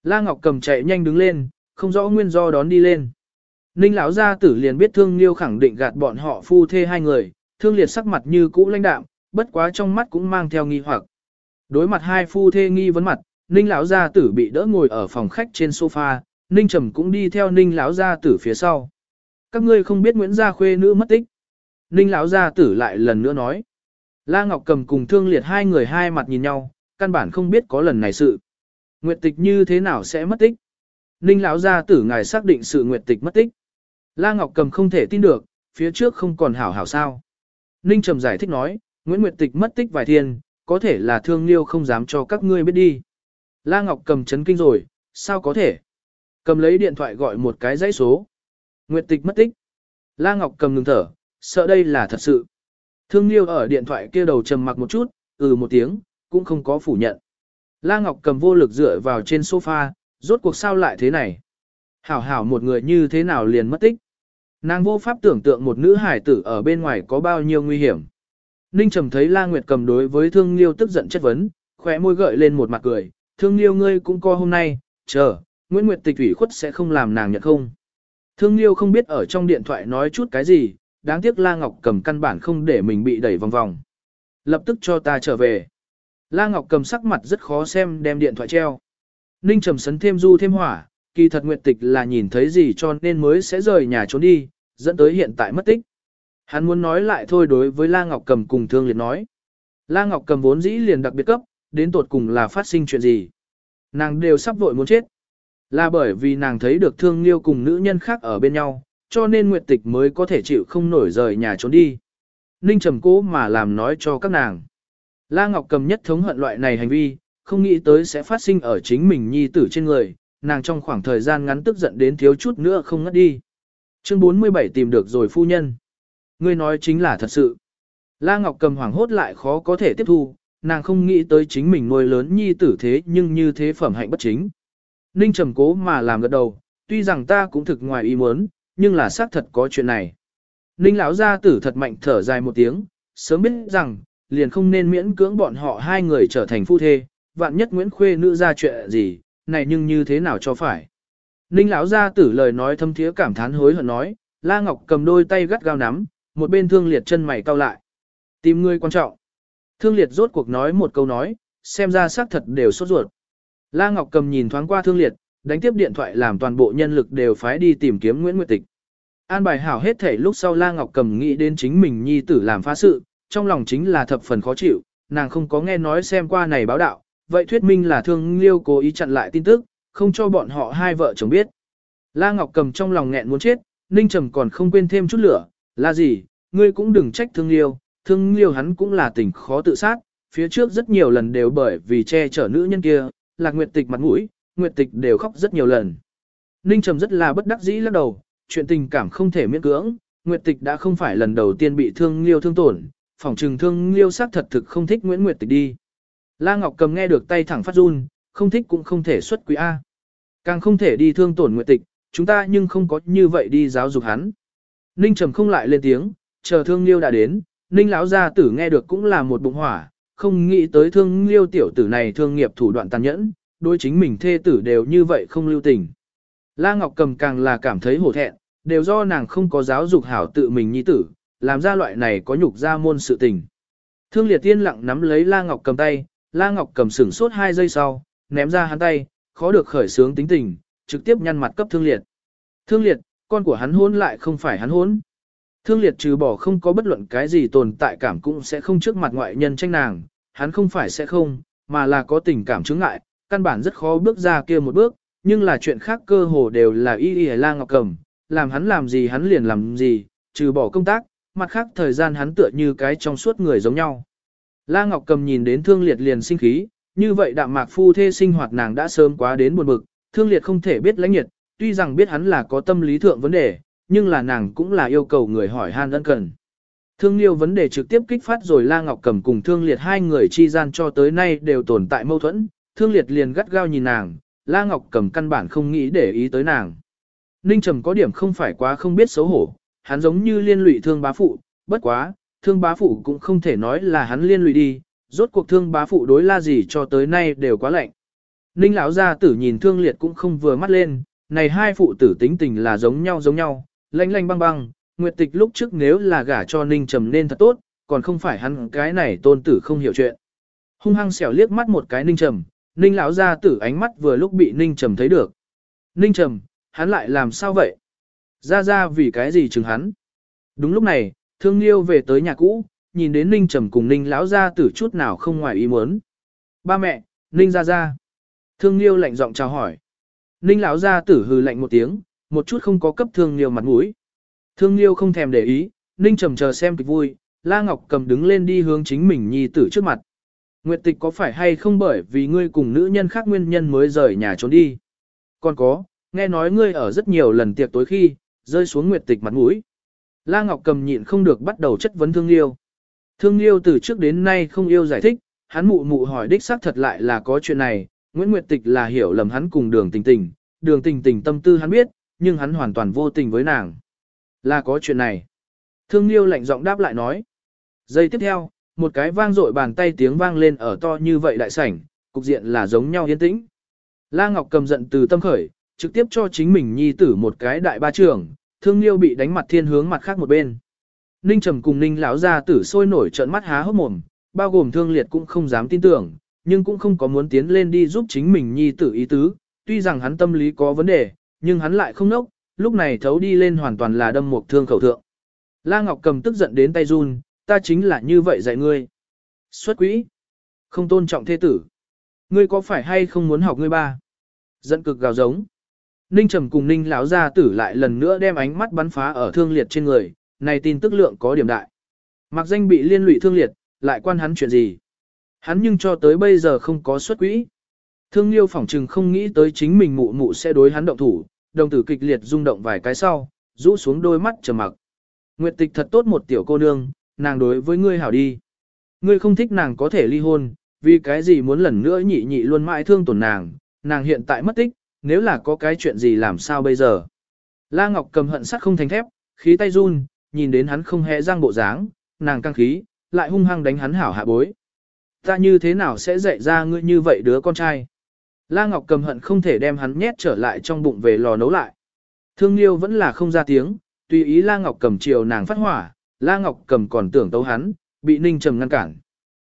La Ngọc cầm chạy nhanh đứng lên, không rõ nguyên do đón đi lên. Ninh lão gia tử liền biết thương liêu khẳng định gạt bọn họ phu thê hai người, thương liệt sắc mặt như cũ lãnh đạm, bất quá trong mắt cũng mang theo nghi hoặc. Đối mặt hai phu thê nghi vấn mặt, Ninh lão gia tử bị đỡ ngồi ở phòng khách trên sofa, Ninh Trầm cũng đi theo Ninh lão gia tử phía sau. Các ngươi không biết Nguyễn gia khuê nữ mất tích. Ninh lão gia tử lại lần nữa nói. La Ngọc Cầm cùng Thương Liệt hai người hai mặt nhìn nhau, căn bản không biết có lần này sự. Nguyệt tịch như thế nào sẽ mất tích? Ninh lão gia tử ngài xác định sự nguyệt tịch mất tích. La Ngọc Cầm không thể tin được, phía trước không còn hảo hảo sao. Ninh Trầm giải thích nói, Nguyễn Nguyệt tịch mất tích vài thiên, có thể là thương liêu không dám cho các ngươi biết đi. La Ngọc Cầm chấn kinh rồi, sao có thể? Cầm lấy điện thoại gọi một cái dãy số. Nguyệt tịch mất tích. La Ngọc Cầm ngừng thở, sợ đây là thật sự. Thương Liêu ở điện thoại kia đầu trầm mặc một chút, ừ một tiếng, cũng không có phủ nhận. La Ngọc cầm vô lực dựa vào trên sofa, rốt cuộc sao lại thế này. Hảo hảo một người như thế nào liền mất tích. Nàng vô pháp tưởng tượng một nữ hải tử ở bên ngoài có bao nhiêu nguy hiểm. Ninh trầm thấy La Nguyệt cầm đối với Thương Liêu tức giận chất vấn, khóe môi gợi lên một mặt cười, Thương Liêu ngươi cũng co hôm nay, chờ, Nguyễn Nguyệt tịch ủy khuất sẽ không làm nàng nhận không. Thương Liêu không biết ở trong điện thoại nói chút cái gì, đáng tiếc La Ngọc cầm căn bản không để mình bị đẩy vòng vòng. Lập tức cho ta trở về. La Ngọc cầm sắc mặt rất khó xem đem điện thoại treo. Ninh trầm sấn thêm du thêm hỏa, kỳ thật nguyệt tịch là nhìn thấy gì cho nên mới sẽ rời nhà trốn đi, dẫn tới hiện tại mất tích. Hắn muốn nói lại thôi đối với La Ngọc cầm cùng thương liệt nói. La Ngọc cầm vốn dĩ liền đặc biệt cấp, đến tột cùng là phát sinh chuyện gì. Nàng đều sắp vội muốn chết. Là bởi vì nàng thấy được thương liêu cùng nữ nhân khác ở bên nhau, cho nên Nguyệt Tịch mới có thể chịu không nổi rời nhà trốn đi. Ninh trầm cố mà làm nói cho các nàng. La Ngọc cầm nhất thống hận loại này hành vi, không nghĩ tới sẽ phát sinh ở chính mình nhi tử trên người, nàng trong khoảng thời gian ngắn tức giận đến thiếu chút nữa không ngất đi. Chương 47 tìm được rồi phu nhân. Ngươi nói chính là thật sự. La Ngọc cầm hoảng hốt lại khó có thể tiếp thu, nàng không nghĩ tới chính mình nuôi lớn nhi tử thế nhưng như thế phẩm hạnh bất chính. Ninh trầm cố mà làm gật đầu, tuy rằng ta cũng thực ngoài ý muốn, nhưng là xác thật có chuyện này. Ninh lão gia tử thật mạnh thở dài một tiếng, sớm biết rằng, liền không nên miễn cưỡng bọn họ hai người trở thành phu thê, vạn nhất Nguyễn Khuê nữ ra chuyện gì, này nhưng như thế nào cho phải. Ninh lão gia tử lời nói thâm thiế cảm thán hối hận nói, La Ngọc cầm đôi tay gắt gao nắm, một bên thương liệt chân mày cau lại. Tìm người quan trọng. Thương liệt rốt cuộc nói một câu nói, xem ra xác thật đều sốt ruột. La Ngọc cầm nhìn thoáng qua thương liệt, đánh tiếp điện thoại làm toàn bộ nhân lực đều phái đi tìm kiếm Nguyễn Nguyệt Tịch. An bài hảo hết thể lúc sau La Ngọc cầm nghĩ đến chính mình nhi tử làm phá sự, trong lòng chính là thập phần khó chịu, nàng không có nghe nói xem qua này báo đạo, vậy thuyết minh là thương liêu cố ý chặn lại tin tức, không cho bọn họ hai vợ chồng biết. La Ngọc cầm trong lòng nghẹn muốn chết, Ninh Trầm còn không quên thêm chút lửa, là gì, ngươi cũng đừng trách thương liêu, thương liêu hắn cũng là tình khó tự sát, phía trước rất nhiều lần đều bởi vì che chở nữ nhân kia, lạc nguyệt tịch mặt mũi, nguyệt tịch đều khóc rất nhiều lần. Ninh Trầm rất là bất đắc dĩ lắc đầu, chuyện tình cảm không thể miễn cưỡng, nguyệt tịch đã không phải lần đầu tiên bị thương liêu thương tổn, phòng trừng thương liêu xác thật thực không thích Nguyễn Nguyệt tịch đi. La Ngọc cầm nghe được tay thẳng phát run, không thích cũng không thể xuất quý A. Càng không thể đi thương tổn nguyệt tịch, chúng ta nhưng không có như vậy đi giáo dục hắn. Ninh Trầm không lại lên tiếng, chờ thương liêu đã đến, Ninh lão gia tử nghe được cũng là một bụng hỏa, không nghĩ tới thương liêu tiểu tử này thương nghiệp thủ đoạn tàn nhẫn, đối chính mình thê tử đều như vậy không lưu tình. La Ngọc Cầm càng là cảm thấy hổ thẹn, đều do nàng không có giáo dục hảo tự mình nhi tử, làm ra loại này có nhục ra môn sự tình. Thương liệt tiên lặng nắm lấy La Ngọc Cầm tay, La Ngọc Cầm sửng sốt hai giây sau, ném ra hắn tay, khó được khởi sướng tính tình, trực tiếp nhăn mặt cấp thương liệt. Thương liệt, con của hắn hôn lại không phải hắn hôn. Thương liệt trừ bỏ không có bất luận cái gì tồn tại cảm cũng sẽ không trước mặt ngoại nhân tranh nàng, hắn không phải sẽ không, mà là có tình cảm chứng ngại, căn bản rất khó bước ra kia một bước, nhưng là chuyện khác cơ hồ đều là y y la ngọc cầm, làm hắn làm gì hắn liền làm gì, trừ bỏ công tác, mặt khác thời gian hắn tựa như cái trong suốt người giống nhau. La Ngọc Cầm nhìn đến thương liệt liền sinh khí, như vậy đạm mạc phu thê sinh hoạt nàng đã sớm quá đến buồn bực, thương liệt không thể biết lãnh nhiệt, tuy rằng biết hắn là có tâm lý thượng vấn đề, nhưng là nàng cũng là yêu cầu người hỏi han ân cần. Thương liêu vấn đề trực tiếp kích phát rồi La Ngọc Cầm cùng thương liệt hai người chi gian cho tới nay đều tồn tại mâu thuẫn, thương liệt liền gắt gao nhìn nàng, La Ngọc Cầm căn bản không nghĩ để ý tới nàng. Ninh Trầm có điểm không phải quá không biết xấu hổ, hắn giống như liên lụy thương bá phụ, bất quá, thương bá phụ cũng không thể nói là hắn liên lụy đi, rốt cuộc thương bá phụ đối la gì cho tới nay đều quá lạnh. Ninh lão gia tử nhìn thương liệt cũng không vừa mắt lên, này hai phụ tử tính tình là giống nhau giống nhau, lanh lanh băng băng, Nguyệt Tịch lúc trước nếu là gả cho Ninh Trầm nên thật tốt, còn không phải hắn cái này tôn tử không hiểu chuyện. Hung hăng xẻo liếc mắt một cái Ninh Trầm, Ninh lão gia tử ánh mắt vừa lúc bị Ninh Trầm thấy được. Ninh Trầm, hắn lại làm sao vậy? Ra ra vì cái gì chừng hắn? Đúng lúc này, Thương Liêu về tới nhà cũ, nhìn đến Ninh Trầm cùng Ninh lão gia tử chút nào không ngoài ý muốn. Ba mẹ, Ninh ra ra. Thương Liêu lạnh giọng chào hỏi. Ninh lão gia tử hừ lạnh một tiếng, một chút không có cấp Thương Liêu mặt mũi. Thương Liêu không thèm để ý, Ninh trầm chờ xem kịch vui, La Ngọc cầm đứng lên đi hướng chính mình nhi tử trước mặt. Nguyệt tịch có phải hay không bởi vì ngươi cùng nữ nhân khác nguyên nhân mới rời nhà trốn đi? Còn có, nghe nói ngươi ở rất nhiều lần tiệc tối khi, rơi xuống Nguyệt tịch mặt mũi. La Ngọc cầm nhịn không được bắt đầu chất vấn Thương Liêu. Thương Liêu từ trước đến nay không yêu giải thích, hắn mụ mụ hỏi đích xác thật lại là có chuyện này, Nguyễn Nguyệt Tịch là hiểu lầm hắn cùng đường tình tình, đường tình tình tâm tư hắn biết, nhưng hắn hoàn toàn vô tình với nàng. Là có chuyện này. Thương Liêu lạnh giọng đáp lại nói. Giây tiếp theo, một cái vang dội bàn tay tiếng vang lên ở to như vậy đại sảnh, cục diện là giống nhau yên tĩnh. La Ngọc cầm giận từ tâm khởi, trực tiếp cho chính mình nhi tử một cái đại ba trưởng, Thương Liêu bị đánh mặt thiên hướng mặt khác một bên. Ninh Trầm cùng Ninh lão gia tử sôi nổi trợn mắt há hốc mồm, bao gồm Thương Liệt cũng không dám tin tưởng, nhưng cũng không có muốn tiến lên đi giúp chính mình nhi tử ý tứ, tuy rằng hắn tâm lý có vấn đề, nhưng hắn lại không nốc, lúc này thấu đi lên hoàn toàn là đâm một thương khẩu thượng. La Ngọc cầm tức giận đến tay run, ta chính là như vậy dạy ngươi. Xuất quỹ, không tôn trọng thế tử. Ngươi có phải hay không muốn học ngươi ba? Giận cực gào giống. Ninh Trầm cùng Ninh lão gia tử lại lần nữa đem ánh mắt bắn phá ở thương liệt trên người, này tin tức lượng có điểm đại. Mặc danh bị liên lụy thương liệt, lại quan hắn chuyện gì? Hắn nhưng cho tới bây giờ không có xuất quỹ. Thương Liêu phỏng trừng không nghĩ tới chính mình mụ mụ sẽ đối hắn động thủ, đồng tử kịch liệt rung động vài cái sau, rũ xuống đôi mắt trầm mặc. Nguyệt tịch thật tốt một tiểu cô nương, nàng đối với ngươi hảo đi. Ngươi không thích nàng có thể ly hôn, vì cái gì muốn lần nữa nhị nhị luôn mãi thương tổn nàng, nàng hiện tại mất tích, nếu là có cái chuyện gì làm sao bây giờ. La Ngọc cầm hận sắt không thành thép, khí tay run, nhìn đến hắn không hề răng bộ dáng, nàng căng khí, lại hung hăng đánh hắn hảo hạ bối. Ta như thế nào sẽ dạy ra ngươi như vậy đứa con trai? La Ngọc cầm hận không thể đem hắn nhét trở lại trong bụng về lò nấu lại. Thương Liêu vẫn là không ra tiếng, tùy ý La Ngọc cầm chiều nàng phát hỏa, La Ngọc cầm còn tưởng tấu hắn, bị Ninh Trầm ngăn cản.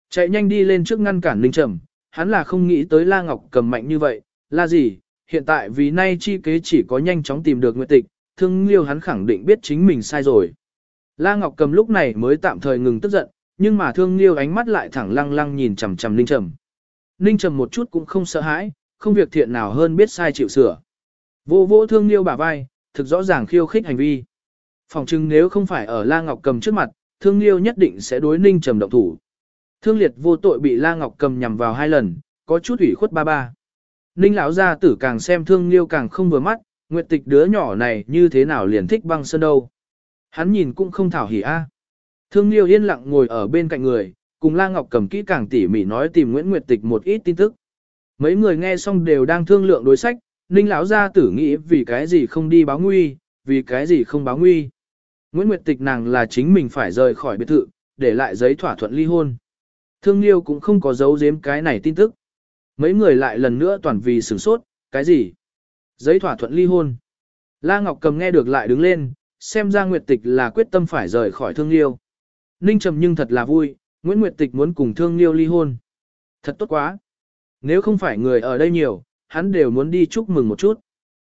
Chạy nhanh đi lên trước ngăn cản Ninh Trầm, hắn là không nghĩ tới La Ngọc cầm mạnh như vậy, là gì, hiện tại vì nay chi kế chỉ có nhanh chóng tìm được Nguyệt Tịch, Thương Liêu hắn khẳng định biết chính mình sai rồi. La Ngọc cầm lúc này mới tạm thời ngừng tức giận, nhưng mà Thương Liêu ánh mắt lại thẳng lăng lăng nhìn chằm chằm Ninh Trầm. Ninh Trầm một chút cũng không sợ hãi, không việc thiện nào hơn biết sai chịu sửa. Vô vô thương liêu bả vai, thực rõ ràng khiêu khích hành vi. Phòng chừng nếu không phải ở La Ngọc cầm trước mặt, thương liêu nhất định sẽ đối ninh trầm động thủ. Thương liệt vô tội bị La Ngọc cầm nhằm vào hai lần, có chút ủy khuất ba ba. Ninh lão gia tử càng xem thương liêu càng không vừa mắt, nguyệt tịch đứa nhỏ này như thế nào liền thích băng sơn đâu. Hắn nhìn cũng không thảo hỉ a. Thương liêu yên lặng ngồi ở bên cạnh người, cùng La Ngọc cầm kỹ càng tỉ mỉ nói tìm Nguyễn Nguyệt Tịch một ít tin tức. Mấy người nghe xong đều đang thương lượng đối sách, Ninh lão gia tử nghĩ vì cái gì không đi báo nguy, vì cái gì không báo nguy. Nguyễn Nguyệt Tịch nàng là chính mình phải rời khỏi biệt thự, để lại giấy thỏa thuận ly hôn. Thương Liêu cũng không có giấu giếm cái này tin tức. Mấy người lại lần nữa toàn vì sửng sốt, cái gì? Giấy thỏa thuận ly hôn. La Ngọc Cầm nghe được lại đứng lên, xem ra Nguyệt Tịch là quyết tâm phải rời khỏi Thương Liêu. Ninh Trầm nhưng thật là vui, Nguyễn Nguyệt Tịch muốn cùng Thương Liêu ly hôn. Thật tốt quá. Nếu không phải người ở đây nhiều, hắn đều muốn đi chúc mừng một chút.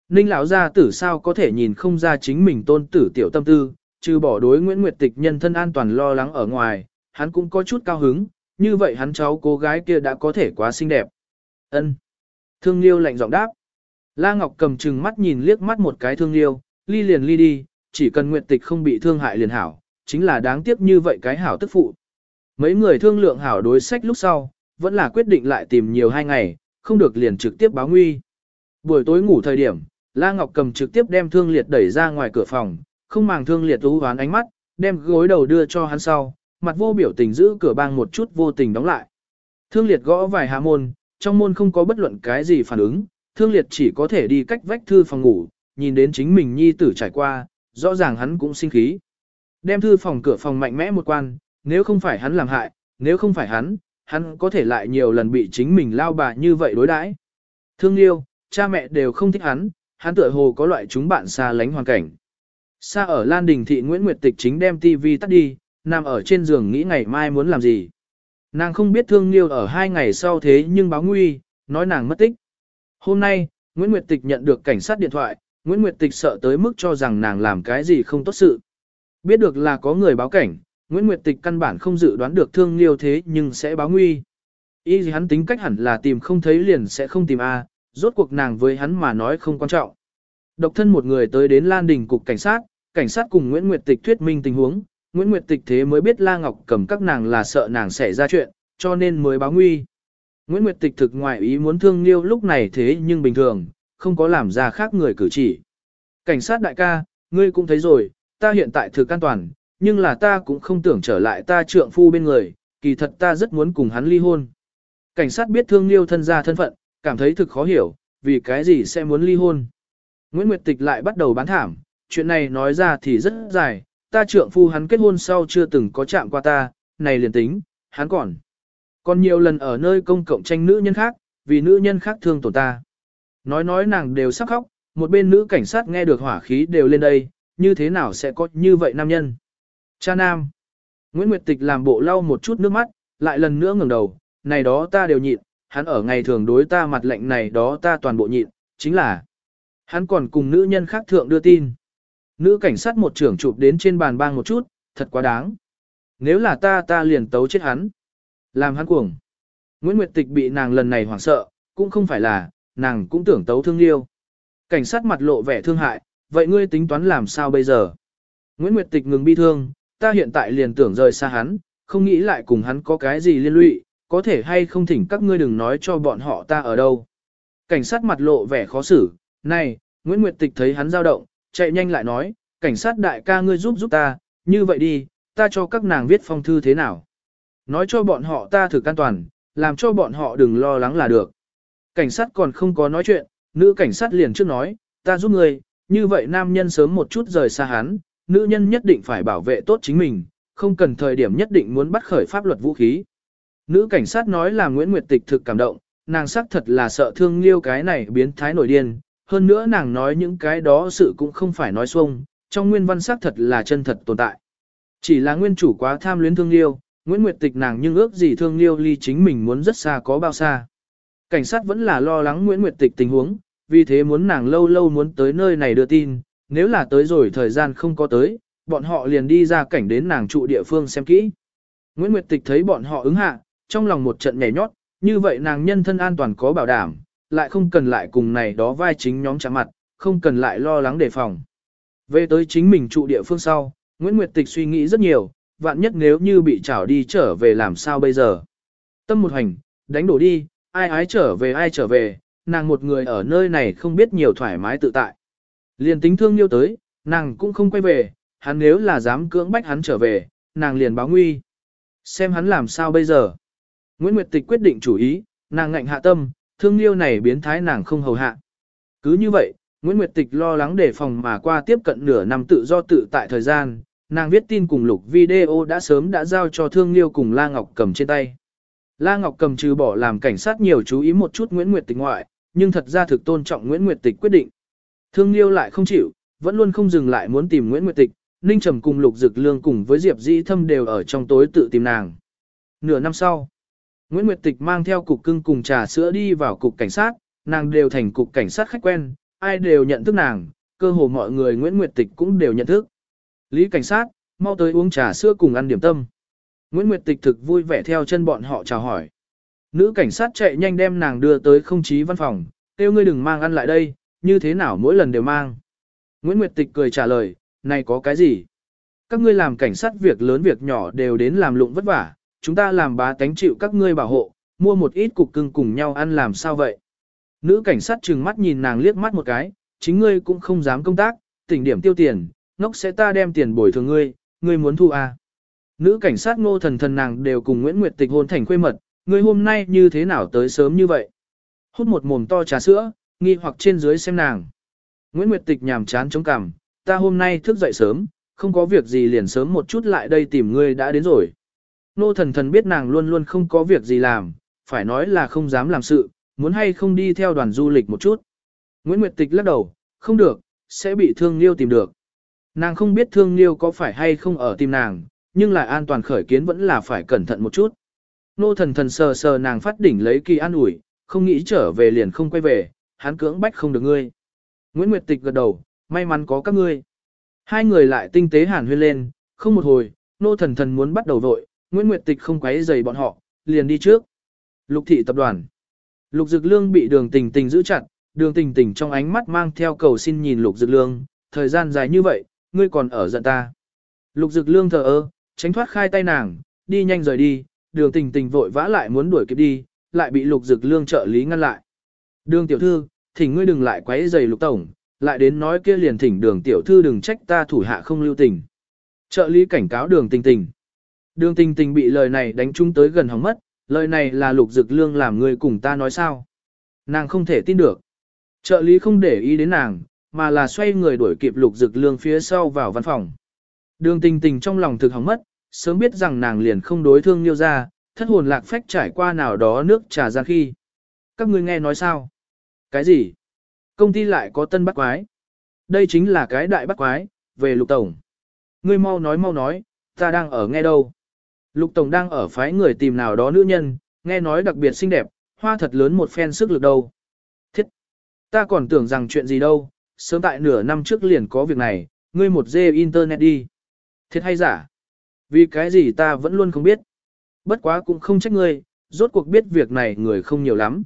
Ninh lão gia tử sao có thể nhìn không ra chính mình tôn tử tiểu tâm tư, trừ bỏ đối Nguyễn Nguyệt Tịch nhân thân an toàn lo lắng ở ngoài, hắn cũng có chút cao hứng, như vậy hắn cháu cô gái kia đã có thể quá xinh đẹp. Ân. Thương Liêu lạnh giọng đáp. La Ngọc cầm chừng mắt nhìn liếc mắt một cái Thương Liêu, ly liền ly đi, chỉ cần Nguyệt Tịch không bị thương hại liền hảo, chính là đáng tiếc như vậy cái hảo tức phụ. Mấy người thương lượng hảo đối sách lúc sau, vẫn là quyết định lại tìm nhiều hai ngày, không được liền trực tiếp báo nguy. Buổi tối ngủ thời điểm, La Ngọc cầm trực tiếp đem thương liệt đẩy ra ngoài cửa phòng, không màng thương liệt ú hoán ánh mắt, đem gối đầu đưa cho hắn sau, mặt vô biểu tình giữ cửa bang một chút vô tình đóng lại. Thương liệt gõ vài hạ môn, trong môn không có bất luận cái gì phản ứng, thương liệt chỉ có thể đi cách vách thư phòng ngủ, nhìn đến chính mình nhi tử trải qua, rõ ràng hắn cũng sinh khí. Đem thư phòng cửa phòng mạnh mẽ một quan, nếu không phải hắn làm hại, nếu không phải hắn, hắn có thể lại nhiều lần bị chính mình lao bà như vậy đối đãi. Thương yêu, cha mẹ đều không thích hắn, hắn tựa hồ có loại chúng bạn xa lánh hoàn cảnh. Xa ở Lan Đình Thị Nguyễn Nguyệt Tịch chính đem TV tắt đi, nằm ở trên giường nghĩ ngày mai muốn làm gì. Nàng không biết thương liêu ở hai ngày sau thế nhưng báo nguy, nói nàng mất tích. Hôm nay, Nguyễn Nguyệt Tịch nhận được cảnh sát điện thoại, Nguyễn Nguyệt Tịch sợ tới mức cho rằng nàng làm cái gì không tốt sự. Biết được là có người báo cảnh, Nguyễn Nguyệt Tịch căn bản không dự đoán được thương liêu thế nhưng sẽ báo nguy. Ý gì hắn tính cách hẳn là tìm không thấy liền sẽ không tìm A, rốt cuộc nàng với hắn mà nói không quan trọng. Độc thân một người tới đến Lan Đình cục cảnh sát, cảnh sát cùng Nguyễn Nguyệt Tịch thuyết minh tình huống, Nguyễn Nguyệt Tịch thế mới biết La Ngọc cầm các nàng là sợ nàng xảy ra chuyện, cho nên mới báo nguy. Nguyễn Nguyệt Tịch thực ngoại ý muốn thương liêu lúc này thế nhưng bình thường, không có làm ra khác người cử chỉ. Cảnh sát đại ca, ngươi cũng thấy rồi, ta hiện tại thực an toàn, nhưng là ta cũng không tưởng trở lại ta trượng phu bên người, kỳ thật ta rất muốn cùng hắn ly hôn. Cảnh sát biết thương liêu thân gia thân phận, cảm thấy thực khó hiểu, vì cái gì sẽ muốn ly hôn. Nguyễn Nguyệt Tịch lại bắt đầu bán thảm, chuyện này nói ra thì rất dài, ta trượng phu hắn kết hôn sau chưa từng có chạm qua ta, này liền tính, hắn còn. Còn nhiều lần ở nơi công cộng tranh nữ nhân khác, vì nữ nhân khác thương tổn ta. Nói nói nàng đều sắc khóc, một bên nữ cảnh sát nghe được hỏa khí đều lên đây, như thế nào sẽ có như vậy nam nhân. Cha nam. Nguyễn Nguyệt Tịch làm bộ lau một chút nước mắt, lại lần nữa ngẩng đầu, này đó ta đều nhịn, hắn ở ngày thường đối ta mặt lệnh này đó ta toàn bộ nhịn, chính là hắn còn cùng nữ nhân khác thượng đưa tin. Nữ cảnh sát một trưởng chụp đến trên bàn bang một chút, thật quá đáng. Nếu là ta ta liền tấu chết hắn. Làm hắn cuồng. Nguyễn Nguyệt Tịch bị nàng lần này hoảng sợ, cũng không phải là, nàng cũng tưởng tấu thương liêu. Cảnh sát mặt lộ vẻ thương hại, vậy ngươi tính toán làm sao bây giờ? Nguyễn Nguyệt Tịch ngừng bi thương, ta hiện tại liền tưởng rời xa hắn, không nghĩ lại cùng hắn có cái gì liên lụy, có thể hay không thỉnh các ngươi đừng nói cho bọn họ ta ở đâu. Cảnh sát mặt lộ vẻ khó xử, này, Nguyễn Nguyệt Tịch thấy hắn dao động, chạy nhanh lại nói, cảnh sát đại ca ngươi giúp giúp ta, như vậy đi, ta cho các nàng viết phong thư thế nào. Nói cho bọn họ ta thử an toàn, làm cho bọn họ đừng lo lắng là được. Cảnh sát còn không có nói chuyện, nữ cảnh sát liền trước nói, ta giúp ngươi, như vậy nam nhân sớm một chút rời xa hắn, nữ nhân nhất định phải bảo vệ tốt chính mình, không cần thời điểm nhất định muốn bắt khởi pháp luật vũ khí. Nữ cảnh sát nói là Nguyễn Nguyệt Tịch thực cảm động, nàng xác thật là sợ thương liêu cái này biến thái nổi điên, hơn nữa nàng nói những cái đó sự cũng không phải nói xuông, trong nguyên văn xác thật là chân thật tồn tại. Chỉ là nguyên chủ quá tham luyến thương liêu, Nguyễn Nguyệt Tịch nàng nhưng ước gì thương liêu ly chính mình muốn rất xa có bao xa. Cảnh sát vẫn là lo lắng Nguyễn Nguyệt Tịch tình huống, vì thế muốn nàng lâu lâu muốn tới nơi này đưa tin, nếu là tới rồi thời gian không có tới, bọn họ liền đi ra cảnh đến nàng trụ địa phương xem kỹ. Nguyễn Nguyệt Tịch thấy bọn họ ứng hạ, trong lòng một trận nhảy nhót, như vậy nàng nhân thân an toàn có bảo đảm, lại không cần lại cùng này đó vai chính nhóm chạm mặt, không cần lại lo lắng đề phòng. Về tới chính mình trụ địa phương sau, Nguyễn Nguyệt Tịch suy nghĩ rất nhiều, vạn nhất nếu như bị trảo đi trở về làm sao bây giờ. Tâm một hành, đánh đổ đi, ai ái trở về ai trở về, nàng một người ở nơi này không biết nhiều thoải mái tự tại. Liền tính thương liêu tới, nàng cũng không quay về, hắn nếu là dám cưỡng bách hắn trở về, nàng liền báo nguy. Xem hắn làm sao bây giờ. Nguyễn Nguyệt Tịch quyết định chủ ý, nàng ngạnh hạ tâm, thương liêu này biến thái nàng không hầu hạ. Cứ như vậy, Nguyễn Nguyệt Tịch lo lắng đề phòng mà qua tiếp cận nửa năm tự do tự tại thời gian, nàng viết tin cùng lục video đã sớm đã giao cho thương liêu cùng La Ngọc cầm trên tay. La Ngọc cầm trừ bỏ làm cảnh sát nhiều chú ý một chút Nguyễn Nguyệt Tịch ngoại, nhưng thật ra thực tôn trọng Nguyễn Nguyệt Tịch quyết định. Thương liêu lại không chịu, vẫn luôn không dừng lại muốn tìm Nguyễn Nguyệt Tịch, Ninh Trầm cùng Lục Dực Lương cùng với Diệp Di Thâm đều ở trong tối tự tìm nàng. Nửa năm sau, Nguyễn Nguyệt Tịch mang theo cục cưng cùng trà sữa đi vào cục cảnh sát, nàng đều thành cục cảnh sát khách quen, ai đều nhận thức nàng, cơ hồ mọi người Nguyễn Nguyệt Tịch cũng đều nhận thức. Lý cảnh sát, mau tới uống trà sữa cùng ăn điểm tâm. Nguyễn Nguyệt Tịch thực vui vẻ theo chân bọn họ chào hỏi. Nữ cảnh sát chạy nhanh đem nàng đưa tới không chí văn phòng, kêu ngươi đừng mang ăn lại đây, như thế nào mỗi lần đều mang. Nguyễn Nguyệt Tịch cười trả lời, này có cái gì? Các ngươi làm cảnh sát việc lớn việc nhỏ đều đến làm lụng vất vả, chúng ta làm bá tánh chịu các ngươi bảo hộ, mua một ít cục cưng cùng nhau ăn làm sao vậy? Nữ cảnh sát trừng mắt nhìn nàng liếc mắt một cái, chính ngươi cũng không dám công tác, tỉnh điểm tiêu tiền, ngốc sẽ ta đem tiền bồi thường ngươi, ngươi muốn thu à? Nữ cảnh sát ngô thần thần nàng đều cùng Nguyễn Nguyệt Tịch hôn thành quê mật, ngươi hôm nay như thế nào tới sớm như vậy? Hút một mồm to trà sữa, nghi hoặc trên dưới xem nàng. Nguyễn Nguyệt Tịch nhàm chán chống cằm, ta hôm nay thức dậy sớm, không có việc gì liền sớm một chút lại đây tìm ngươi đã đến rồi. Nô thần thần biết nàng luôn luôn không có việc gì làm, phải nói là không dám làm sự, muốn hay không đi theo đoàn du lịch một chút. Nguyễn Nguyệt Tịch lắc đầu, không được, sẽ bị thương liêu tìm được. Nàng không biết thương liêu có phải hay không ở tìm nàng, nhưng lại an toàn khởi kiến vẫn là phải cẩn thận một chút. Nô thần thần sờ sờ nàng phát đỉnh lấy kỳ an ủi, không nghĩ trở về liền không quay về, hắn cưỡng bách không được ngươi. Nguyễn Nguyệt Tịch gật đầu, may mắn có các ngươi. Hai người lại tinh tế hàn huyên lên, không một hồi, nô thần thần muốn bắt đầu vội, Nguyễn Nguyệt Tịch không quấy rầy bọn họ, liền đi trước. Lục thị tập đoàn. Lục Dực Lương bị đường tình tình giữ chặt, đường tình tình trong ánh mắt mang theo cầu xin nhìn Lục Dực Lương, thời gian dài như vậy, ngươi còn ở giận ta. Lục Dực Lương thờ ơ, tránh thoát khai tay nàng, đi nhanh rời đi, đường tình tình vội vã lại muốn đuổi kịp đi, lại bị Lục Dực Lương trợ lý ngăn lại. Đường tiểu thư, thỉnh ngươi đừng lại quấy rầy Lục Tổng, lại đến nói kia liền thỉnh đường tiểu thư đừng trách ta thủ hạ không lưu tình. Trợ lý cảnh cáo đường tình tình. Đường tình tình bị lời này đánh trúng tới gần hóng mất, lời này là lục dực lương làm người cùng ta nói sao. Nàng không thể tin được. Trợ lý không để ý đến nàng, mà là xoay người đuổi kịp lục dực lương phía sau vào văn phòng. Đường tình tình trong lòng thực hóng mất, sớm biết rằng nàng liền không đối thương nhiêu ra, thất hồn lạc phách trải qua nào đó nước trà ra khi. Các ngươi nghe nói sao? Cái gì? Công ty lại có tân bắt quái. Đây chính là cái đại bắt quái, về lục tổng. Ngươi mau nói mau nói, ta đang ở nghe đâu. Lục tổng đang ở phái người tìm nào đó nữ nhân, nghe nói đặc biệt xinh đẹp, hoa thật lớn một phen sức lực đâu. Thiết! Ta còn tưởng rằng chuyện gì đâu, sớm tại nửa năm trước liền có việc này, ngươi một dê internet đi. Thiết hay giả? Vì cái gì ta vẫn luôn không biết. Bất quá cũng không trách ngươi, rốt cuộc biết việc này người không nhiều lắm.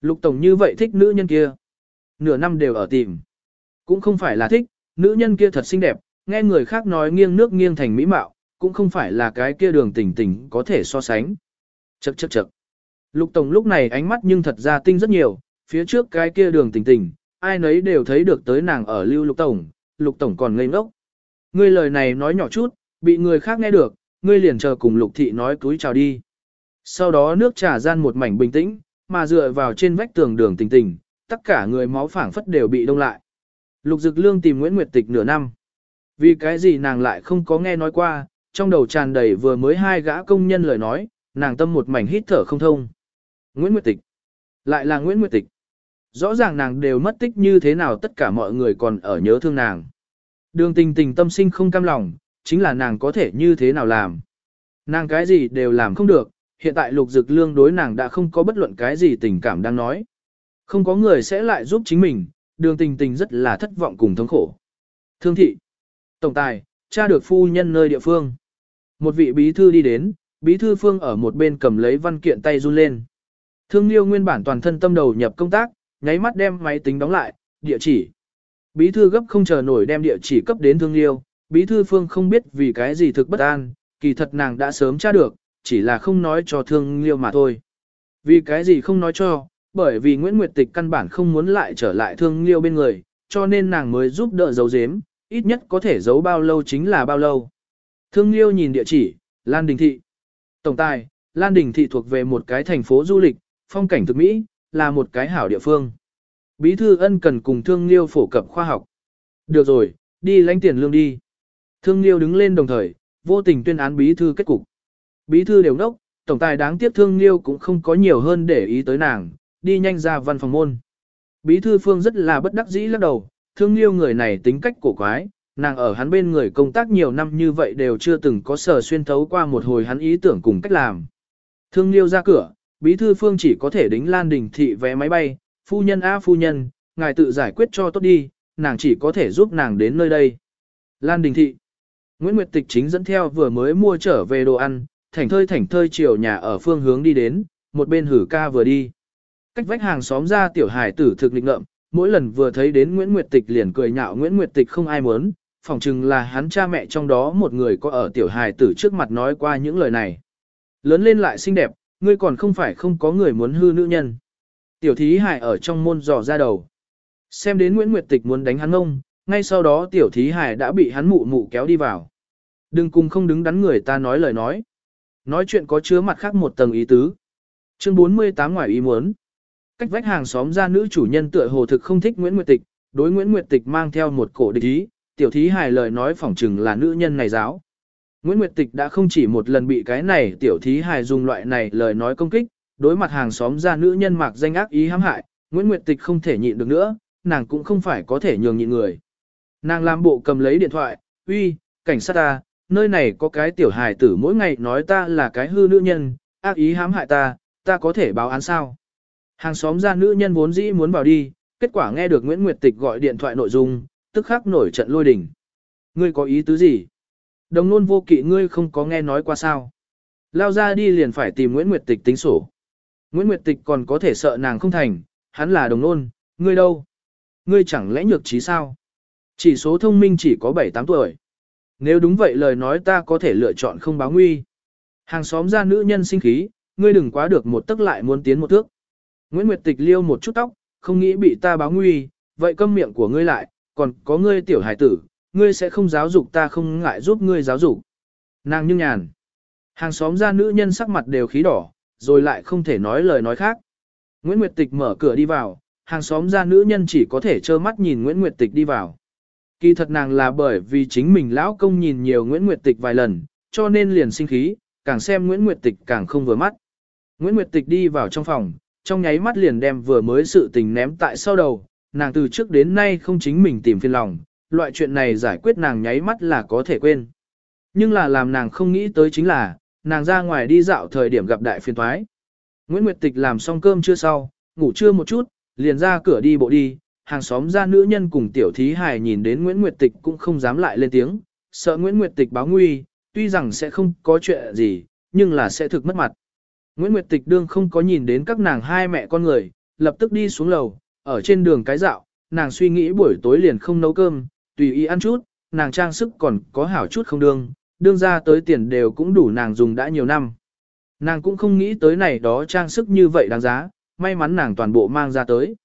Lục tổng như vậy thích nữ nhân kia nửa năm đều ở tìm. Cũng không phải là thích, nữ nhân kia thật xinh đẹp, nghe người khác nói nghiêng nước nghiêng thành mỹ mạo, cũng không phải là cái kia đường tình tình có thể so sánh. Chậc chậc chậc. Lục Tổng lúc này ánh mắt nhưng thật ra tinh rất nhiều, phía trước cái kia đường tình tình, ai nấy đều thấy được tới nàng ở lưu Lục Tổng, Lục Tổng còn ngây ngốc. Ngươi lời này nói nhỏ chút, bị người khác nghe được, ngươi liền chờ cùng Lục Thị nói túi chào đi. Sau đó nước trà gian một mảnh bình tĩnh, mà dựa vào trên vách tường đường tình tình, tất cả người máu phảng phất đều bị đông lại. Lục Dực Lương tìm Nguyễn Nguyệt Tịch nửa năm. Vì cái gì nàng lại không có nghe nói qua, trong đầu tràn đầy vừa mới hai gã công nhân lời nói, nàng tâm một mảnh hít thở không thông. Nguyễn Nguyệt Tịch. Lại là Nguyễn Nguyệt Tịch. Rõ ràng nàng đều mất tích như thế nào tất cả mọi người còn ở nhớ thương nàng. Đường tình tình tâm sinh không cam lòng, chính là nàng có thể như thế nào làm. Nàng cái gì đều làm không được, hiện tại lục dực lương đối nàng đã không có bất luận cái gì tình cảm đang nói. Không có người sẽ lại giúp chính mình, đường tình tình rất là thất vọng cùng thống khổ. Thương thị, tổng tài, cha được phu nhân nơi địa phương. Một vị bí thư đi đến, bí thư phương ở một bên cầm lấy văn kiện tay run lên. Thương Liêu nguyên bản toàn thân tâm đầu nhập công tác, nháy mắt đem máy tính đóng lại, địa chỉ. Bí thư gấp không chờ nổi đem địa chỉ cấp đến Thương Liêu, bí thư phương không biết vì cái gì thực bất an, kỳ thật nàng đã sớm tra được, chỉ là không nói cho thương liêu mà thôi. Vì cái gì không nói cho, bởi vì Nguyễn Nguyệt Tịch căn bản không muốn lại trở lại thương liêu bên người, cho nên nàng mới giúp đỡ giấu giếm, ít nhất có thể giấu bao lâu chính là bao lâu. Thương liêu nhìn địa chỉ, Lan Đình Thị. Tổng tài, Lan Đình Thị thuộc về một cái thành phố du lịch, phong cảnh thực mỹ, là một cái hảo địa phương. Bí thư ân cần cùng thương liêu phổ cập khoa học. Được rồi, đi lãnh tiền lương đi. Thương liêu đứng lên đồng thời, vô tình tuyên án bí thư kết cục. Bí thư đều đốc, tổng tài đáng tiếc thương liêu cũng không có nhiều hơn để ý tới nàng, đi nhanh ra văn phòng môn. Bí thư phương rất là bất đắc dĩ lắc đầu, thương liêu người này tính cách cổ quái, nàng ở hắn bên người công tác nhiều năm như vậy đều chưa từng có sở xuyên thấu qua một hồi hắn ý tưởng cùng cách làm. Thương liêu ra cửa, bí thư phương chỉ có thể đính lan đình thị vé máy bay, phu nhân a phu nhân, ngài tự giải quyết cho tốt đi, nàng chỉ có thể giúp nàng đến nơi đây. Lan đình thị. Nguyễn Nguyệt Tịch chính dẫn theo vừa mới mua trở về đồ ăn, thảnh thơi thảnh thơi chiều nhà ở phương hướng đi đến, một bên hử ca vừa đi. Cách vách hàng xóm ra tiểu hải tử thực lịch ngợm, mỗi lần vừa thấy đến Nguyễn Nguyệt Tịch liền cười nhạo Nguyễn Nguyệt Tịch không ai muốn, phỏng chừng là hắn cha mẹ trong đó một người có ở tiểu hài tử trước mặt nói qua những lời này. Lớn lên lại xinh đẹp, ngươi còn không phải không có người muốn hư nữ nhân. Tiểu thí hài ở trong môn dò ra đầu. Xem đến Nguyễn Nguyệt Tịch muốn đánh hắn ngông, ngay sau đó tiểu thí hài đã bị hắn mụ mụ kéo đi vào. Đừng cùng không đứng đắn người ta nói lời nói. Nói chuyện có chứa mặt khác một tầng ý tứ. Chương 48 ngoài ý muốn. Cách vách hàng xóm ra nữ chủ nhân tựa hồ thực không thích Nguyễn Nguyệt Tịch, đối Nguyễn Nguyệt Tịch mang theo một cổ địch ý, tiểu thí hài lời nói phỏng chừng là nữ nhân này giáo. Nguyễn Nguyệt Tịch đã không chỉ một lần bị cái này tiểu thí hài dùng loại này lời nói công kích, đối mặt hàng xóm ra nữ nhân mạc danh ác ý hãm hại, Nguyễn Nguyệt Tịch không thể nhịn được nữa, nàng cũng không phải có thể nhường nhịn người. Nàng làm bộ cầm lấy điện thoại, uy, cảnh sát ta, nơi này có cái tiểu hài tử mỗi ngày nói ta là cái hư nữ nhân, ác ý hãm hại ta, ta có thể báo án sao. Hàng xóm ra nữ nhân vốn dĩ muốn vào đi, kết quả nghe được Nguyễn Nguyệt Tịch gọi điện thoại nội dung, tức khắc nổi trận lôi đình. Ngươi có ý tứ gì? Đồng nôn vô kỵ ngươi không có nghe nói qua sao. Lao ra đi liền phải tìm Nguyễn Nguyệt Tịch tính sổ. Nguyễn Nguyệt Tịch còn có thể sợ nàng không thành, hắn là đồng nôn, ngươi đâu? Ngươi chẳng lẽ nhược trí sao? Chỉ số thông minh chỉ có 7-8 tuổi. Nếu đúng vậy lời nói ta có thể lựa chọn không báo nguy. Hàng xóm ra nữ nhân sinh khí, ngươi đừng quá được một tức lại muốn tiến một thước. Nguyễn Nguyệt Tịch liêu một chút tóc, không nghĩ bị ta báo nguy, vậy câm miệng của ngươi lại, còn có ngươi tiểu hải tử, ngươi sẽ không giáo dục ta không ngại giúp ngươi giáo dục. Nàng như nhàn. Hàng xóm ra nữ nhân sắc mặt đều khí đỏ, rồi lại không thể nói lời nói khác. Nguyễn Nguyệt Tịch mở cửa đi vào, hàng xóm ra nữ nhân chỉ có thể trơ mắt nhìn Nguyễn Nguyệt Tịch đi vào. Kỳ thật nàng là bởi vì chính mình lão công nhìn nhiều Nguyễn Nguyệt Tịch vài lần, cho nên liền sinh khí, càng xem Nguyễn Nguyệt Tịch càng không vừa mắt. Nguyễn Nguyệt Tịch đi vào trong phòng, trong nháy mắt liền đem vừa mới sự tình ném tại sau đầu, nàng từ trước đến nay không chính mình tìm phiền lòng, loại chuyện này giải quyết nàng nháy mắt là có thể quên. Nhưng là làm nàng không nghĩ tới chính là, nàng ra ngoài đi dạo thời điểm gặp đại phiền thoái. Nguyễn Nguyệt Tịch làm xong cơm chưa sau, ngủ trưa một chút, liền ra cửa đi bộ đi, hàng xóm ra nữ nhân cùng tiểu thí hài nhìn đến Nguyễn Nguyệt Tịch cũng không dám lại lên tiếng, sợ Nguyễn Nguyệt Tịch báo nguy, tuy rằng sẽ không có chuyện gì, nhưng là sẽ thực mất mặt. Nguyễn Nguyệt Tịch đương không có nhìn đến các nàng hai mẹ con người, lập tức đi xuống lầu, ở trên đường cái dạo, nàng suy nghĩ buổi tối liền không nấu cơm, tùy ý ăn chút, nàng trang sức còn có hảo chút không đương, đương ra tới tiền đều cũng đủ nàng dùng đã nhiều năm. Nàng cũng không nghĩ tới này đó trang sức như vậy đáng giá, may mắn nàng toàn bộ mang ra tới.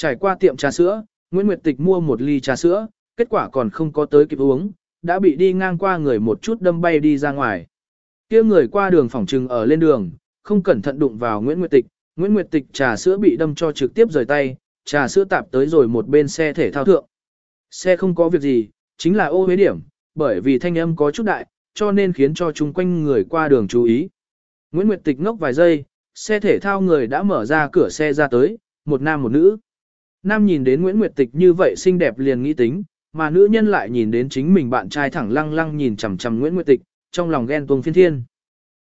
Trải qua tiệm trà sữa, Nguyễn Nguyệt Tịch mua một ly trà sữa, kết quả còn không có tới kịp uống, đã bị đi ngang qua người một chút đâm bay đi ra ngoài. kia người qua đường phòng trừng ở lên đường, không cẩn thận đụng vào Nguyễn Nguyệt Tịch, Nguyễn Nguyệt Tịch trà sữa bị đâm cho trực tiếp rời tay, trà sữa tạp tới rồi một bên xe thể thao thượng. Xe không có việc gì, chính là ô huế điểm, bởi vì thanh âm có chút đại, cho nên khiến cho chung quanh người qua đường chú ý. Nguyễn Nguyệt Tịch ngốc vài giây, xe thể thao người đã mở ra cửa xe ra tới, một nam một nữ. Nam nhìn đến Nguyễn Nguyệt Tịch như vậy xinh đẹp liền nghĩ tính, mà nữ nhân lại nhìn đến chính mình bạn trai thẳng lăng lăng nhìn chằm chằm Nguyễn Nguyệt Tịch, trong lòng ghen tuông phiên thiên.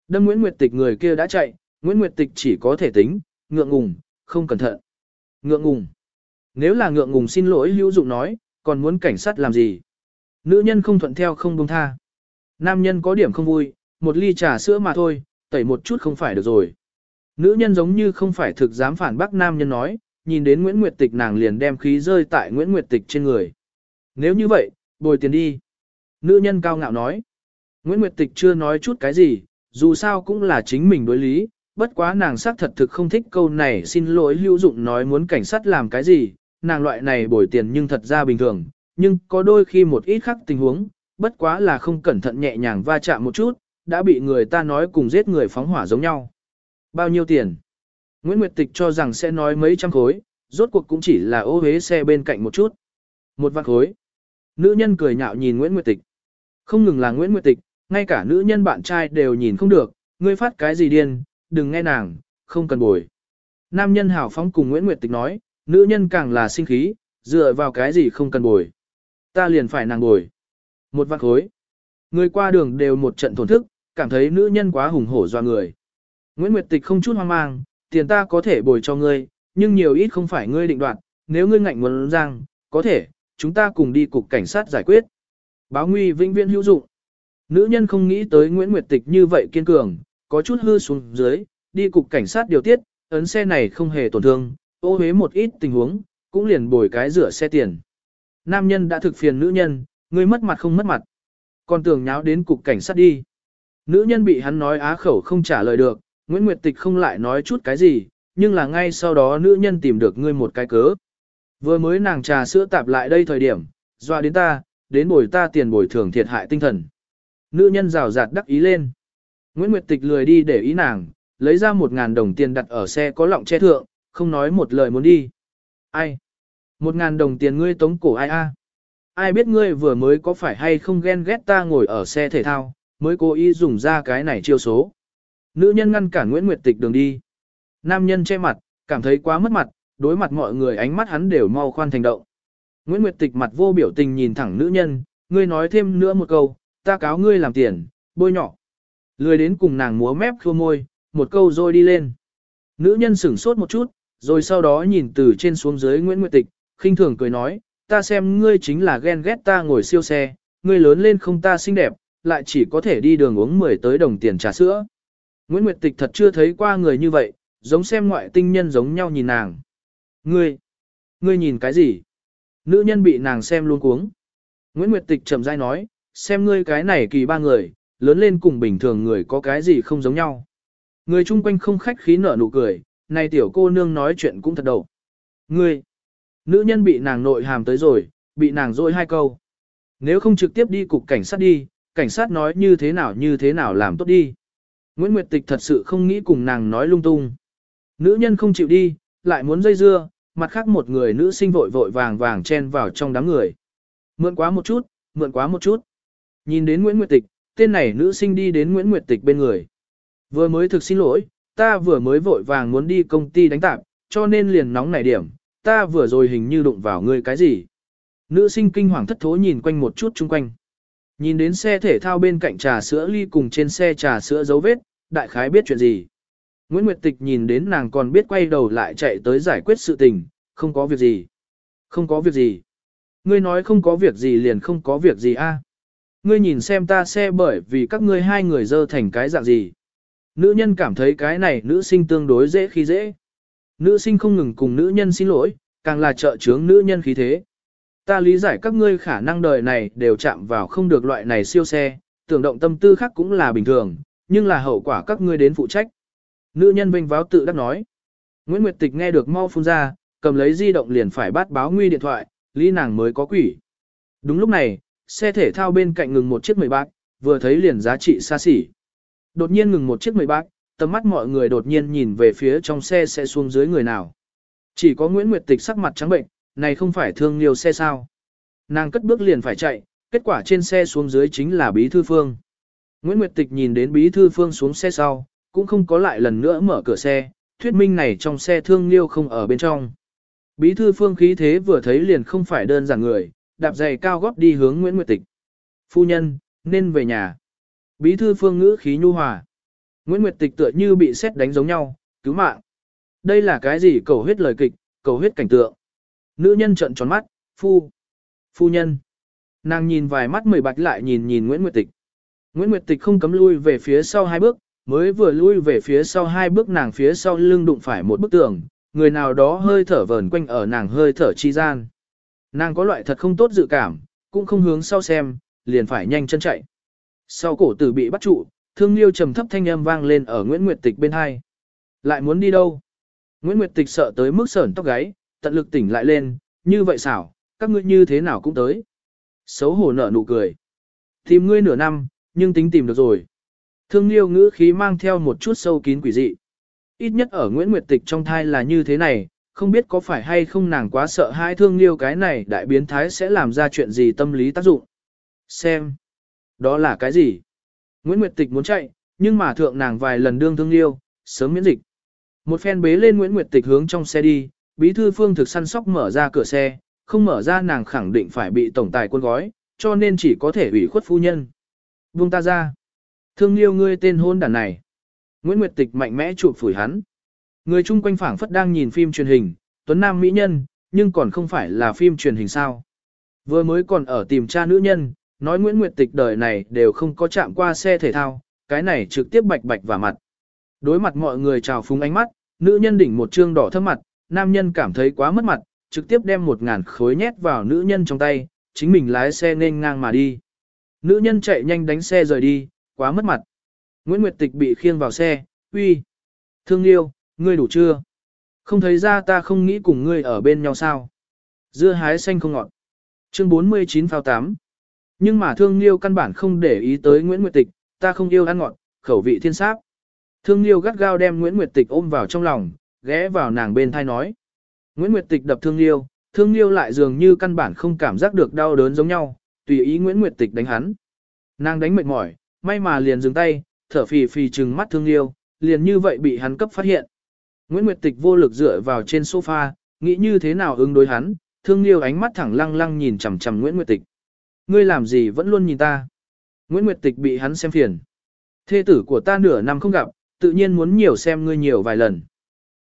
Đâm Nguyễn Nguyệt Tịch người kia đã chạy, Nguyễn Nguyệt Tịch chỉ có thể tính, ngượng ngùng, không cẩn thận. Ngượng ngùng. Nếu là ngượng ngùng xin lỗi hữu dụng nói, còn muốn cảnh sát làm gì? Nữ nhân không thuận theo không buông tha. Nam nhân có điểm không vui, một ly trà sữa mà thôi, tẩy một chút không phải được rồi. Nữ nhân giống như không phải thực dám phản bác nam nhân nói, nhìn đến Nguyễn Nguyệt Tịch nàng liền đem khí rơi tại Nguyễn Nguyệt Tịch trên người. Nếu như vậy, bồi tiền đi. Nữ nhân cao ngạo nói. Nguyễn Nguyệt Tịch chưa nói chút cái gì, dù sao cũng là chính mình đối lý, bất quá nàng xác thật thực không thích câu này xin lỗi hữu dụng nói muốn cảnh sát làm cái gì, nàng loại này bồi tiền nhưng thật ra bình thường, nhưng có đôi khi một ít khác tình huống, bất quá là không cẩn thận nhẹ nhàng va chạm một chút, đã bị người ta nói cùng giết người phóng hỏa giống nhau. Bao nhiêu tiền? Nguyễn Nguyệt Tịch cho rằng sẽ nói mấy trăm khối, rốt cuộc cũng chỉ là ô hế xe bên cạnh một chút. Một vạn khối. Nữ nhân cười nhạo nhìn Nguyễn Nguyệt Tịch. Không ngừng là Nguyễn Nguyệt Tịch, ngay cả nữ nhân bạn trai đều nhìn không được, ngươi phát cái gì điên, đừng nghe nàng, không cần bồi. Nam nhân hảo phóng cùng Nguyễn Nguyệt Tịch nói, nữ nhân càng là sinh khí, dựa vào cái gì không cần bồi. Ta liền phải nàng bồi. Một vạn khối. Người qua đường đều một trận thổn thức, cảm thấy nữ nhân quá hùng hổ doa người. Nguyễn Nguyệt Tịch không chút hoang mang, tiền ta có thể bồi cho ngươi, nhưng nhiều ít không phải ngươi định đoạt, nếu ngươi ngạnh muốn giang, có thể, chúng ta cùng đi cục cảnh sát giải quyết. Báo nguy vĩnh viễn hữu dụng. Nữ nhân không nghĩ tới Nguyễn Nguyệt Tịch như vậy kiên cường, có chút hư xuống dưới, đi cục cảnh sát điều tiết, ấn xe này không hề tổn thương, ô hế một ít tình huống, cũng liền bồi cái rửa xe tiền. Nam nhân đã thực phiền nữ nhân, ngươi mất mặt không mất mặt. Còn tưởng nháo đến cục cảnh sát đi. Nữ nhân bị hắn nói á khẩu không trả lời được, Nguyễn Nguyệt Tịch không lại nói chút cái gì, nhưng là ngay sau đó nữ nhân tìm được ngươi một cái cớ. Vừa mới nàng trà sữa tạp lại đây thời điểm, doa đến ta, đến bồi ta tiền bồi thường thiệt hại tinh thần. Nữ nhân rào rạt đắc ý lên. Nguyễn Nguyệt Tịch lười đi để ý nàng, lấy ra một ngàn đồng tiền đặt ở xe có lọng che thượng, không nói một lời muốn đi. Ai? Một ngàn đồng tiền ngươi tống cổ ai a? Ai biết ngươi vừa mới có phải hay không ghen ghét ta ngồi ở xe thể thao, mới cố ý dùng ra cái này chiêu số. Nữ nhân ngăn cản Nguyễn Nguyệt Tịch đường đi. Nam nhân che mặt, cảm thấy quá mất mặt, đối mặt mọi người ánh mắt hắn đều mau khoan thành động. Nguyễn Nguyệt Tịch mặt vô biểu tình nhìn thẳng nữ nhân, ngươi nói thêm nữa một câu, ta cáo ngươi làm tiền, bôi nhỏ. Lười đến cùng nàng múa mép khô môi, một câu rồi đi lên. Nữ nhân sửng sốt một chút, rồi sau đó nhìn từ trên xuống dưới Nguyễn Nguyệt Tịch, khinh thường cười nói, ta xem ngươi chính là ghen ghét ta ngồi siêu xe, ngươi lớn lên không ta xinh đẹp, lại chỉ có thể đi đường uống 10 tới đồng tiền trà sữa. Nguyễn Nguyệt Tịch thật chưa thấy qua người như vậy, giống xem ngoại tinh nhân giống nhau nhìn nàng. Ngươi, ngươi nhìn cái gì? Nữ nhân bị nàng xem luôn cuống. Nguyễn Nguyệt Tịch chậm rãi nói, xem ngươi cái này kỳ ba người, lớn lên cùng bình thường người có cái gì không giống nhau. Người chung quanh không khách khí nở nụ cười, này tiểu cô nương nói chuyện cũng thật đầu. Ngươi, nữ nhân bị nàng nội hàm tới rồi, bị nàng dội hai câu. Nếu không trực tiếp đi cục cảnh sát đi, cảnh sát nói như thế nào như thế nào làm tốt đi. Nguyễn Nguyệt Tịch thật sự không nghĩ cùng nàng nói lung tung. Nữ nhân không chịu đi, lại muốn dây dưa, mặt khác một người nữ sinh vội vội vàng vàng chen vào trong đám người. Mượn quá một chút, mượn quá một chút. Nhìn đến Nguyễn Nguyệt Tịch, tên này nữ sinh đi đến Nguyễn Nguyệt Tịch bên người. Vừa mới thực xin lỗi, ta vừa mới vội vàng muốn đi công ty đánh tạp, cho nên liền nóng nảy điểm, ta vừa rồi hình như đụng vào ngươi cái gì. Nữ sinh kinh hoàng thất thố nhìn quanh một chút chung quanh. Nhìn đến xe thể thao bên cạnh trà sữa ly cùng trên xe trà sữa dấu vết, đại khái biết chuyện gì. Nguyễn Nguyệt Tịch nhìn đến nàng còn biết quay đầu lại chạy tới giải quyết sự tình, không có việc gì. Không có việc gì. Ngươi nói không có việc gì liền không có việc gì a. Ngươi nhìn xem ta xe bởi vì các ngươi hai người dơ thành cái dạng gì. Nữ nhân cảm thấy cái này nữ sinh tương đối dễ khi dễ. Nữ sinh không ngừng cùng nữ nhân xin lỗi, càng là trợ chướng nữ nhân khí thế. Ta lý giải các ngươi khả năng đời này đều chạm vào không được loại này siêu xe, tưởng động tâm tư khác cũng là bình thường, nhưng là hậu quả các ngươi đến phụ trách. Nữ nhân vinh váo tự đắc nói. Nguyễn Nguyệt Tịch nghe được mau phun ra, cầm lấy di động liền phải bắt báo nguy điện thoại, lý nàng mới có quỷ. Đúng lúc này, xe thể thao bên cạnh ngừng một chiếc mười bạc, vừa thấy liền giá trị xa xỉ. Đột nhiên ngừng một chiếc mười bạc, tầm mắt mọi người đột nhiên nhìn về phía trong xe sẽ xuống dưới người nào. Chỉ có Nguyễn Nguyệt Tịch sắc mặt trắng bệnh, này không phải thương liều xe sao. Nàng cất bước liền phải chạy, kết quả trên xe xuống dưới chính là Bí Thư Phương. Nguyễn Nguyệt Tịch nhìn đến Bí Thư Phương xuống xe sau, cũng không có lại lần nữa mở cửa xe, thuyết minh này trong xe thương liêu không ở bên trong. Bí Thư Phương khí thế vừa thấy liền không phải đơn giản người, đạp giày cao gót đi hướng Nguyễn Nguyệt Tịch. Phu nhân, nên về nhà. Bí Thư Phương ngữ khí nhu hòa. Nguyễn Nguyệt Tịch tựa như bị xét đánh giống nhau, cứu mạng. Đây là cái gì cầu huyết lời kịch, cầu huyết cảnh tượng. Nữ nhân trợn tròn mắt, phu, phu nhân. Nàng nhìn vài mắt mười bạch lại nhìn nhìn Nguyễn Nguyệt Tịch. Nguyễn Nguyệt Tịch không cấm lui về phía sau hai bước, mới vừa lui về phía sau hai bước nàng phía sau lưng đụng phải một bức tường, người nào đó hơi thở vờn quanh ở nàng hơi thở chi gian. Nàng có loại thật không tốt dự cảm, cũng không hướng sau xem, liền phải nhanh chân chạy. Sau cổ tử bị bắt trụ, thương liêu trầm thấp thanh âm vang lên ở Nguyễn Nguyệt Tịch bên hai. Lại muốn đi đâu? Nguyễn Nguyệt Tịch sợ tới mức sởn tóc gáy, tận lực tỉnh lại lên, như vậy xảo, các ngươi như thế nào cũng tới. Xấu hổ nở nụ cười. Tìm ngươi nửa năm, nhưng tính tìm được rồi. Thương liêu ngữ khí mang theo một chút sâu kín quỷ dị. Ít nhất ở Nguyễn Nguyệt Tịch trong thai là như thế này, không biết có phải hay không nàng quá sợ hai thương liêu cái này đại biến thái sẽ làm ra chuyện gì tâm lý tác dụng. Xem. Đó là cái gì? Nguyễn Nguyệt Tịch muốn chạy, nhưng mà thượng nàng vài lần đương thương liêu, sớm miễn dịch. Một phen bế lên Nguyễn Nguyệt Tịch hướng trong xe đi, bí thư phương thực săn sóc mở ra cửa xe, không mở ra nàng khẳng định phải bị tổng tài quân gói, cho nên chỉ có thể ủy khuất phu nhân. Buông ta ra. Thương liêu ngươi tên hôn đàn này. Nguyễn Nguyệt Tịch mạnh mẽ chụp phủi hắn. Người chung quanh phảng phất đang nhìn phim truyền hình, tuấn nam mỹ nhân, nhưng còn không phải là phim truyền hình sao. Vừa mới còn ở tìm cha nữ nhân, nói Nguyễn Nguyệt Tịch đời này đều không có chạm qua xe thể thao, cái này trực tiếp bạch bạch vào mặt. Đối mặt mọi người chào phúng ánh mắt, nữ nhân đỉnh một trương đỏ thâm mặt, nam nhân cảm thấy quá mất mặt, trực tiếp đem một ngàn khối nhét vào nữ nhân trong tay, chính mình lái xe nên ngang mà đi. Nữ nhân chạy nhanh đánh xe rời đi, quá mất mặt. Nguyễn Nguyệt Tịch bị khiêng vào xe, uy. Thương yêu, ngươi đủ chưa? Không thấy ra ta không nghĩ cùng ngươi ở bên nhau sao? Dưa hái xanh không ngọt. Chương 49 phao 8. Nhưng mà thương liêu căn bản không để ý tới Nguyễn Nguyệt Tịch, ta không yêu ăn ngọt, khẩu vị thiên sáp. Thương liêu gắt gao đem Nguyễn Nguyệt Tịch ôm vào trong lòng, ghé vào nàng bên thai nói. Nguyễn Nguyệt Tịch đập thương liêu, thương liêu lại dường như căn bản không cảm giác được đau đớn giống nhau, tùy ý Nguyễn Nguyệt Tịch đánh hắn. Nàng đánh mệt mỏi, may mà liền dừng tay, thở phì phì trừng mắt thương liêu, liền như vậy bị hắn cấp phát hiện. Nguyễn Nguyệt Tịch vô lực dựa vào trên sofa, nghĩ như thế nào ứng đối hắn, thương liêu ánh mắt thẳng lăng lăng nhìn chằm chằm Nguyễn Nguyệt Tịch. Ngươi làm gì vẫn luôn nhìn ta. Nguyễn Nguyệt Tịch bị hắn xem phiền. Thê tử của ta nửa năm không gặp, tự nhiên muốn nhiều xem ngươi nhiều vài lần.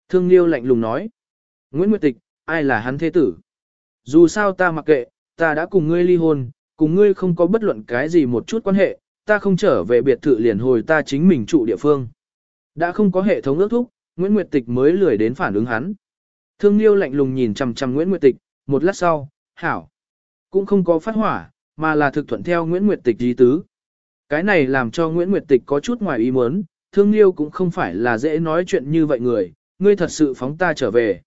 Thương liêu lạnh lùng nói. Nguyễn Nguyệt Tịch, ai là hắn thế tử? Dù sao ta mặc kệ, ta đã cùng ngươi ly hôn, cùng ngươi không có bất luận cái gì một chút quan hệ, ta không trở về biệt thự liền hồi ta chính mình trụ địa phương. Đã không có hệ thống ước thúc, Nguyễn Nguyệt Tịch mới lười đến phản ứng hắn. Thương Liêu lạnh lùng nhìn chằm chằm Nguyễn Nguyệt Tịch, một lát sau, hảo. Cũng không có phát hỏa, mà là thực thuận theo Nguyễn Nguyệt Tịch ý tứ. Cái này làm cho Nguyễn Nguyệt Tịch có chút ngoài ý muốn, Thương Liêu cũng không phải là dễ nói chuyện như vậy người, ngươi thật sự phóng ta trở về.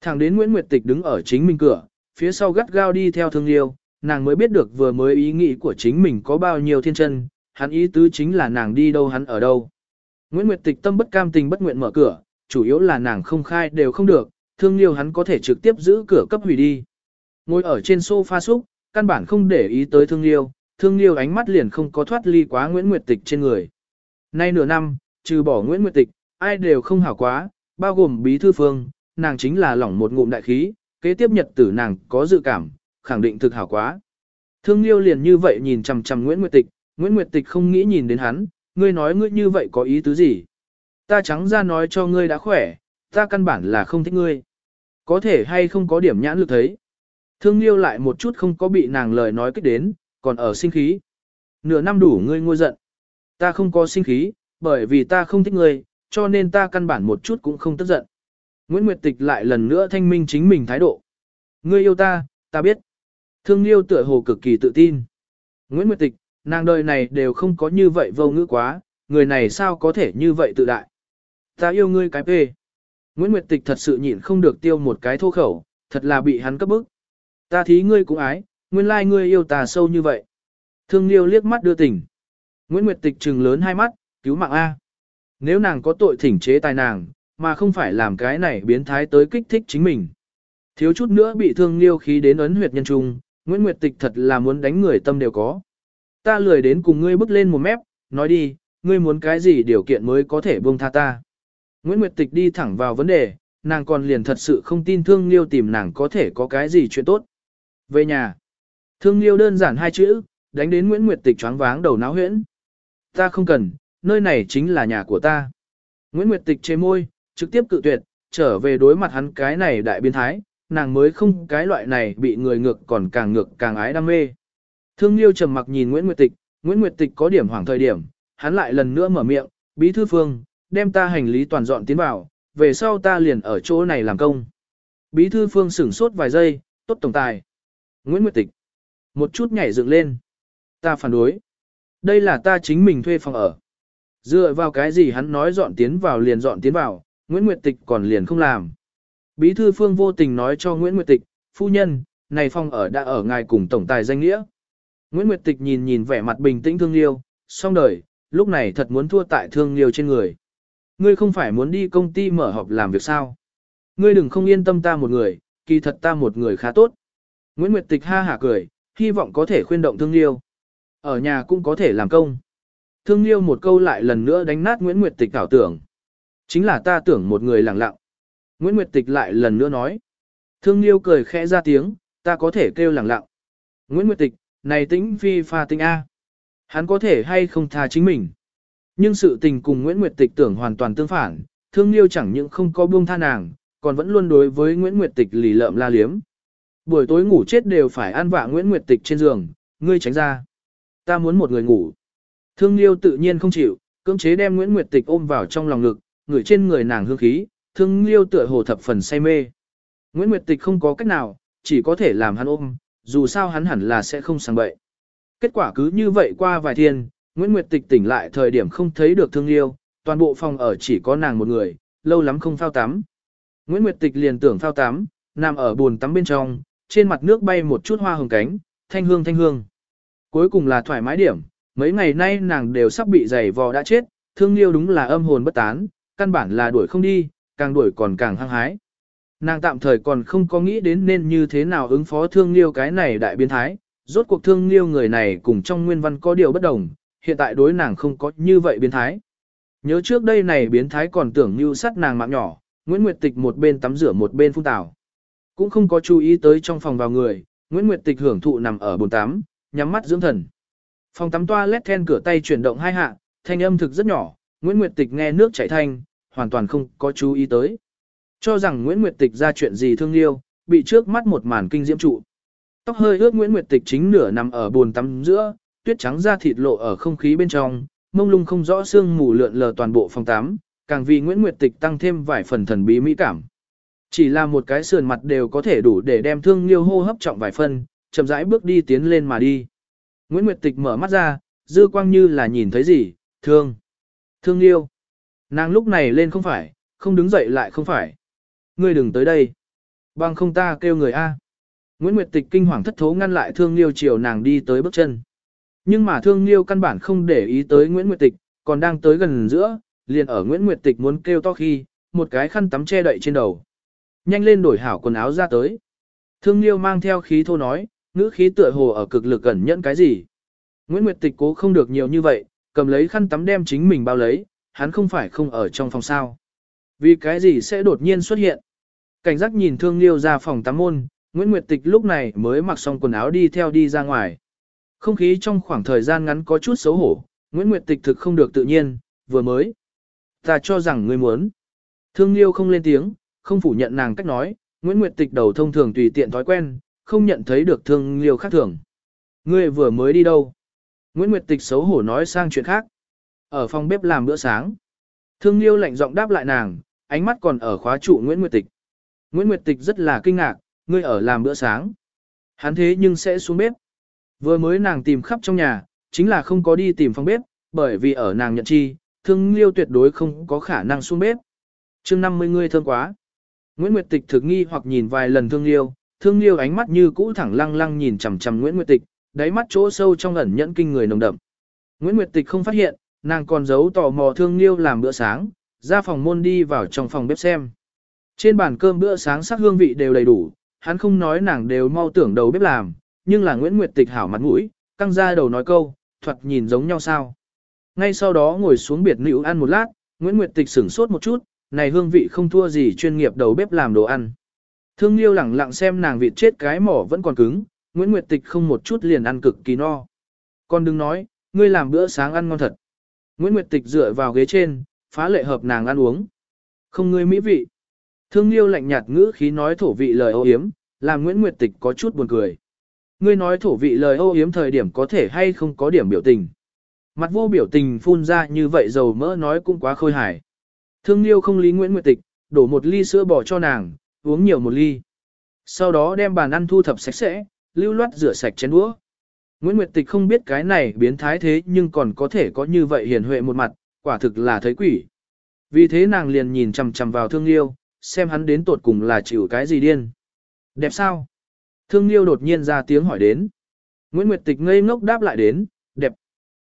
Thẳng đến Nguyễn Nguyệt Tịch đứng ở chính mình cửa, phía sau gắt gao đi theo Thương Liêu, nàng mới biết được vừa mới ý nghĩ của chính mình có bao nhiêu thiên chân, hắn ý tứ chính là nàng đi đâu hắn ở đâu. Nguyễn Nguyệt Tịch tâm bất cam tình bất nguyện mở cửa, chủ yếu là nàng không khai đều không được, thương liêu hắn có thể trực tiếp giữ cửa cấp hủy đi. Ngồi ở trên sofa xúc, căn bản không để ý tới thương liêu, thương liêu ánh mắt liền không có thoát ly quá Nguyễn Nguyệt Tịch trên người. Nay nửa năm, trừ bỏ Nguyễn Nguyệt Tịch, ai đều không hảo quá, bao gồm bí thư phương, nàng chính là lỏng một ngụm đại khí, kế tiếp nhật tử nàng có dự cảm, khẳng định thực hảo quá. Thương liêu liền như vậy nhìn chằm chằm Nguyễn Nguyệt Tịch, Nguyễn Nguyệt Tịch không nghĩ nhìn đến hắn, ngươi nói ngươi như vậy có ý tứ gì? Ta trắng ra nói cho ngươi đã khỏe, ta căn bản là không thích ngươi. Có thể hay không có điểm nhãn lực thấy. Thương Liêu lại một chút không có bị nàng lời nói kích đến, còn ở sinh khí. Nửa năm đủ ngươi ngôi giận. Ta không có sinh khí, bởi vì ta không thích ngươi, cho nên ta căn bản một chút cũng không tức giận. Nguyễn Nguyệt Tịch lại lần nữa thanh minh chính mình thái độ. Ngươi yêu ta, ta biết. Thương Liêu tựa hồ cực kỳ tự tin. Nguyễn Nguyệt Tịch, nàng đời này đều không có như vậy vô ngữ quá, người này sao có thể như vậy tự đại. Ta yêu ngươi cái phê. Nguyễn Nguyệt Tịch thật sự nhịn không được tiêu một cái thô khẩu, thật là bị hắn cấp bức. Ta thí ngươi cũng ái, nguyên lai ngươi yêu ta sâu như vậy. Thương Liêu liếc mắt đưa tình. Nguyễn Nguyệt Tịch trừng lớn hai mắt, cứu mạng A. Nếu nàng có tội thỉnh chế tài nàng, mà không phải làm cái này biến thái tới kích thích chính mình. Thiếu chút nữa bị thương Liêu khí đến ấn huyệt nhân trung, Nguyễn Nguyệt Tịch thật là muốn đánh người tâm đều có ta lười đến cùng ngươi bước lên một mép, nói đi, ngươi muốn cái gì điều kiện mới có thể buông tha ta. Nguyễn Nguyệt Tịch đi thẳng vào vấn đề, nàng còn liền thật sự không tin Thương Liêu tìm nàng có thể có cái gì chuyện tốt. Về nhà, Thương Liêu đơn giản hai chữ, đánh đến Nguyễn Nguyệt Tịch choáng váng đầu náo huyễn. Ta không cần, nơi này chính là nhà của ta. Nguyễn Nguyệt Tịch chế môi, trực tiếp cự tuyệt, trở về đối mặt hắn cái này đại biến thái, nàng mới không cái loại này bị người ngược còn càng ngược càng ái đam mê. Thương Liêu trầm mặc nhìn Nguyễn Nguyệt Tịch, Nguyễn Nguyệt Tịch có điểm hoảng thời điểm, hắn lại lần nữa mở miệng, bí thư phương, đem ta hành lý toàn dọn tiến vào, về sau ta liền ở chỗ này làm công. Bí thư phương sửng sốt vài giây, tốt tổng tài. Nguyễn Nguyệt Tịch, một chút nhảy dựng lên. Ta phản đối. Đây là ta chính mình thuê phòng ở. Dựa vào cái gì hắn nói dọn tiến vào liền dọn tiến vào, Nguyễn Nguyệt Tịch còn liền không làm. Bí thư phương vô tình nói cho Nguyễn Nguyệt Tịch, phu nhân, này phòng ở đã ở ngài cùng tổng tài danh nghĩa. Nguyễn Nguyệt Tịch nhìn nhìn vẻ mặt bình tĩnh thương liêu, xong đời, lúc này thật muốn thua tại thương liêu trên người. Ngươi không phải muốn đi công ty mở họp làm việc sao? Ngươi đừng không yên tâm ta một người, kỳ thật ta một người khá tốt. Nguyễn Nguyệt Tịch ha hả cười, hy vọng có thể khuyên động thương liêu. Ở nhà cũng có thể làm công. Thương liêu một câu lại lần nữa đánh nát Nguyễn Nguyệt Tịch ảo tưởng. Chính là ta tưởng một người lặng lặng. Nguyễn Nguyệt Tịch lại lần nữa nói. Thương liêu cười khẽ ra tiếng, ta có thể kêu lẳng lặng. Nguyễn Nguyệt Tịch, này tĩnh phi pha tinh A. Hắn có thể hay không tha chính mình. Nhưng sự tình cùng Nguyễn Nguyệt Tịch tưởng hoàn toàn tương phản, thương liêu chẳng những không có buông tha nàng, còn vẫn luôn đối với Nguyễn Nguyệt Tịch lì lợm la liếm. Buổi tối ngủ chết đều phải ăn vạ Nguyễn Nguyệt Tịch trên giường, ngươi tránh ra. Ta muốn một người ngủ. Thương liêu tự nhiên không chịu, cưỡng chế đem Nguyễn Nguyệt Tịch ôm vào trong lòng ngực, người trên người nàng hương khí, thương liêu tựa hồ thập phần say mê. Nguyễn Nguyệt Tịch không có cách nào, chỉ có thể làm hắn ôm, dù sao hắn hẳn là sẽ không sang bậy. Kết quả cứ như vậy qua vài thiên, Nguyễn Nguyệt Tịch tỉnh lại thời điểm không thấy được thương liêu, toàn bộ phòng ở chỉ có nàng một người, lâu lắm không phao tắm. Nguyễn Nguyệt Tịch liền tưởng phao tắm, nằm ở bồn tắm bên trong, trên mặt nước bay một chút hoa hồng cánh, thanh hương thanh hương. Cuối cùng là thoải mái điểm, mấy ngày nay nàng đều sắp bị giày vò đã chết, thương liêu đúng là âm hồn bất tán, căn bản là đuổi không đi, càng đuổi còn càng hăng hái. Nàng tạm thời còn không có nghĩ đến nên như thế nào ứng phó thương liêu cái này đại biến thái, rốt cuộc thương liêu người này cùng trong nguyên văn có điều bất đồng, hiện tại đối nàng không có như vậy biến thái. Nhớ trước đây này biến thái còn tưởng như sát nàng mạng nhỏ, Nguyễn Nguyệt Tịch một bên tắm rửa một bên phun tảo. Cũng không có chú ý tới trong phòng vào người, Nguyễn Nguyệt Tịch hưởng thụ nằm ở bồn tắm, nhắm mắt dưỡng thần. Phòng tắm toa lét then cửa tay chuyển động hai hạ, thanh âm thực rất nhỏ, Nguyễn Nguyệt Tịch nghe nước chảy thanh, hoàn toàn không có chú ý tới. Cho rằng Nguyễn Nguyệt Tịch ra chuyện gì thương liêu, bị trước mắt một màn kinh diễm trụ. Tóc hơi ướt Nguyễn Nguyệt Tịch chính nửa nằm ở bồn tắm giữa, tuyết trắng da thịt lộ ở không khí bên trong, mông lung không rõ xương mù lượn lờ toàn bộ phòng tắm, càng vì Nguyễn Nguyệt Tịch tăng thêm vài phần thần bí mỹ cảm. Chỉ là một cái sườn mặt đều có thể đủ để đem thương liêu hô hấp trọng vài phân, chậm rãi bước đi tiến lên mà đi. Nguyễn Nguyệt Tịch mở mắt ra, dư quang như là nhìn thấy gì, thương, thương liêu. Nàng lúc này lên không phải, không đứng dậy lại không phải. Ngươi đừng tới đây. Bằng không ta kêu người A. Nguyễn Nguyệt Tịch kinh hoàng thất thố ngăn lại thương liêu chiều nàng đi tới bước chân. Nhưng mà thương liêu căn bản không để ý tới Nguyễn Nguyệt Tịch, còn đang tới gần giữa, liền ở Nguyễn Nguyệt Tịch muốn kêu to khi, một cái khăn tắm che đậy trên đầu. Nhanh lên đổi hảo quần áo ra tới. Thương liêu mang theo khí thô nói, ngữ khí tựa hồ ở cực lực gần nhẫn cái gì. Nguyễn Nguyệt Tịch cố không được nhiều như vậy, cầm lấy khăn tắm đem chính mình bao lấy, hắn không phải không ở trong phòng sao. Vì cái gì sẽ đột nhiên xuất hiện? Cảnh giác nhìn thương liêu ra phòng tắm môn, Nguyễn Nguyệt Tịch lúc này mới mặc xong quần áo đi theo đi ra ngoài. Không khí trong khoảng thời gian ngắn có chút xấu hổ, Nguyễn Nguyệt Tịch thực không được tự nhiên, vừa mới. Ta cho rằng ngươi muốn. Thương liêu không lên tiếng, không phủ nhận nàng cách nói, Nguyễn Nguyệt Tịch đầu thông thường tùy tiện thói quen, không nhận thấy được thương liêu khác thường. Ngươi vừa mới đi đâu? Nguyễn Nguyệt Tịch xấu hổ nói sang chuyện khác. Ở phòng bếp làm bữa sáng. Thương liêu lạnh giọng đáp lại nàng, ánh mắt còn ở khóa trụ Nguyễn Nguyệt Tịch. Nguyễn Nguyệt Tịch rất là kinh ngạc, ngươi ở làm bữa sáng. Hắn thế nhưng sẽ xuống bếp. Vừa mới nàng tìm khắp trong nhà, chính là không có đi tìm phòng bếp, bởi vì ở nàng nhận chi, thương liêu tuyệt đối không có khả năng xuống bếp. chương 50 ngươi thương quá. Nguyễn Nguyệt Tịch thực nghi hoặc nhìn vài lần thương liêu, thương liêu ánh mắt như cũ thẳng lăng lăng nhìn chằm chằm Nguyễn Nguyệt Tịch, đáy mắt chỗ sâu trong ẩn nhẫn kinh người nồng đậm. Nguyễn Nguyệt Tịch không phát hiện, nàng còn giấu tò mò thương liêu làm bữa sáng, ra phòng môn đi vào trong phòng bếp xem. Trên bàn cơm bữa sáng sắc hương vị đều đầy đủ, hắn không nói nàng đều mau tưởng đầu bếp làm, nhưng là Nguyễn Nguyệt Tịch hảo mặt mũi, căng ra đầu nói câu, thuật nhìn giống nhau sao. Ngay sau đó ngồi xuống biệt nữ ăn một lát, Nguyễn Nguyệt Tịch sửng sốt một chút, này hương vị không thua gì chuyên nghiệp đầu bếp làm đồ ăn. Thương Liêu lẳng lặng xem nàng vịt chết cái mỏ vẫn còn cứng, Nguyễn Nguyệt Tịch không một chút liền ăn cực kỳ no. Con đừng nói, ngươi làm bữa sáng ăn ngon thật. Nguyễn Nguyệt Tịch dựa vào ghế trên, phá lệ hợp nàng ăn uống. Không ngươi mỹ vị. Thương Liêu lạnh nhạt ngữ khí nói thổ vị lời ô yếm, làm Nguyễn Nguyệt Tịch có chút buồn cười. Ngươi nói thổ vị lời ô yếm thời điểm có thể hay không có điểm biểu tình. Mặt vô biểu tình phun ra như vậy dầu mỡ nói cũng quá khôi hài. Thương Liêu không lý Nguyễn Nguyệt Tịch, đổ một ly sữa bò cho nàng, uống nhiều một ly. Sau đó đem bàn ăn thu thập sạch sẽ, lưu loát rửa sạch chén đũa. Nguyễn Nguyệt Tịch không biết cái này biến thái thế nhưng còn có thể có như vậy hiền huệ một mặt, quả thực là thấy quỷ. Vì thế nàng liền nhìn chằm chằm vào thương liêu, xem hắn đến tột cùng là chịu cái gì điên. Đẹp sao? Thương liêu đột nhiên ra tiếng hỏi đến. Nguyễn Nguyệt Tịch ngây ngốc đáp lại đến, đẹp.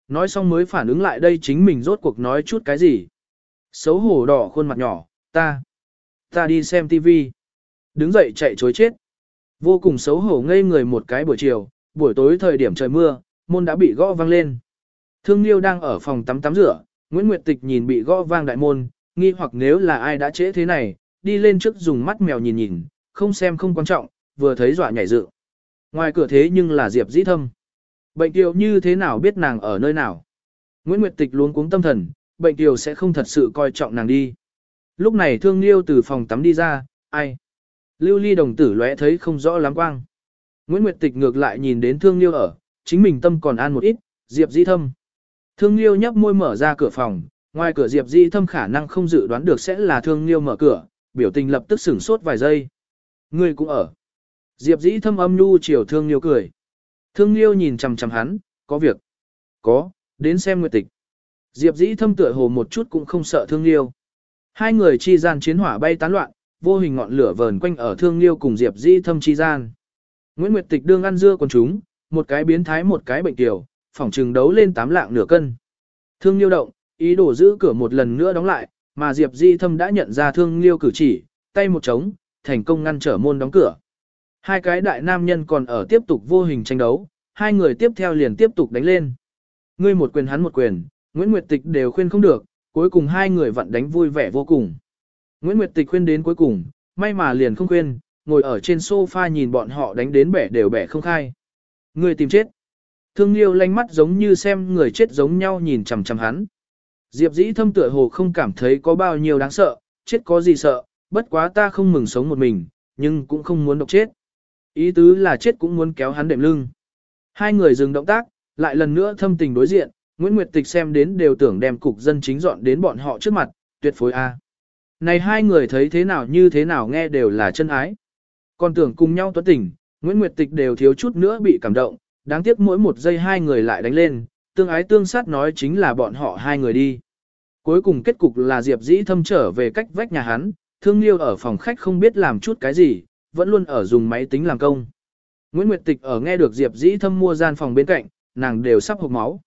Nói xong mới phản ứng lại đây chính mình rốt cuộc nói chút cái gì. Xấu hổ đỏ khuôn mặt nhỏ, ta. Ta đi xem tivi. Đứng dậy chạy chối chết. Vô cùng xấu hổ ngây người một cái buổi chiều, buổi tối thời điểm trời mưa, môn đã bị gõ vang lên. Thương Liêu đang ở phòng tắm tắm rửa, Nguyễn Nguyệt Tịch nhìn bị gõ vang đại môn, nghi hoặc nếu là ai đã trễ thế này, đi lên trước dùng mắt mèo nhìn nhìn, không xem không quan trọng, vừa thấy dọa nhảy dựng. Ngoài cửa thế nhưng là Diệp Dĩ Thâm. Bệnh tiểu như thế nào biết nàng ở nơi nào? Nguyễn Nguyệt Tịch luôn cuống tâm thần, bệnh tiểu sẽ không thật sự coi trọng nàng đi. Lúc này Thương Liêu từ phòng tắm đi ra, ai? Lưu Ly đồng tử lóe thấy không rõ lắm quang. Nguyễn Nguyệt Tịch ngược lại nhìn đến Thương Liêu ở, chính mình tâm còn an một ít, Diệp Di Thâm. Thương Liêu nhấp môi mở ra cửa phòng, ngoài cửa Diệp Di Thâm khả năng không dự đoán được sẽ là Thương Liêu mở cửa, biểu tình lập tức sửng sốt vài giây. Ngươi cũng ở. Diệp Di Thâm âm nhu chiều Thương Liêu cười. Thương Liêu nhìn chằm chằm hắn, có việc. Có, đến xem Nguyệt Tịch. Diệp Di Thâm tựa hồ một chút cũng không sợ Thương Liêu. Hai người chi gian chiến hỏa bay tán loạn, vô hình ngọn lửa vờn quanh ở Thương Liêu cùng Diệp Di Thâm chi gian. Nguyễn Nguyệt Tịch đương ăn dưa con chúng, một cái biến thái một cái bệnh tiểu, phỏng trừng đấu lên tám lạng nửa cân. Thương Liêu động, ý đồ giữ cửa một lần nữa đóng lại, mà Diệp Di Thâm đã nhận ra Thương Liêu cử chỉ, tay một trống, thành công ngăn trở môn đóng cửa. Hai cái đại nam nhân còn ở tiếp tục vô hình tranh đấu, hai người tiếp theo liền tiếp tục đánh lên. Ngươi một quyền hắn một quyền, Nguyễn Nguyệt Tịch đều khuyên không được, cuối cùng hai người vẫn đánh vui vẻ vô cùng. Nguyễn Nguyệt Tịch khuyên đến cuối cùng, may mà liền không khuyên, ngồi ở trên sofa nhìn bọn họ đánh đến bẻ đều bẻ không khai. Người tìm chết. Thương Liêu lanh mắt giống như xem người chết giống nhau nhìn chằm chằm hắn. Diệp dĩ thâm tựa hồ không cảm thấy có bao nhiêu đáng sợ, chết có gì sợ, bất quá ta không mừng sống một mình, nhưng cũng không muốn độc chết. Ý tứ là chết cũng muốn kéo hắn đệm lưng. Hai người dừng động tác, lại lần nữa thâm tình đối diện, Nguyễn Nguyệt Tịch xem đến đều tưởng đem cục dân chính dọn đến bọn họ trước mặt, tuyệt phối A. Này hai người thấy thế nào như thế nào nghe đều là chân ái. Còn tưởng cùng nhau tuấn tình, Nguyễn Nguyệt Tịch đều thiếu chút nữa bị cảm động, đáng tiếc mỗi một giây hai người lại đánh lên, tương ái tương sát nói chính là bọn họ hai người đi. Cuối cùng kết cục là Diệp Dĩ thâm trở về cách vách nhà hắn, thương liêu ở phòng khách không biết làm chút cái gì, vẫn luôn ở dùng máy tính làm công. Nguyễn Nguyệt Tịch ở nghe được Diệp Dĩ thâm mua gian phòng bên cạnh, nàng đều sắp hộc máu.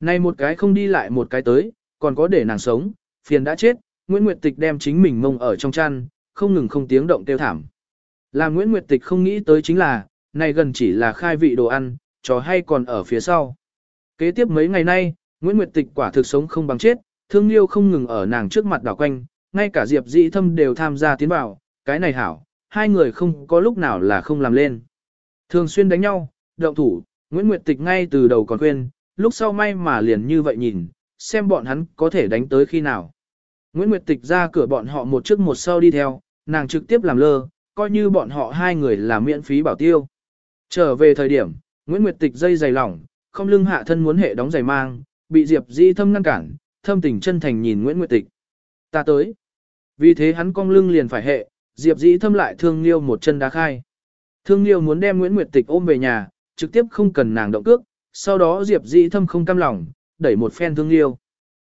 Này một cái không đi lại một cái tới, còn có để nàng sống, phiền đã chết, Nguyễn Nguyệt Tịch đem chính mình mông ở trong chăn, không ngừng không tiếng động kêu thảm. Là Nguyễn Nguyệt Tịch không nghĩ tới chính là, này gần chỉ là khai vị đồ ăn, trò hay còn ở phía sau. Kế tiếp mấy ngày nay, Nguyễn Nguyệt Tịch quả thực sống không bằng chết, thương liêu không ngừng ở nàng trước mặt đảo quanh, ngay cả Diệp Dĩ Thâm đều tham gia tiến vào, cái này hảo, hai người không có lúc nào là không làm lên. Thường xuyên đánh nhau, động thủ, Nguyễn Nguyệt Tịch ngay từ đầu còn khuyên, lúc sau may mà liền như vậy nhìn, xem bọn hắn có thể đánh tới khi nào. Nguyễn Nguyệt Tịch ra cửa bọn họ một trước một sau đi theo, nàng trực tiếp làm lơ, coi như bọn họ hai người là miễn phí bảo tiêu. Trở về thời điểm, Nguyễn Nguyệt Tịch dây dày lỏng, không lưng hạ thân muốn hệ đóng giày mang, bị Diệp Di Thâm ngăn cản, thâm tình chân thành nhìn Nguyễn Nguyệt Tịch. Ta tới. Vì thế hắn cong lưng liền phải hệ, Diệp Di Thâm lại thương liêu một chân đá khai. Thương liêu muốn đem Nguyễn Nguyệt Tịch ôm về nhà, trực tiếp không cần nàng động cước, sau đó Diệp Di Thâm không cam lòng, đẩy một phen thương liêu.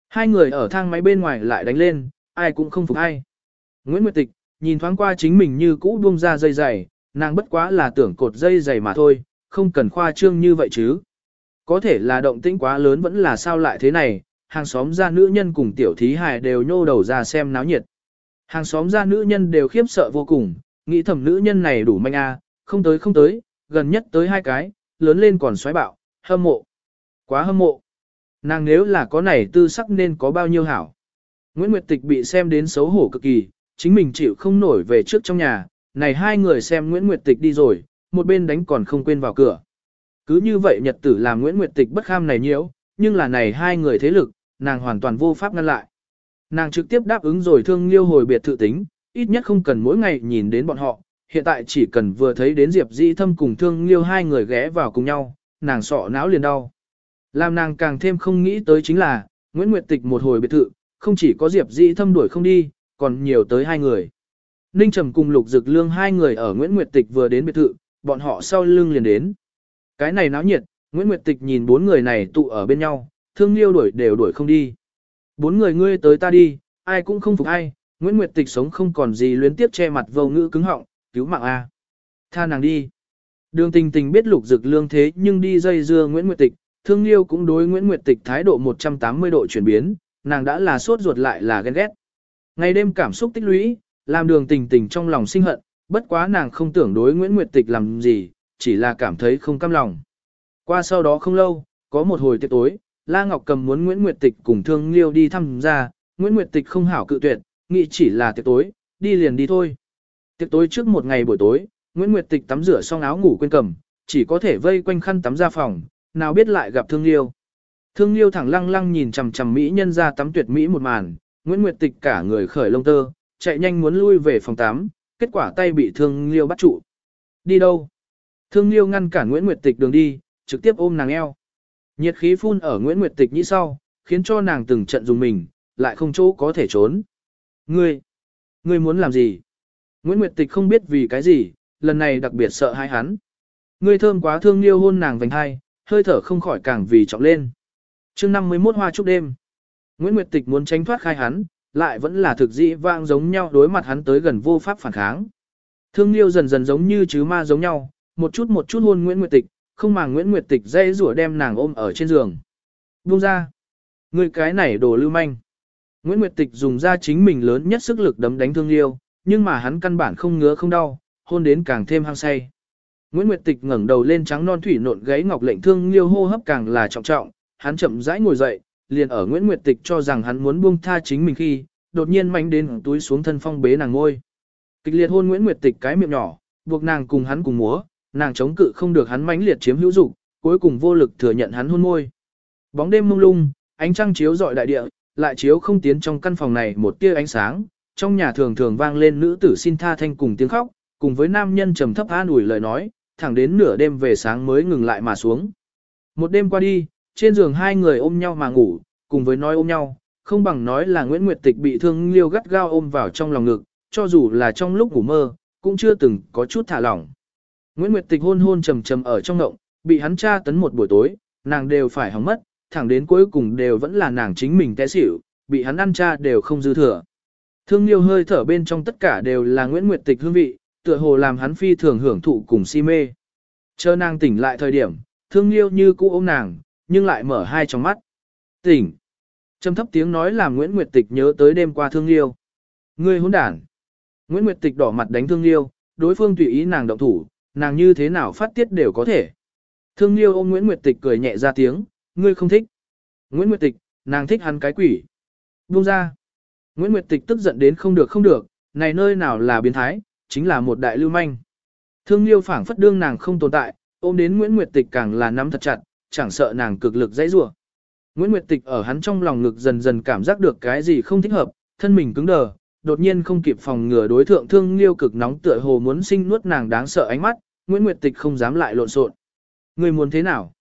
Hai người ở thang máy bên ngoài lại đánh lên, ai cũng không phục ai. Nguyễn Nguyệt Tịch, nhìn thoáng qua chính mình như cũ buông ra dây dày, nàng bất quá là tưởng cột dây dày mà thôi, không cần khoa trương như vậy chứ. Có thể là động tĩnh quá lớn vẫn là sao lại thế này, hàng xóm gia nữ nhân cùng tiểu thí hài đều nhô đầu ra xem náo nhiệt. Hàng xóm gia nữ nhân đều khiếp sợ vô cùng, nghĩ thầm nữ nhân này đủ manh a, à, không tới không tới, gần nhất tới hai cái, lớn lên còn xoáy bạo, hâm mộ. Quá hâm mộ. Nàng nếu là có này tư sắc nên có bao nhiêu hảo. Nguyễn Nguyệt Tịch bị xem đến xấu hổ cực kỳ, chính mình chịu không nổi về trước trong nhà, này hai người xem Nguyễn Nguyệt Tịch đi rồi, một bên đánh còn không quên vào cửa. Cứ như vậy nhật tử làm Nguyễn Nguyệt Tịch bất kham này nhiễu, nhưng là này hai người thế lực, nàng hoàn toàn vô pháp ngăn lại. Nàng trực tiếp đáp ứng rồi thương liêu hồi biệt thự tính, ít nhất không cần mỗi ngày nhìn đến bọn họ, hiện tại chỉ cần vừa thấy đến Diệp Di Thâm cùng thương liêu hai người ghé vào cùng nhau, nàng sọ não liền đau. Làm nàng càng thêm không nghĩ tới chính là, Nguyễn Nguyệt Tịch một hồi biệt thự, không chỉ có Diệp Di Thâm đuổi không đi, còn nhiều tới hai người. Ninh Trầm cùng Lục Dực Lương hai người ở Nguyễn Nguyệt Tịch vừa đến biệt thự, bọn họ sau lưng liền đến. Cái này náo nhiệt, Nguyễn Nguyệt Tịch nhìn bốn người này tụ ở bên nhau, thương liêu đuổi đều đuổi không đi. Bốn người ngươi tới ta đi, ai cũng không phục ai, Nguyễn Nguyệt Tịch sống không còn gì luyến tiếp che mặt vô ngữ cứng họng, cứu mạng A. Tha nàng đi. Đường tình tình biết lục dực lương thế nhưng đi dây dưa Nguyễn Nguyệt Tịch, thương liêu cũng đối Nguyễn Nguyệt Tịch thái độ 180 độ chuyển biến, nàng đã là sốt ruột lại là ghen ghét. Ngày đêm cảm xúc tích lũy, làm đường tình tình trong lòng sinh hận, bất quá nàng không tưởng đối Nguyễn Nguyệt Tịch làm gì, chỉ là cảm thấy không cam lòng. Qua sau đó không lâu, có một hồi tiệc tối, La Ngọc Cầm muốn Nguyễn Nguyệt Tịch cùng Thương Liêu đi thăm gia, Nguyễn Nguyệt Tịch không hảo cự tuyệt, nghĩ chỉ là tiệc tối, đi liền đi thôi. Tiệc tối trước một ngày buổi tối, Nguyễn Nguyệt Tịch tắm rửa xong áo ngủ quên cầm, chỉ có thể vây quanh khăn tắm ra phòng, nào biết lại gặp Thương Liêu. Thương Liêu thẳng lăng lăng nhìn chằm chằm mỹ nhân ra tắm tuyệt mỹ một màn, Nguyễn Nguyệt Tịch cả người khởi lông tơ, chạy nhanh muốn lui về phòng tắm, kết quả tay bị Thương Liêu bắt trụ. Đi đâu? Thương Liêu ngăn cản Nguyễn Nguyệt Tịch đường đi, trực tiếp ôm nàng eo. Nhiệt khí phun ở Nguyễn Nguyệt Tịch nhĩ sau, khiến cho nàng từng trận dùng mình, lại không chỗ có thể trốn. Ngươi, ngươi muốn làm gì? Nguyễn Nguyệt Tịch không biết vì cái gì, lần này đặc biệt sợ hai hắn. Ngươi thơm quá thương liêu hôn nàng vành hai, hơi thở không khỏi càng vì trọng lên. chương 51 hoa chúc đêm. Nguyễn Nguyệt Tịch muốn tránh thoát khai hắn, lại vẫn là thực dị vang giống nhau đối mặt hắn tới gần vô pháp phản kháng. Thương liêu dần dần giống như chứ ma giống nhau, một chút một chút hôn Nguyễn Nguyệt Tịch, không màng Nguyễn Nguyệt Tịch dây rủa đem nàng ôm ở trên giường. Buông ra. Người cái này đồ lưu manh. Nguyễn Nguyệt Tịch dùng ra chính mình lớn nhất sức lực đấm đánh thương liêu, nhưng mà hắn căn bản không ngứa không đau, hôn đến càng thêm hăng say. Nguyễn Nguyệt Tịch ngẩng đầu lên trắng non thủy nộn gáy ngọc lệnh thương liêu hô hấp càng là trọng trọng, hắn chậm rãi ngồi dậy, liền ở Nguyễn Nguyệt Tịch cho rằng hắn muốn buông tha chính mình khi, đột nhiên mạnh đến túi xuống thân phong bế nàng ngôi. Kịch liệt hôn Nguyễn Nguyệt Tịch cái miệng nhỏ, buộc nàng cùng hắn cùng múa, nàng chống cự không được hắn mãnh liệt chiếm hữu dục, cuối cùng vô lực thừa nhận hắn hôn môi. Bóng đêm mông lung, ánh trăng chiếu rọi đại địa, lại chiếu không tiến trong căn phòng này một tia ánh sáng, trong nhà thường thường vang lên nữ tử xin tha thanh cùng tiếng khóc, cùng với nam nhân trầm thấp an ủi lời nói, thẳng đến nửa đêm về sáng mới ngừng lại mà xuống. Một đêm qua đi, trên giường hai người ôm nhau mà ngủ, cùng với nói ôm nhau, không bằng nói là Nguyễn Nguyệt Tịch bị thương liêu gắt gao ôm vào trong lòng ngực, cho dù là trong lúc ngủ mơ, cũng chưa từng có chút thả lỏng. Nguyễn Nguyệt Tịch hôn hôn trầm trầm ở trong ngộng, bị hắn tra tấn một buổi tối, nàng đều phải hỏng mất, thẳng đến cuối cùng đều vẫn là nàng chính mình té xỉu, bị hắn ăn tra đều không dư thừa. Thương Liêu hơi thở bên trong tất cả đều là Nguyễn Nguyệt Tịch hương vị, tựa hồ làm hắn phi thường hưởng thụ cùng si mê. Chờ nàng tỉnh lại thời điểm, Thương Liêu như cũ ôm nàng, nhưng lại mở hai tròng mắt. Tỉnh. Trầm thấp tiếng nói làm Nguyễn Nguyệt Tịch nhớ tới đêm qua Thương Liêu. Ngươi hỗn đản. Nguyễn Nguyệt Tịch đỏ mặt đánh Thương Liêu, đối phương tùy ý nàng động thủ, nàng như thế nào phát tiết đều có thể. Thương Liêu ôm Nguyễn Nguyệt Tịch cười nhẹ ra tiếng, ngươi không thích. Nguyễn Nguyệt Tịch, nàng thích hắn cái quỷ. Buông ra. Nguyễn Nguyệt Tịch tức giận đến không được không được, này nơi nào là biến thái, chính là một đại lưu manh. Thương Liêu phảng phất đương nàng không tồn tại, ôm đến Nguyễn Nguyệt Tịch càng là nắm thật chặt, chẳng sợ nàng cực lực dãy rủa. Nguyễn Nguyệt Tịch ở hắn trong lòng ngực dần dần cảm giác được cái gì không thích hợp, thân mình cứng đờ, đột nhiên không kịp phòng ngừa đối thượng Thương Liêu cực nóng tựa hồ muốn sinh nuốt nàng đáng sợ ánh mắt, Nguyễn Nguyệt Tịch không dám lại lộn xộn. Người muốn thế nào?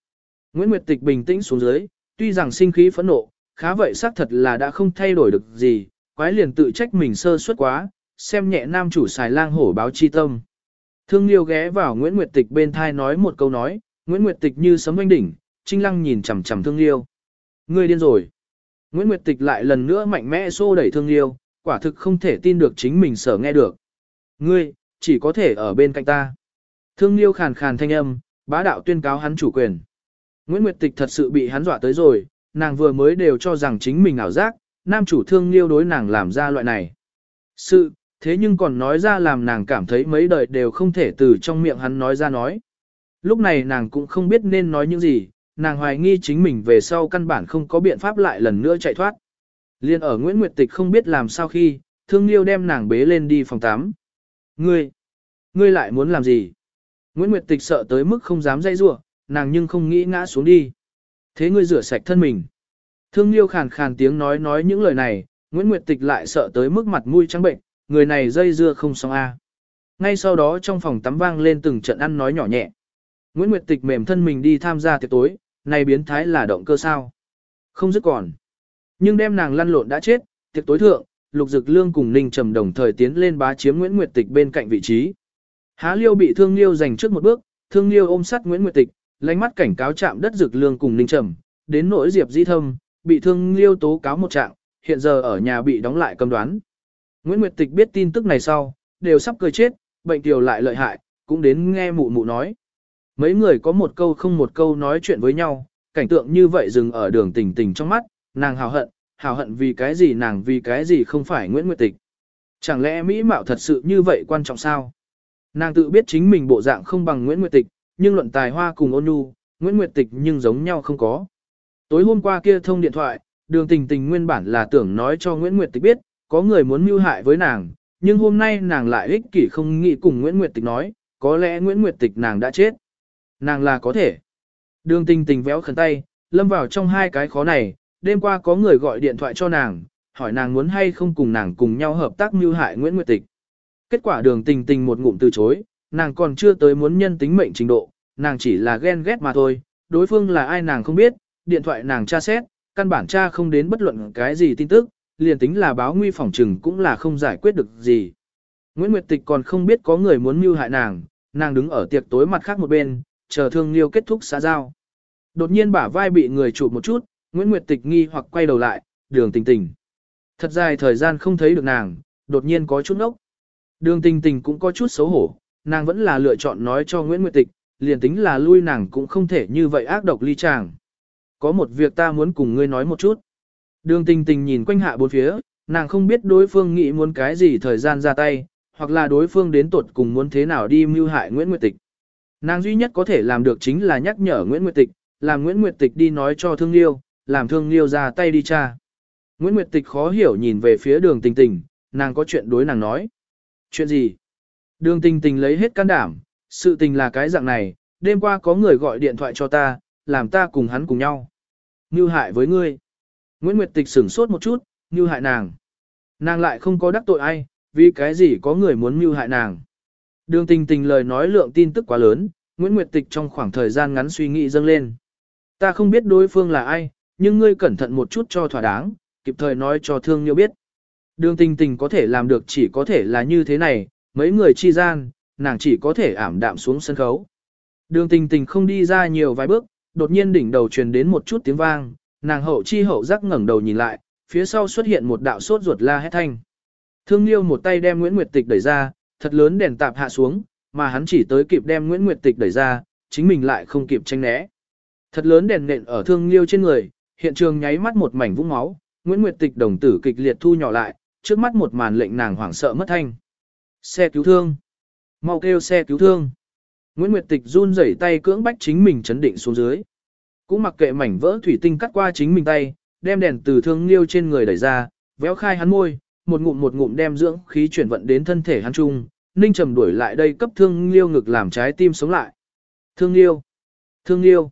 Nguyễn Nguyệt Tịch bình tĩnh xuống dưới, tuy rằng sinh khí phẫn nộ, khá vậy xác thật là đã không thay đổi được gì, quái liền tự trách mình sơ suất quá, xem nhẹ nam chủ xài lang hổ báo chi tâm. Thương Liêu ghé vào Nguyễn Nguyệt Tịch bên thai nói một câu nói, Nguyễn Nguyệt Tịch như sấm oanh đỉnh, Trinh Lăng nhìn chằm chằm Thương Liêu. Ngươi điên rồi. Nguyễn Nguyệt Tịch lại lần nữa mạnh mẽ xô đẩy Thương Liêu, quả thực không thể tin được chính mình sở nghe được. Ngươi, chỉ có thể ở bên cạnh ta. Thương Liêu khàn khàn thanh âm, bá đạo tuyên cáo hắn chủ quyền. Nguyễn Nguyệt Tịch thật sự bị hắn dọa tới rồi, nàng vừa mới đều cho rằng chính mình ảo giác, nam chủ thương liêu đối nàng làm ra loại này. Sự, thế nhưng còn nói ra làm nàng cảm thấy mấy đời đều không thể từ trong miệng hắn nói ra nói. Lúc này nàng cũng không biết nên nói những gì, nàng hoài nghi chính mình về sau căn bản không có biện pháp lại lần nữa chạy thoát. Liên ở Nguyễn Nguyệt Tịch không biết làm sao khi, thương liêu đem nàng bế lên đi phòng 8. Ngươi, ngươi lại muốn làm gì? Nguyễn Nguyệt Tịch sợ tới mức không dám dây rủa, nàng nhưng không nghĩ ngã xuống đi. Thế ngươi rửa sạch thân mình. Thương Liêu khàn khàn tiếng nói nói những lời này, Nguyễn Nguyệt Tịch lại sợ tới mức mặt mũi trắng bệnh, người này dây dưa không xong a. Ngay sau đó trong phòng tắm vang lên từng trận ăn nói nhỏ nhẹ. Nguyễn Nguyệt Tịch mềm thân mình đi tham gia tiệc tối, này biến thái là động cơ sao? Không dứt còn. Nhưng đem nàng lăn lộn đã chết, tiệc tối thượng, Lục Dực Lương cùng Ninh Trầm đồng thời tiến lên bá chiếm Nguyễn Nguyệt Tịch bên cạnh vị trí. Há Liêu bị Thương Liêu giành trước một bước, Thương Liêu ôm sát Nguyễn Nguyệt Tịch, lánh mắt cảnh cáo chạm đất dược lương cùng ninh trầm, đến nỗi Diệp Di Thâm, bị thương liêu tố cáo một trạng, hiện giờ ở nhà bị đóng lại cầm đoán. Nguyễn Nguyệt Tịch biết tin tức này sau, đều sắp cười chết, bệnh tiểu lại lợi hại, cũng đến nghe mụ mụ nói. Mấy người có một câu không một câu nói chuyện với nhau, cảnh tượng như vậy dừng ở đường tình tình trong mắt, nàng hào hận, hào hận vì cái gì nàng vì cái gì không phải Nguyễn Nguyệt Tịch. Chẳng lẽ Mỹ Mạo thật sự như vậy quan trọng sao? Nàng tự biết chính mình bộ dạng không bằng Nguyễn Nguyệt Tịch, nhưng luận tài hoa cùng ôn nhu, Nguyễn Nguyệt Tịch nhưng giống nhau không có. Tối hôm qua kia thông điện thoại, đường tình tình nguyên bản là tưởng nói cho Nguyễn Nguyệt Tịch biết, có người muốn mưu hại với nàng, nhưng hôm nay nàng lại ích kỷ không nghĩ cùng Nguyễn Nguyệt Tịch nói, có lẽ Nguyễn Nguyệt Tịch nàng đã chết. Nàng là có thể. Đường tình tình véo khẩn tay, lâm vào trong hai cái khó này, đêm qua có người gọi điện thoại cho nàng, hỏi nàng muốn hay không cùng nàng cùng nhau hợp tác mưu hại Nguyễn Nguyệt Tịch. Kết quả đường tình tình một ngụm từ chối, nàng còn chưa tới muốn nhân tính mệnh trình độ, nàng chỉ là ghen ghét mà thôi, đối phương là ai nàng không biết, điện thoại nàng tra xét, căn bản tra không đến bất luận cái gì tin tức, liền tính là báo nguy phòng trừng cũng là không giải quyết được gì. Nguyễn Nguyệt Tịch còn không biết có người muốn mưu hại nàng, nàng đứng ở tiệc tối mặt khác một bên, chờ thương liêu kết thúc xã giao. Đột nhiên bả vai bị người chụp một chút, Nguyễn Nguyệt Tịch nghi hoặc quay đầu lại, đường tình tình. Thật dài thời gian không thấy được nàng, đột nhiên có chút ốc. Đường tình tình cũng có chút xấu hổ, nàng vẫn là lựa chọn nói cho Nguyễn Nguyệt Tịch, liền tính là lui nàng cũng không thể như vậy ác độc ly chàng. Có một việc ta muốn cùng ngươi nói một chút. Đường tình tình nhìn quanh hạ bốn phía, nàng không biết đối phương nghĩ muốn cái gì thời gian ra tay, hoặc là đối phương đến tuột cùng muốn thế nào đi mưu hại Nguyễn Nguyệt Tịch. Nàng duy nhất có thể làm được chính là nhắc nhở Nguyễn Nguyệt Tịch, làm Nguyễn Nguyệt Tịch đi nói cho Thương Liêu, làm Thương Liêu ra tay đi cha. Nguyễn Nguyệt Tịch khó hiểu nhìn về phía đường tình tình, nàng có chuyện đối nàng nói. Chuyện gì? Đường tình tình lấy hết can đảm, sự tình là cái dạng này, đêm qua có người gọi điện thoại cho ta, làm ta cùng hắn cùng nhau. Như hại với ngươi. Nguyễn Nguyệt Tịch sửng sốt một chút, như hại nàng. Nàng lại không có đắc tội ai, vì cái gì có người muốn mưu hại nàng. Đường tình tình lời nói lượng tin tức quá lớn, Nguyễn Nguyệt Tịch trong khoảng thời gian ngắn suy nghĩ dâng lên. Ta không biết đối phương là ai, nhưng ngươi cẩn thận một chút cho thỏa đáng, kịp thời nói cho thương nhiêu biết. Đường tình tình có thể làm được chỉ có thể là như thế này, mấy người chi gian, nàng chỉ có thể ảm đạm xuống sân khấu. Đường tình tình không đi ra nhiều vài bước, đột nhiên đỉnh đầu truyền đến một chút tiếng vang, nàng hậu chi hậu giác ngẩng đầu nhìn lại, phía sau xuất hiện một đạo sốt ruột la hét thanh. Thương Liêu một tay đem Nguyễn Nguyệt Tịch đẩy ra, thật lớn đèn tạp hạ xuống, mà hắn chỉ tới kịp đem Nguyễn Nguyệt Tịch đẩy ra, chính mình lại không kịp tranh né. Thật lớn đèn nện ở Thương Liêu trên người, hiện trường nháy mắt một mảnh vũng máu, Nguyễn Nguyệt Tịch đồng tử kịch liệt thu nhỏ lại, trước mắt một màn lệnh nàng hoảng sợ mất thanh. Xe cứu thương. Mau kêu xe cứu thương. Nguyễn Nguyệt Tịch run rẩy tay cưỡng bách chính mình chấn định xuống dưới. Cũng mặc kệ mảnh vỡ thủy tinh cắt qua chính mình tay, đem đèn từ thương liêu trên người đẩy ra, véo khai hắn môi, một ngụm một ngụm đem dưỡng khí chuyển vận đến thân thể hắn trung, ninh trầm đuổi lại đây cấp thương liêu ngực làm trái tim sống lại. Thương liêu, thương liêu.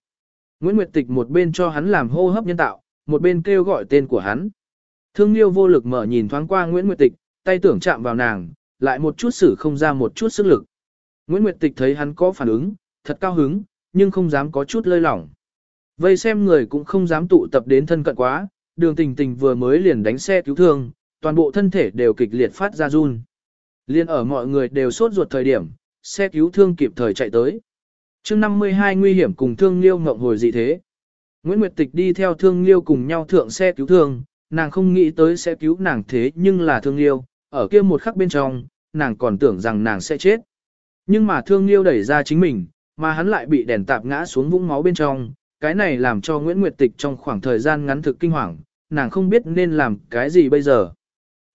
Nguyễn Nguyệt Tịch một bên cho hắn làm hô hấp nhân tạo, một bên kêu gọi tên của hắn. Thương liêu vô lực mở nhìn thoáng qua Nguyễn Nguyệt Tịch, tay tưởng chạm vào nàng, lại một chút sử không ra một chút sức lực. Nguyễn Nguyệt Tịch thấy hắn có phản ứng, thật cao hứng, nhưng không dám có chút lơi lỏng. Vây xem người cũng không dám tụ tập đến thân cận quá, đường tình tình vừa mới liền đánh xe cứu thương, toàn bộ thân thể đều kịch liệt phát ra run. Liên ở mọi người đều sốt ruột thời điểm, xe cứu thương kịp thời chạy tới. chương 52 nguy hiểm cùng thương liêu ngộng hồi dị thế. Nguyễn Nguyệt Tịch đi theo thương liêu cùng nhau thượng xe cứu thương, nàng không nghĩ tới sẽ cứu nàng thế nhưng là thương liêu, ở kia một khắc bên trong, nàng còn tưởng rằng nàng sẽ chết. Nhưng mà thương liêu đẩy ra chính mình, mà hắn lại bị đèn tạp ngã xuống vũng máu bên trong, cái này làm cho Nguyễn Nguyệt Tịch trong khoảng thời gian ngắn thực kinh hoàng, nàng không biết nên làm cái gì bây giờ.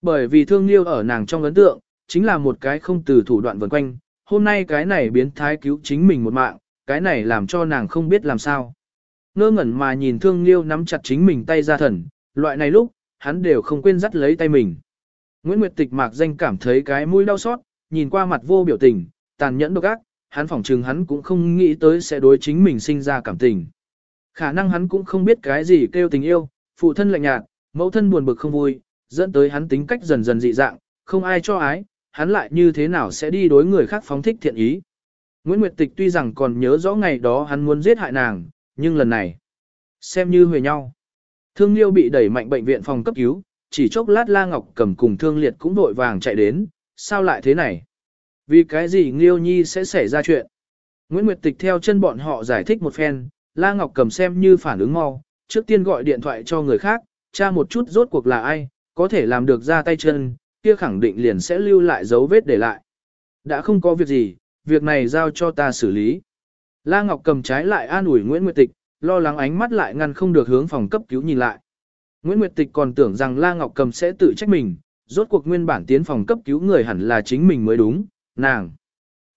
Bởi vì thương liêu ở nàng trong ấn tượng, chính là một cái không từ thủ đoạn vần quanh, hôm nay cái này biến thái cứu chính mình một mạng, cái này làm cho nàng không biết làm sao. Ngơ ngẩn mà nhìn thương liêu nắm chặt chính mình tay ra thần, loại này lúc, hắn đều không quên dắt lấy tay mình. Nguyễn Nguyệt Tịch mạc danh cảm thấy cái mũi đau xót, nhìn qua mặt vô biểu tình, tàn nhẫn độc ác, hắn phỏng chừng hắn cũng không nghĩ tới sẽ đối chính mình sinh ra cảm tình. Khả năng hắn cũng không biết cái gì kêu tình yêu, phụ thân lạnh nhạt, mẫu thân buồn bực không vui, dẫn tới hắn tính cách dần dần dị dạng, không ai cho ái, hắn lại như thế nào sẽ đi đối người khác phóng thích thiện ý. Nguyễn Nguyệt Tịch tuy rằng còn nhớ rõ ngày đó hắn muốn giết hại nàng, nhưng lần này, xem như huề nhau. Thương Liêu bị đẩy mạnh bệnh viện phòng cấp cứu, chỉ chốc lát La Ngọc cầm cùng Thương Liệt cũng đội vàng chạy đến, sao lại thế này? Vì cái gì Liêu Nhi sẽ xảy ra chuyện? Nguyễn Nguyệt Tịch theo chân bọn họ giải thích một phen, La Ngọc cầm xem như phản ứng mau, trước tiên gọi điện thoại cho người khác, tra một chút rốt cuộc là ai, có thể làm được ra tay chân, kia khẳng định liền sẽ lưu lại dấu vết để lại. Đã không có việc gì, việc này giao cho ta xử lý. La Ngọc cầm trái lại an ủi Nguyễn Nguyệt Tịch, lo lắng ánh mắt lại ngăn không được hướng phòng cấp cứu nhìn lại. Nguyễn Nguyệt Tịch còn tưởng rằng La Ngọc cầm sẽ tự trách mình, rốt cuộc nguyên bản tiến phòng cấp cứu người hẳn là chính mình mới đúng, nàng.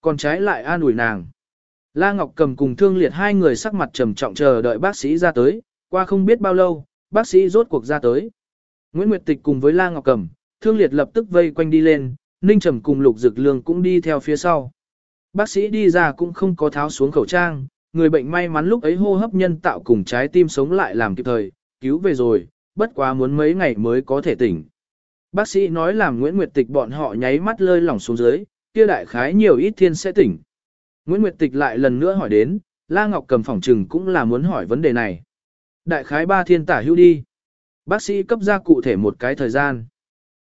Còn trái lại an ủi nàng. La Ngọc cầm cùng thương liệt hai người sắc mặt trầm trọng chờ đợi bác sĩ ra tới, qua không biết bao lâu, bác sĩ rốt cuộc ra tới. Nguyễn Nguyệt Tịch cùng với La Ngọc cầm, thương liệt lập tức vây quanh đi lên, Ninh Trầm cùng Lục Dực Lương cũng đi theo phía sau. Bác sĩ đi ra cũng không có tháo xuống khẩu trang, người bệnh may mắn lúc ấy hô hấp nhân tạo cùng trái tim sống lại làm kịp thời, cứu về rồi, bất quá muốn mấy ngày mới có thể tỉnh. Bác sĩ nói làm Nguyễn Nguyệt Tịch bọn họ nháy mắt lơi lỏng xuống dưới, kia đại khái nhiều ít thiên sẽ tỉnh. Nguyễn Nguyệt Tịch lại lần nữa hỏi đến, La Ngọc cầm phòng trừng cũng là muốn hỏi vấn đề này. Đại khái ba thiên tả hữu đi. Bác sĩ cấp ra cụ thể một cái thời gian.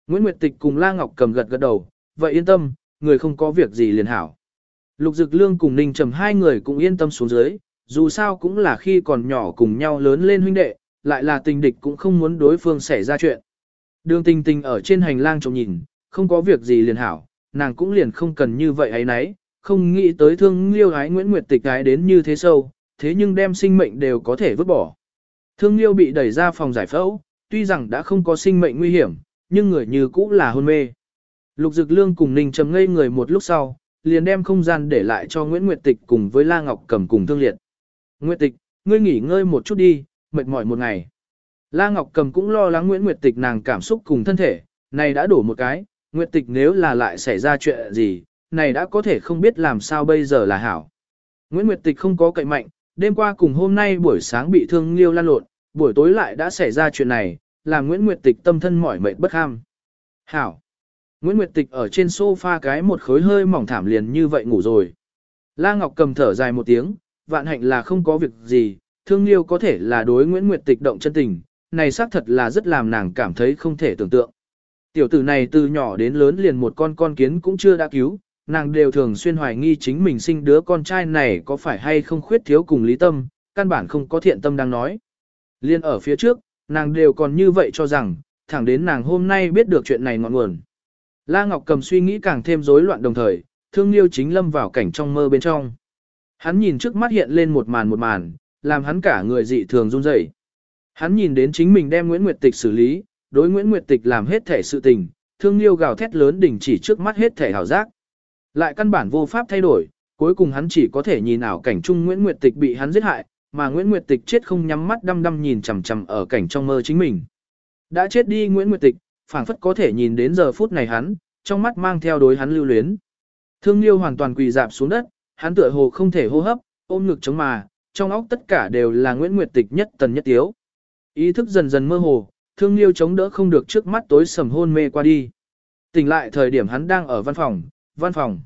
Nguyễn Nguyệt Tịch cùng La Ngọc cầm gật gật đầu, vậy yên tâm, người không có việc gì liền hảo. Lục Dực Lương cùng Ninh Trầm hai người cũng yên tâm xuống dưới, dù sao cũng là khi còn nhỏ cùng nhau lớn lên huynh đệ, lại là tình địch cũng không muốn đối phương xảy ra chuyện. Đường tình tình ở trên hành lang trông nhìn, không có việc gì liền hảo, nàng cũng liền không cần như vậy ấy nấy, không nghĩ tới thương liêu ái Nguyễn Nguyệt Tịch gái đến như thế sâu, thế nhưng đem sinh mệnh đều có thể vứt bỏ. Thương liêu bị đẩy ra phòng giải phẫu, tuy rằng đã không có sinh mệnh nguy hiểm, nhưng người như cũ là hôn mê. Lục Dực Lương cùng Ninh trầm ngây người một lúc sau, liền đem không gian để lại cho Nguyễn Nguyệt Tịch cùng với La Ngọc Cầm cùng thương liệt. Nguyệt Tịch, ngươi nghỉ ngơi một chút đi, mệt mỏi một ngày. La Ngọc Cầm cũng lo lắng Nguyễn Nguyệt Tịch nàng cảm xúc cùng thân thể, này đã đổ một cái, Nguyệt Tịch nếu là lại xảy ra chuyện gì, này đã có thể không biết làm sao bây giờ là hảo. Nguyễn Nguyệt Tịch không có cậy mạnh, đêm qua cùng hôm nay buổi sáng bị thương liêu lan lộn, buổi tối lại đã xảy ra chuyện này, làm Nguyễn Nguyệt Tịch tâm thân mỏi mệt bất ham. Hảo. Nguyễn Nguyệt Tịch ở trên sofa cái một khối hơi mỏng thảm liền như vậy ngủ rồi. La Ngọc cầm thở dài một tiếng, vạn hạnh là không có việc gì, thương liêu có thể là đối Nguyễn Nguyệt Tịch động chân tình, này xác thật là rất làm nàng cảm thấy không thể tưởng tượng. Tiểu tử này từ nhỏ đến lớn liền một con con kiến cũng chưa đã cứu, nàng đều thường xuyên hoài nghi chính mình sinh đứa con trai này có phải hay không khuyết thiếu cùng lý tâm, căn bản không có thiện tâm đang nói. Liên ở phía trước, nàng đều còn như vậy cho rằng, thẳng đến nàng hôm nay biết được chuyện này ngọn nguồn. La Ngọc cầm suy nghĩ càng thêm rối loạn đồng thời, thương liêu chính lâm vào cảnh trong mơ bên trong. Hắn nhìn trước mắt hiện lên một màn một màn, làm hắn cả người dị thường run rẩy. Hắn nhìn đến chính mình đem Nguyễn Nguyệt Tịch xử lý, đối Nguyễn Nguyệt Tịch làm hết thể sự tình, thương liêu gào thét lớn đỉnh chỉ trước mắt hết thể hảo giác. Lại căn bản vô pháp thay đổi, cuối cùng hắn chỉ có thể nhìn ảo cảnh chung Nguyễn Nguyệt Tịch bị hắn giết hại, mà Nguyễn Nguyệt Tịch chết không nhắm mắt đăm đăm nhìn chằm chằm ở cảnh trong mơ chính mình. Đã chết đi Nguyễn Nguyệt Tịch, phảng phất có thể nhìn đến giờ phút này hắn, trong mắt mang theo đối hắn lưu luyến. Thương Liêu hoàn toàn quỳ dạp xuống đất, hắn tựa hồ không thể hô hấp, ôm ngực chống mà, trong óc tất cả đều là Nguyễn Nguyệt Tịch nhất tần nhất tiếu. Ý thức dần dần mơ hồ, Thương Liêu chống đỡ không được trước mắt tối sầm hôn mê qua đi. Tỉnh lại thời điểm hắn đang ở văn phòng, văn phòng.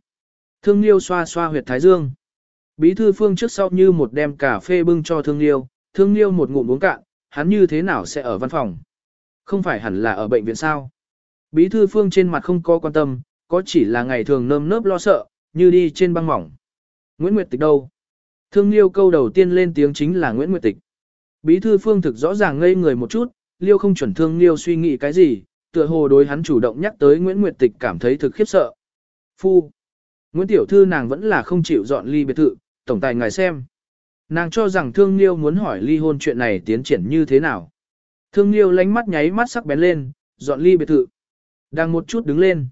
Thương Liêu xoa xoa huyệt thái dương. Bí thư phương trước sau như một đem cà phê bưng cho Thương Liêu, Thương Liêu một ngụm uống cạn, hắn như thế nào sẽ ở văn phòng? Không phải hẳn là ở bệnh viện sao? Bí thư phương trên mặt không có quan tâm, có chỉ là ngày thường nơm nớp lo sợ, như đi trên băng mỏng. Nguyễn Nguyệt Tịch đâu? Thương Liêu câu đầu tiên lên tiếng chính là Nguyễn Nguyệt Tịch. Bí thư phương thực rõ ràng ngây người một chút, Liêu không chuẩn thương Liêu suy nghĩ cái gì, tựa hồ đối hắn chủ động nhắc tới Nguyễn Nguyệt Tịch cảm thấy thực khiếp sợ. Phu. Nguyễn Tiểu Thư nàng vẫn là không chịu dọn ly biệt thự, tổng tài ngài xem. Nàng cho rằng thương Liêu muốn hỏi ly hôn chuyện này tiến triển như thế nào. Thương Liêu lánh mắt nháy mắt sắc bén lên, dọn ly biệt thự. Đang một chút đứng lên.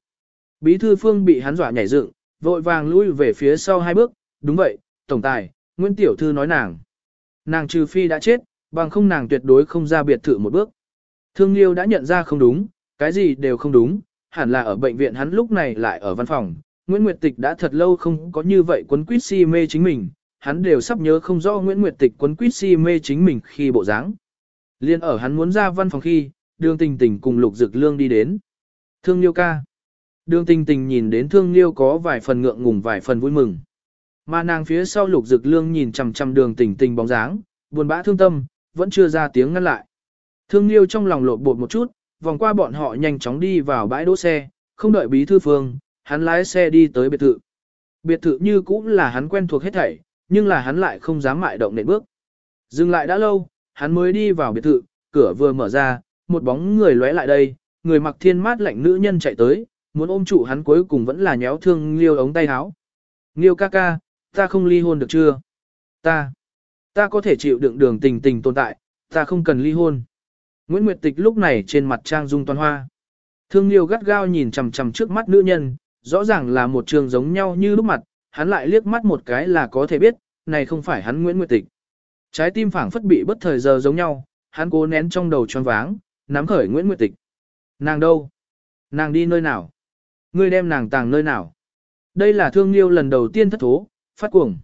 Bí thư phương bị hắn dọa nhảy dựng, vội vàng lui về phía sau hai bước, đúng vậy, tổng tài, Nguyễn Tiểu Thư nói nàng. Nàng trừ phi đã chết, bằng không nàng tuyệt đối không ra biệt thự một bước. Thương Liêu đã nhận ra không đúng, cái gì đều không đúng, hẳn là ở bệnh viện hắn lúc này lại ở văn phòng. Nguyễn Nguyệt Tịch đã thật lâu không có như vậy quấn quýt si mê chính mình, hắn đều sắp nhớ không rõ Nguyễn Nguyệt Tịch quấn quýt si mê chính mình khi bộ dáng. Liên ở hắn muốn ra văn phòng khi, đường tình tình cùng lục dực lương đi đến. Thương Liêu ca. Đường tình tình nhìn đến thương Liêu có vài phần ngượng ngùng vài phần vui mừng. Mà nàng phía sau lục dực lương nhìn chằm chằm đường tình tình bóng dáng, buồn bã thương tâm, vẫn chưa ra tiếng ngăn lại. Thương Liêu trong lòng lột bột một chút, vòng qua bọn họ nhanh chóng đi vào bãi đỗ xe, không đợi bí thư phương, hắn lái xe đi tới biệt thự. Biệt thự như cũng là hắn quen thuộc hết thảy, nhưng là hắn lại không dám mại động nện bước. Dừng lại đã lâu, hắn mới đi vào biệt thự, cửa vừa mở ra, một bóng người lóe lại đây, người mặc thiên mát lạnh nữ nhân chạy tới, muốn ôm trụ hắn cuối cùng vẫn là nhéo thương liêu ống tay áo. Liêu ca ca, ta không ly hôn được chưa? Ta, ta có thể chịu đựng đường tình tình tồn tại, ta không cần ly hôn. Nguyễn Nguyệt Tịch lúc này trên mặt trang dung toàn hoa. Thương liêu gắt gao nhìn chằm chằm trước mắt nữ nhân, rõ ràng là một trường giống nhau như lúc mặt, hắn lại liếc mắt một cái là có thể biết, này không phải hắn Nguyễn Nguyệt Tịch. Trái tim phảng phất bị bất thời giờ giống nhau, hắn cố nén trong đầu tròn váng, nắm khởi Nguyễn Nguyệt Tịch. Nàng đâu? Nàng đi nơi nào? Ngươi đem nàng tàng nơi nào? Đây là thương liêu lần đầu tiên thất thố, phát cuồng.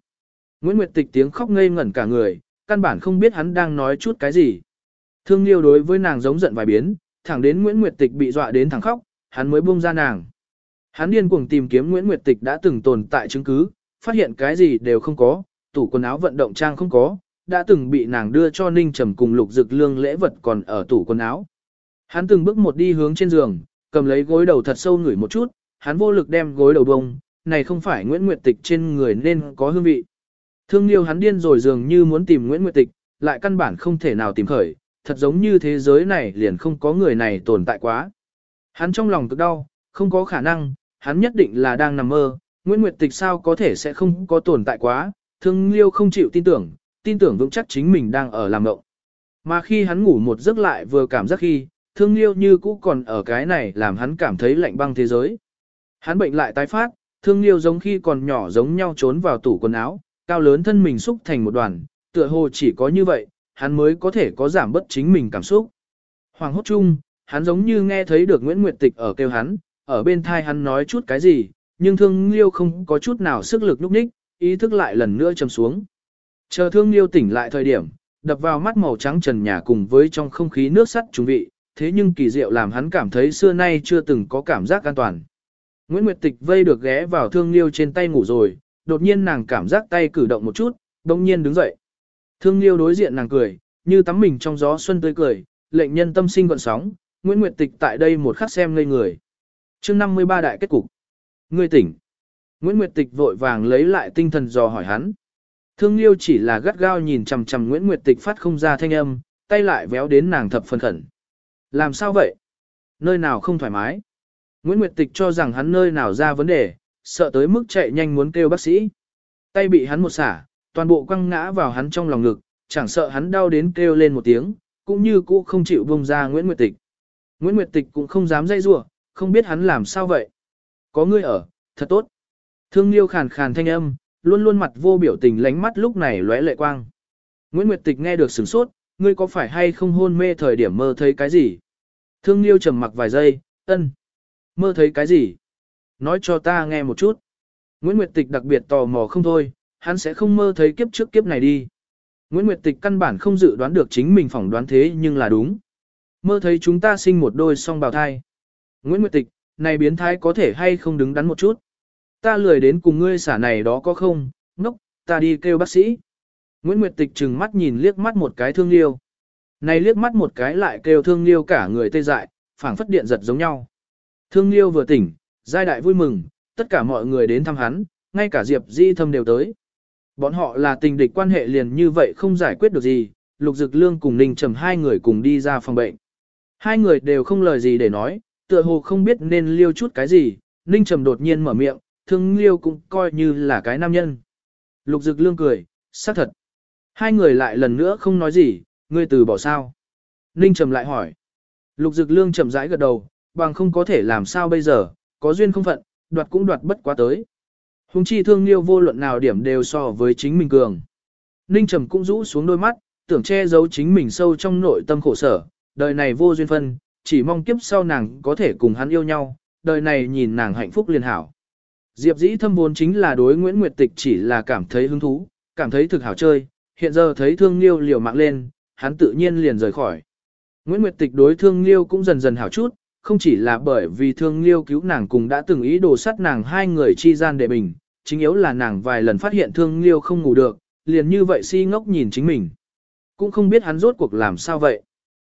Nguyễn Nguyệt Tịch tiếng khóc ngây ngẩn cả người, căn bản không biết hắn đang nói chút cái gì. Thương liêu đối với nàng giống giận vài biến, thẳng đến Nguyễn Nguyệt Tịch bị dọa đến thẳng khóc, hắn mới buông ra nàng. Hắn điên cuồng tìm kiếm Nguyễn Nguyệt Tịch đã từng tồn tại chứng cứ, phát hiện cái gì đều không có, tủ quần áo vận động trang không có, đã từng bị nàng đưa cho Ninh Trầm cùng Lục Dực Lương lễ vật còn ở tủ quần áo. Hắn từng bước một đi hướng trên giường, cầm lấy gối đầu thật sâu ngửi một chút, hắn vô lực đem gối đầu bông, này không phải Nguyễn Nguyệt Tịch trên người nên có hương vị. Thương liêu hắn điên rồi dường như muốn tìm Nguyễn Nguyệt Tịch, lại căn bản không thể nào tìm khởi, thật giống như thế giới này liền không có người này tồn tại quá. Hắn trong lòng cực đau, không có khả năng, hắn nhất định là đang nằm mơ, Nguyễn Nguyệt Tịch sao có thể sẽ không có tồn tại quá, thương liêu không chịu tin tưởng, tin tưởng vững chắc chính mình đang ở làm mộng. Mà khi hắn ngủ một giấc lại vừa cảm giác khi, thương liêu như cũ còn ở cái này làm hắn cảm thấy lạnh băng thế giới. Hắn bệnh lại tái phát, thương liêu giống khi còn nhỏ giống nhau trốn vào tủ quần áo, cao lớn thân mình xúc thành một đoàn, tựa hồ chỉ có như vậy, hắn mới có thể có giảm bất chính mình cảm xúc. Hoàng hốt chung, hắn giống như nghe thấy được Nguyễn Nguyệt Tịch ở kêu hắn, ở bên thai hắn nói chút cái gì, nhưng thương liêu không có chút nào sức lực núp ních, ý thức lại lần nữa chầm xuống. Chờ thương liêu tỉnh lại thời điểm, đập vào mắt màu trắng trần nhà cùng với trong không khí nước sắt trung vị, thế nhưng kỳ diệu làm hắn cảm thấy xưa nay chưa từng có cảm giác an toàn. Nguyễn Nguyệt Tịch vây được ghé vào thương liêu trên tay ngủ rồi, đột nhiên nàng cảm giác tay cử động một chút, đồng nhiên đứng dậy. Thương liêu đối diện nàng cười, như tắm mình trong gió xuân tươi cười, lệnh nhân tâm sinh gọn sóng, Nguyễn Nguyệt Tịch tại đây một khắc xem ngây người chương 53 đại kết cục. Ngươi tỉnh. Nguyễn Nguyệt Tịch vội vàng lấy lại tinh thần dò hỏi hắn. Thương Liêu chỉ là gắt gao nhìn chằm chằm Nguyễn Nguyệt Tịch phát không ra thanh âm, tay lại véo đến nàng thập phần khẩn. Làm sao vậy? Nơi nào không thoải mái? Nguyễn Nguyệt Tịch cho rằng hắn nơi nào ra vấn đề, sợ tới mức chạy nhanh muốn kêu bác sĩ. Tay bị hắn một xả, toàn bộ quăng ngã vào hắn trong lòng ngực, chẳng sợ hắn đau đến kêu lên một tiếng, cũng như cũ không chịu buông ra Nguyễn Nguyệt Tịch. Nguyễn Nguyệt Tịch cũng không dám dây rủa, không biết hắn làm sao vậy. Có ngươi ở, thật tốt. Thương Liêu khàn khàn thanh âm, luôn luôn mặt vô biểu tình lánh mắt lúc này lóe lệ quang. Nguyễn Nguyệt Tịch nghe được sửng sốt, ngươi có phải hay không hôn mê thời điểm mơ thấy cái gì? Thương Liêu trầm mặc vài giây, ân. Mơ thấy cái gì? Nói cho ta nghe một chút. Nguyễn Nguyệt Tịch đặc biệt tò mò không thôi, hắn sẽ không mơ thấy kiếp trước kiếp này đi. Nguyễn Nguyệt Tịch căn bản không dự đoán được chính mình phỏng đoán thế nhưng là đúng. Mơ thấy chúng ta sinh một đôi song bào thai. Nguyễn Nguyệt Tịch, này biến thái có thể hay không đứng đắn một chút. Ta lười đến cùng ngươi xả này đó có không, ngốc, ta đi kêu bác sĩ. Nguyễn Nguyệt Tịch trừng mắt nhìn liếc mắt một cái thương liêu. Này liếc mắt một cái lại kêu thương liêu cả người tê dại, phảng phất điện giật giống nhau. Thương liêu vừa tỉnh, giai đại vui mừng, tất cả mọi người đến thăm hắn, ngay cả Diệp Di Thâm đều tới. Bọn họ là tình địch quan hệ liền như vậy không giải quyết được gì, Lục Dực Lương cùng Ninh Trầm hai người cùng đi ra phòng bệnh. Hai người đều không lời gì để nói, tựa hồ không biết nên liêu chút cái gì, Ninh Trầm đột nhiên mở miệng, thương liêu cũng coi như là cái nam nhân. Lục Dực Lương cười, xác thật. Hai người lại lần nữa không nói gì, ngươi từ bỏ sao. Ninh Trầm lại hỏi. Lục Dực Lương chậm rãi gật đầu, bằng không có thể làm sao bây giờ, có duyên không phận, đoạt cũng đoạt bất quá tới. Hùng chi thương liêu vô luận nào điểm đều so với chính mình cường. Ninh Trầm cũng rũ xuống đôi mắt, tưởng che giấu chính mình sâu trong nội tâm khổ sở, đời này vô duyên phân, chỉ mong kiếp sau nàng có thể cùng hắn yêu nhau, đời này nhìn nàng hạnh phúc liền hảo. Diệp dĩ thâm vốn chính là đối Nguyễn Nguyệt Tịch chỉ là cảm thấy hứng thú, cảm thấy thực hảo chơi, hiện giờ thấy thương liêu liều mạng lên, hắn tự nhiên liền rời khỏi. Nguyễn Nguyệt Tịch đối thương liêu cũng dần dần hảo chút, không chỉ là bởi vì thương liêu cứu nàng cùng đã từng ý đồ sát nàng hai người chi gian để mình, chính yếu là nàng vài lần phát hiện thương liêu không ngủ được, liền như vậy si ngốc nhìn chính mình. Cũng không biết hắn rốt cuộc làm sao vậy.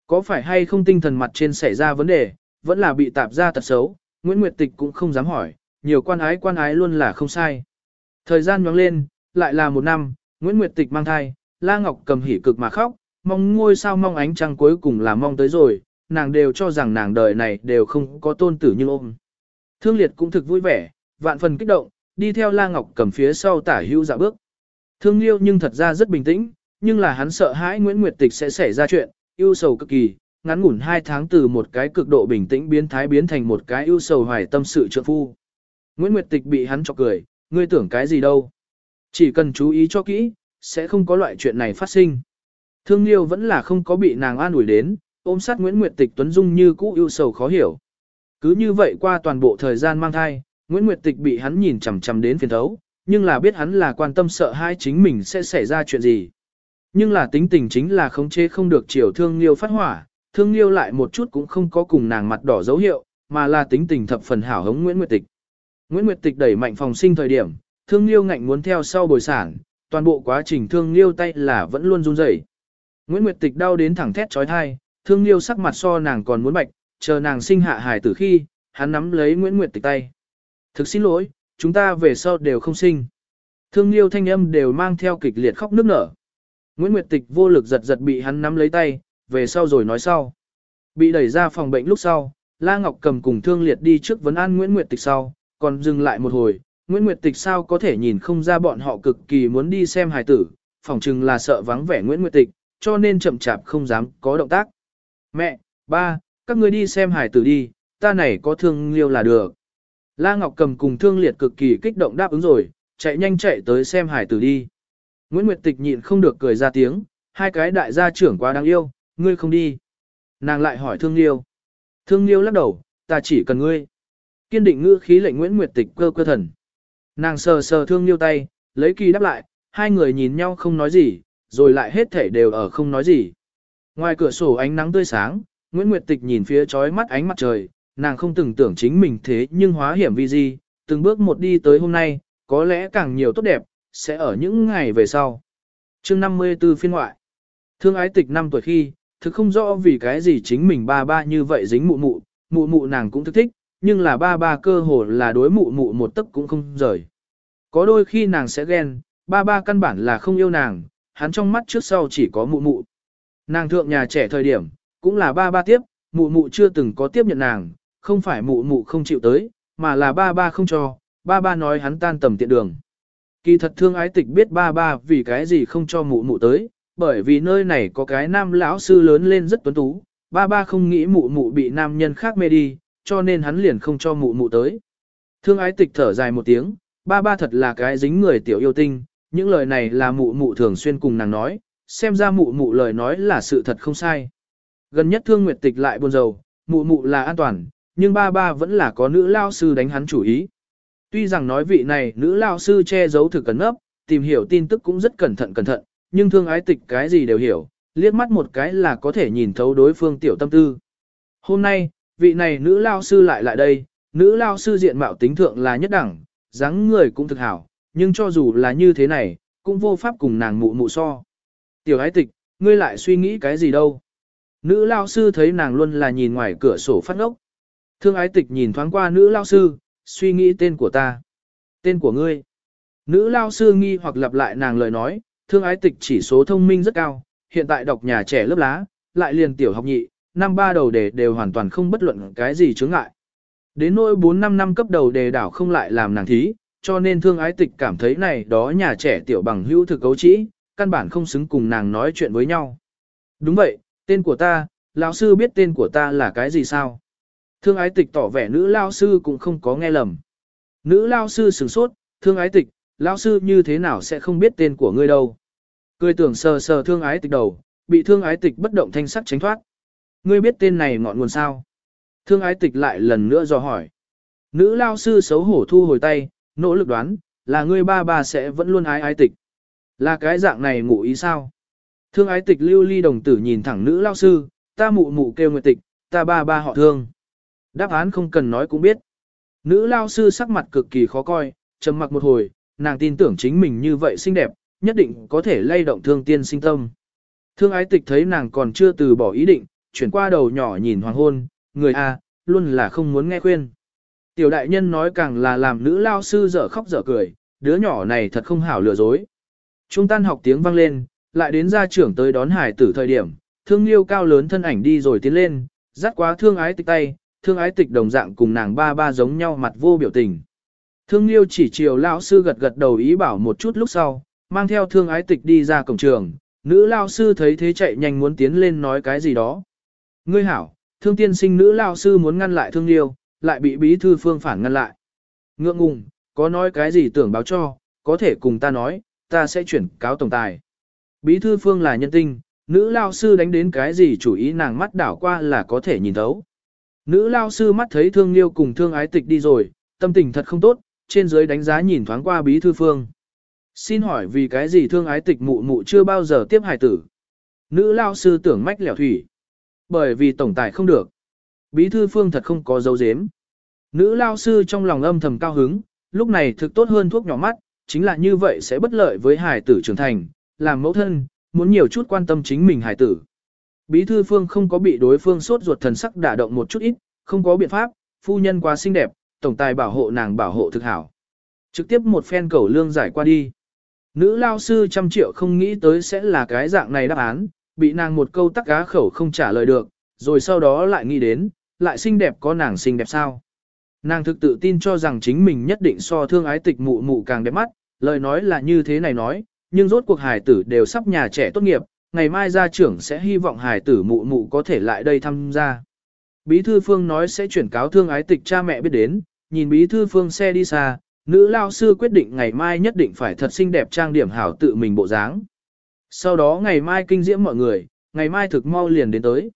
Có phải hay không tinh thần mặt trên xảy ra vấn đề, vẫn là bị tạp ra tật xấu, Nguyễn Nguyệt Tịch cũng không dám hỏi, nhiều quan ái quan ái luôn là không sai. Thời gian nhoáng lên, lại là một năm, Nguyễn Nguyệt Tịch mang thai, La Ngọc cầm hỉ cực mà khóc, mong ngôi sao mong ánh trăng cuối cùng là mong tới rồi, nàng đều cho rằng nàng đời này đều không có tôn tử như ôm. Thương liệt cũng thực vui vẻ, vạn phần kích động, đi theo La Ngọc cầm phía sau tả hữu dạ bước. Thương liêu nhưng thật ra rất bình tĩnh, nhưng là hắn sợ hãi Nguyễn Nguyệt Tịch sẽ xảy ra chuyện, ưu sầu cực kỳ, ngắn ngủn hai tháng từ một cái cực độ bình tĩnh biến thái biến thành một cái ưu sầu hoài tâm sự trợ phu. Nguyễn Nguyệt Tịch bị hắn chọc cười, ngươi tưởng cái gì đâu. Chỉ cần chú ý cho kỹ, sẽ không có loại chuyện này phát sinh. Thương Liêu vẫn là không có bị nàng an ủi đến, ôm sát Nguyễn Nguyệt Tịch Tuấn Dung như cũ ưu sầu khó hiểu. Cứ như vậy qua toàn bộ thời gian mang thai, Nguyễn Nguyệt Tịch bị hắn nhìn chằm chằm đến phiền thấu, nhưng là biết hắn là quan tâm sợ hai chính mình sẽ xảy ra chuyện gì. Nhưng là tính tình chính là khống chế không được chiều Thương Liêu phát hỏa, Thương Liêu lại một chút cũng không có cùng nàng mặt đỏ dấu hiệu, mà là tính tình thập phần hảo hống Nguyễn Nguyệt Tịch. Nguyễn Nguyệt Tịch đẩy mạnh phòng sinh thời điểm, Thương Liêu ngạnh muốn theo sau bồi sản, toàn bộ quá trình Thương Liêu tay là vẫn luôn run rẩy. Nguyễn Nguyệt Tịch đau đến thẳng thét chói tai, Thương Liêu sắc mặt so nàng còn muốn bạch, chờ nàng sinh hạ hài tử khi, hắn nắm lấy Nguyễn Nguyệt Tịch tay. Thực xin lỗi, chúng ta về sau đều không sinh. Thương Liêu thanh âm đều mang theo kịch liệt khóc nức nở. Nguyễn Nguyệt Tịch vô lực giật giật bị hắn nắm lấy tay, về sau rồi nói sau. Bị đẩy ra phòng bệnh lúc sau, La Ngọc cầm cùng Thương Liệt đi trước vấn an Nguyễn Nguyệt Tịch sau, còn dừng lại một hồi, Nguyễn Nguyệt Tịch sao có thể nhìn không ra bọn họ cực kỳ muốn đi xem hài tử, phỏng chừng là sợ vắng vẻ Nguyễn Nguyệt Tịch, cho nên chậm chạp không dám có động tác. Mẹ, ba, các ngươi đi xem hài tử đi, ta này có thương liêu là được. La Ngọc cầm cùng thương liệt cực kỳ kích động đáp ứng rồi, chạy nhanh chạy tới xem hài tử đi. Nguyễn Nguyệt Tịch nhịn không được cười ra tiếng, hai cái đại gia trưởng quá đáng yêu, ngươi không đi. Nàng lại hỏi thương liêu. Thương liêu lắc đầu, ta chỉ cần ngươi. Kiên định ngữ khí lệnh Nguyễn Nguyệt Tịch cơ cơ thần. Nàng sờ sờ thương liêu tay, lấy kỳ đáp lại, hai người nhìn nhau không nói gì, rồi lại hết thể đều ở không nói gì. Ngoài cửa sổ ánh nắng tươi sáng, Nguyễn Nguyệt Tịch nhìn phía chói mắt ánh mặt trời, nàng không từng tưởng chính mình thế nhưng hóa hiểm vì gì, từng bước một đi tới hôm nay, có lẽ càng nhiều tốt đẹp, sẽ ở những ngày về sau. chương 54 phiên ngoại, thương ái tịch năm tuổi khi, thực không rõ vì cái gì chính mình ba ba như vậy dính mụ mụ, mụ mụ nàng cũng thức thích, nhưng là ba ba cơ hồ là đối mụ mụ một tấc cũng không rời. Có đôi khi nàng sẽ ghen, ba ba căn bản là không yêu nàng, hắn trong mắt trước sau chỉ có mụ mụ. Nàng thượng nhà trẻ thời điểm, cũng là ba ba tiếp, mụ mụ chưa từng có tiếp nhận nàng, không phải mụ mụ không chịu tới, mà là ba ba không cho, ba ba nói hắn tan tầm tiện đường. Kỳ thật thương ái tịch biết ba ba vì cái gì không cho mụ mụ tới, bởi vì nơi này có cái nam lão sư lớn lên rất tuấn tú, ba ba không nghĩ mụ mụ bị nam nhân khác mê đi, cho nên hắn liền không cho mụ mụ tới. Thương ái tịch thở dài một tiếng, ba ba thật là cái dính người tiểu yêu tinh, những lời này là mụ mụ thường xuyên cùng nàng nói, xem ra mụ mụ lời nói là sự thật không sai. Gần nhất thương nguyệt tịch lại buồn rầu, mụ mụ là an toàn, nhưng ba ba vẫn là có nữ lao sư đánh hắn chủ ý. Tuy rằng nói vị này nữ lao sư che giấu thực cẩn ấp, tìm hiểu tin tức cũng rất cẩn thận cẩn thận, nhưng thương ái tịch cái gì đều hiểu, liếc mắt một cái là có thể nhìn thấu đối phương tiểu tâm tư. Hôm nay, vị này nữ lao sư lại lại đây, nữ lao sư diện mạo tính thượng là nhất đẳng, dáng người cũng thực hảo, nhưng cho dù là như thế này, cũng vô pháp cùng nàng mụ mụ so. Tiểu ái tịch, ngươi lại suy nghĩ cái gì đâu? Nữ lao sư thấy nàng luôn là nhìn ngoài cửa sổ phát ngốc. Thương ái tịch nhìn thoáng qua nữ lao sư, suy nghĩ tên của ta. Tên của ngươi. Nữ lao sư nghi hoặc lặp lại nàng lời nói, thương ái tịch chỉ số thông minh rất cao, hiện tại đọc nhà trẻ lớp lá, lại liền tiểu học nhị, năm ba đầu đề đều hoàn toàn không bất luận cái gì chướng ngại. Đến nỗi 4-5 năm cấp đầu đề đảo không lại làm nàng thí, cho nên thương ái tịch cảm thấy này đó nhà trẻ tiểu bằng hữu thực cấu trĩ, căn bản không xứng cùng nàng nói chuyện với nhau. Đúng vậy, tên của ta, lão sư biết tên của ta là cái gì sao? Thương ái tịch tỏ vẻ nữ lao sư cũng không có nghe lầm. Nữ lao sư sửng sốt, thương ái tịch, lao sư như thế nào sẽ không biết tên của ngươi đâu. Cười tưởng sờ sờ thương ái tịch đầu, bị thương ái tịch bất động thanh sắc tránh thoát. Ngươi biết tên này ngọn nguồn sao? Thương ái tịch lại lần nữa dò hỏi. Nữ lao sư xấu hổ thu hồi tay, nỗ lực đoán, là ngươi ba ba sẽ vẫn luôn ái ái tịch. Là cái dạng này ngụ ý sao? Thương ái tịch lưu ly đồng tử nhìn thẳng nữ lao sư, ta mụ mụ kêu nguyệt tịch, ta ba ba họ thương. Đáp án không cần nói cũng biết. Nữ lao sư sắc mặt cực kỳ khó coi, trầm mặc một hồi, nàng tin tưởng chính mình như vậy xinh đẹp, nhất định có thể lay động thương tiên sinh tâm. Thương ái tịch thấy nàng còn chưa từ bỏ ý định, chuyển qua đầu nhỏ nhìn hoàng hôn, người A, luôn là không muốn nghe khuyên. Tiểu đại nhân nói càng là làm nữ lao sư dở khóc dở cười, đứa nhỏ này thật không hảo lừa dối. Trung tan học tiếng vang lên, lại đến gia trưởng tới đón hải tử thời điểm, thương liêu cao lớn thân ảnh đi rồi tiến lên, dắt quá thương ái tịch tay, thương ái tịch đồng dạng cùng nàng ba ba giống nhau mặt vô biểu tình. Thương liêu chỉ chiều lão sư gật gật đầu ý bảo một chút lúc sau, mang theo thương ái tịch đi ra cổng trường, nữ lao sư thấy thế chạy nhanh muốn tiến lên nói cái gì đó. Ngươi hảo, thương tiên sinh nữ lao sư muốn ngăn lại thương liêu, lại bị bí thư phương phản ngăn lại. Ngượng ngùng, có nói cái gì tưởng báo cho, có thể cùng ta nói, ta sẽ chuyển cáo tổng tài. Bí thư phương là nhân tinh, nữ lao sư đánh đến cái gì chủ ý nàng mắt đảo qua là có thể nhìn thấu. Nữ lao sư mắt thấy thương liêu cùng thương ái tịch đi rồi, tâm tình thật không tốt, trên dưới đánh giá nhìn thoáng qua bí thư phương. Xin hỏi vì cái gì thương ái tịch mụ mụ chưa bao giờ tiếp hài tử? Nữ lao sư tưởng mách lẻo thủy. Bởi vì tổng tài không được. Bí thư phương thật không có dấu dếm. Nữ lao sư trong lòng âm thầm cao hứng, lúc này thực tốt hơn thuốc nhỏ mắt, chính là như vậy sẽ bất lợi với hài tử trưởng thành, làm mẫu thân, muốn nhiều chút quan tâm chính mình hài tử. Bí thư phương không có bị đối phương sốt ruột thần sắc đả động một chút ít, không có biện pháp, phu nhân quá xinh đẹp, tổng tài bảo hộ nàng bảo hộ thực hảo. Trực tiếp một phen cầu lương giải qua đi. Nữ lao sư trăm triệu không nghĩ tới sẽ là cái dạng này đáp án, bị nàng một câu tắc cá khẩu không trả lời được, rồi sau đó lại nghĩ đến, lại xinh đẹp có nàng xinh đẹp sao. Nàng thực tự tin cho rằng chính mình nhất định so thương ái tịch mụ mụ càng đẹp mắt, lời nói là như thế này nói, nhưng rốt cuộc hài tử đều sắp nhà trẻ tốt nghiệp, ngày mai gia trưởng sẽ hy vọng hài tử mụ mụ có thể lại đây tham gia. Bí thư phương nói sẽ chuyển cáo thương ái tịch cha mẹ biết đến, nhìn bí thư phương xe đi xa, nữ lao sư quyết định ngày mai nhất định phải thật xinh đẹp trang điểm hảo tự mình bộ dáng. Sau đó ngày mai kinh diễm mọi người, ngày mai thực mau liền đến tới.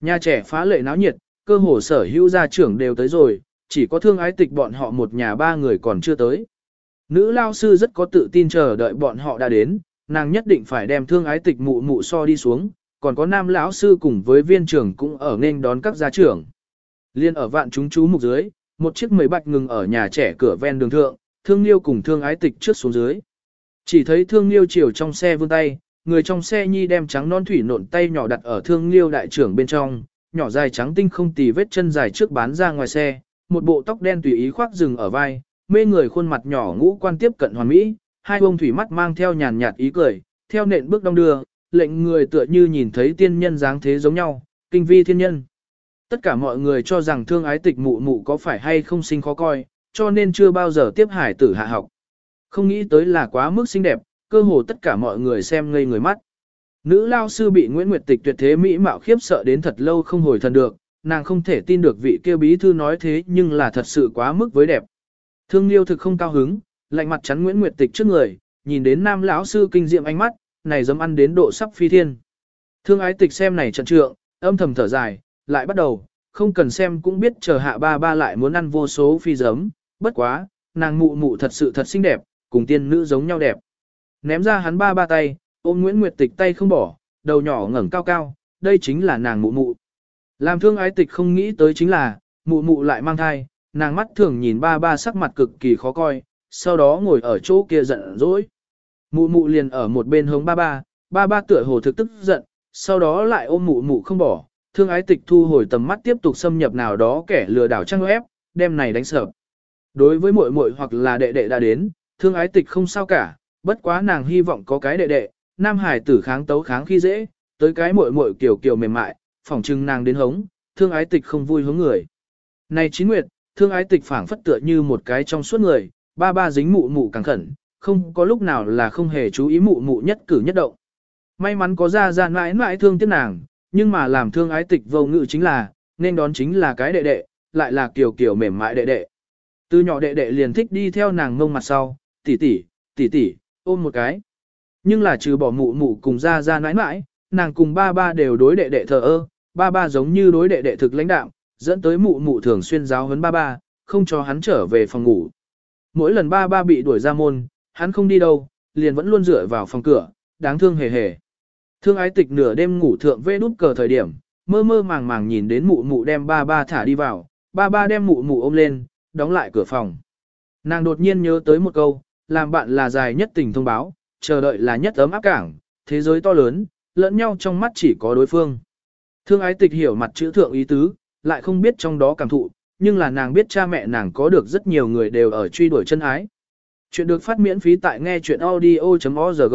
Nhà trẻ phá lệ náo nhiệt, cơ hồ sở hữu gia trưởng đều tới rồi, chỉ có thương ái tịch bọn họ một nhà ba người còn chưa tới. Nữ lao sư rất có tự tin chờ đợi bọn họ đã đến, nàng nhất định phải đem thương ái tịch mụ mụ so đi xuống, còn có nam lão sư cùng với viên trưởng cũng ở nên đón các gia trưởng. Liên ở vạn chúng chú mục dưới, một chiếc mười bạch ngừng ở nhà trẻ cửa ven đường thượng, thương liêu cùng thương ái tịch trước xuống dưới. Chỉ thấy thương liêu chiều trong xe vươn tay, người trong xe nhi đem trắng non thủy nộn tay nhỏ đặt ở thương liêu đại trưởng bên trong, nhỏ dài trắng tinh không tì vết chân dài trước bán ra ngoài xe, một bộ tóc đen tùy ý khoác rừng ở vai, mê người khuôn mặt nhỏ ngũ quan tiếp cận hoàn mỹ, hai bông thủy mắt mang theo nhàn nhạt ý cười, theo nện bước đông đưa, lệnh người tựa như nhìn thấy tiên nhân dáng thế giống nhau, kinh vi thiên nhân. Tất cả mọi người cho rằng thương ái tịch mụ mụ có phải hay không sinh khó coi, cho nên chưa bao giờ tiếp hải tử hạ học. Không nghĩ tới là quá mức xinh đẹp, cơ hồ tất cả mọi người xem ngây người mắt. Nữ lao sư bị Nguyễn Nguyệt Tịch tuyệt thế mỹ mạo khiếp sợ đến thật lâu không hồi thần được, nàng không thể tin được vị kêu bí thư nói thế nhưng là thật sự quá mức với đẹp. Thương Liêu thực không cao hứng, lạnh mặt chắn Nguyễn Nguyệt Tịch trước người, nhìn đến nam lão sư kinh diệm ánh mắt, này dám ăn đến độ sắp phi thiên. Thương ái tịch xem này trận trượng, âm thầm thở dài, lại bắt đầu, không cần xem cũng biết chờ hạ ba ba lại muốn ăn vô số phi giấm, bất quá, nàng mụ mụ thật sự thật xinh đẹp, cùng tiên nữ giống nhau đẹp. Ném ra hắn ba ba tay, ôm Nguyễn Nguyệt Tịch tay không bỏ, đầu nhỏ ngẩng cao cao, đây chính là nàng mụ mụ. Làm thương ái tịch không nghĩ tới chính là, mụ mụ lại mang thai, nàng mắt thường nhìn ba ba sắc mặt cực kỳ khó coi, sau đó ngồi ở chỗ kia giận dỗi. Mụ mụ liền ở một bên hướng ba ba, ba ba tựa hồ thực tức giận, sau đó lại ôm mụ mụ không bỏ, thương ái tịch thu hồi tầm mắt tiếp tục xâm nhập nào đó kẻ lừa đảo trang ép, đem này đánh sợ. Đối với muội muội hoặc là đệ đệ đã đến, thương ái tịch không sao cả, bất quá nàng hy vọng có cái đệ đệ, nam hải tử kháng tấu kháng khi dễ, tới cái muội muội kiểu kiểu mềm mại, phỏng chừng nàng đến hống, thương ái tịch không vui hướng người. Này chín nguyệt, thương ái tịch phảng phất tựa như một cái trong suốt người, ba ba dính mụ mụ càng khẩn, không có lúc nào là không hề chú ý mụ mụ nhất cử nhất động. May mắn có ra ra mãi mãi thương tiếc nàng, nhưng mà làm thương ái tịch vô ngự chính là, nên đón chính là cái đệ đệ, lại là kiểu kiểu mềm mại đệ đệ. Từ nhỏ đệ đệ liền thích đi theo nàng ngông mặt sau, tỷ tỷ, tỷ tỷ, ôm một cái. Nhưng là trừ bỏ mụ mụ cùng ra ra nãi nãi, nàng cùng ba ba đều đối đệ đệ thờ ơ, ba ba giống như đối đệ đệ thực lãnh đạo, dẫn tới mụ mụ thường xuyên giáo huấn ba ba, không cho hắn trở về phòng ngủ. Mỗi lần ba ba bị đuổi ra môn, hắn không đi đâu, liền vẫn luôn dựa vào phòng cửa, đáng thương hề hề. Thương ái tịch nửa đêm ngủ thượng vê nút cờ thời điểm, mơ mơ màng màng nhìn đến mụ mụ đem ba ba thả đi vào, ba ba đem mụ mụ ôm lên, đóng lại cửa phòng. Nàng đột nhiên nhớ tới một câu, làm bạn là dài nhất tình thông báo, chờ đợi là nhất ấm áp cảng, thế giới to lớn, lẫn nhau trong mắt chỉ có đối phương. Thương ái tịch hiểu mặt chữ thượng ý tứ, lại không biết trong đó cảm thụ, nhưng là nàng biết cha mẹ nàng có được rất nhiều người đều ở truy đuổi chân ái. Chuyện được phát miễn phí tại nghe chuyện audio.org.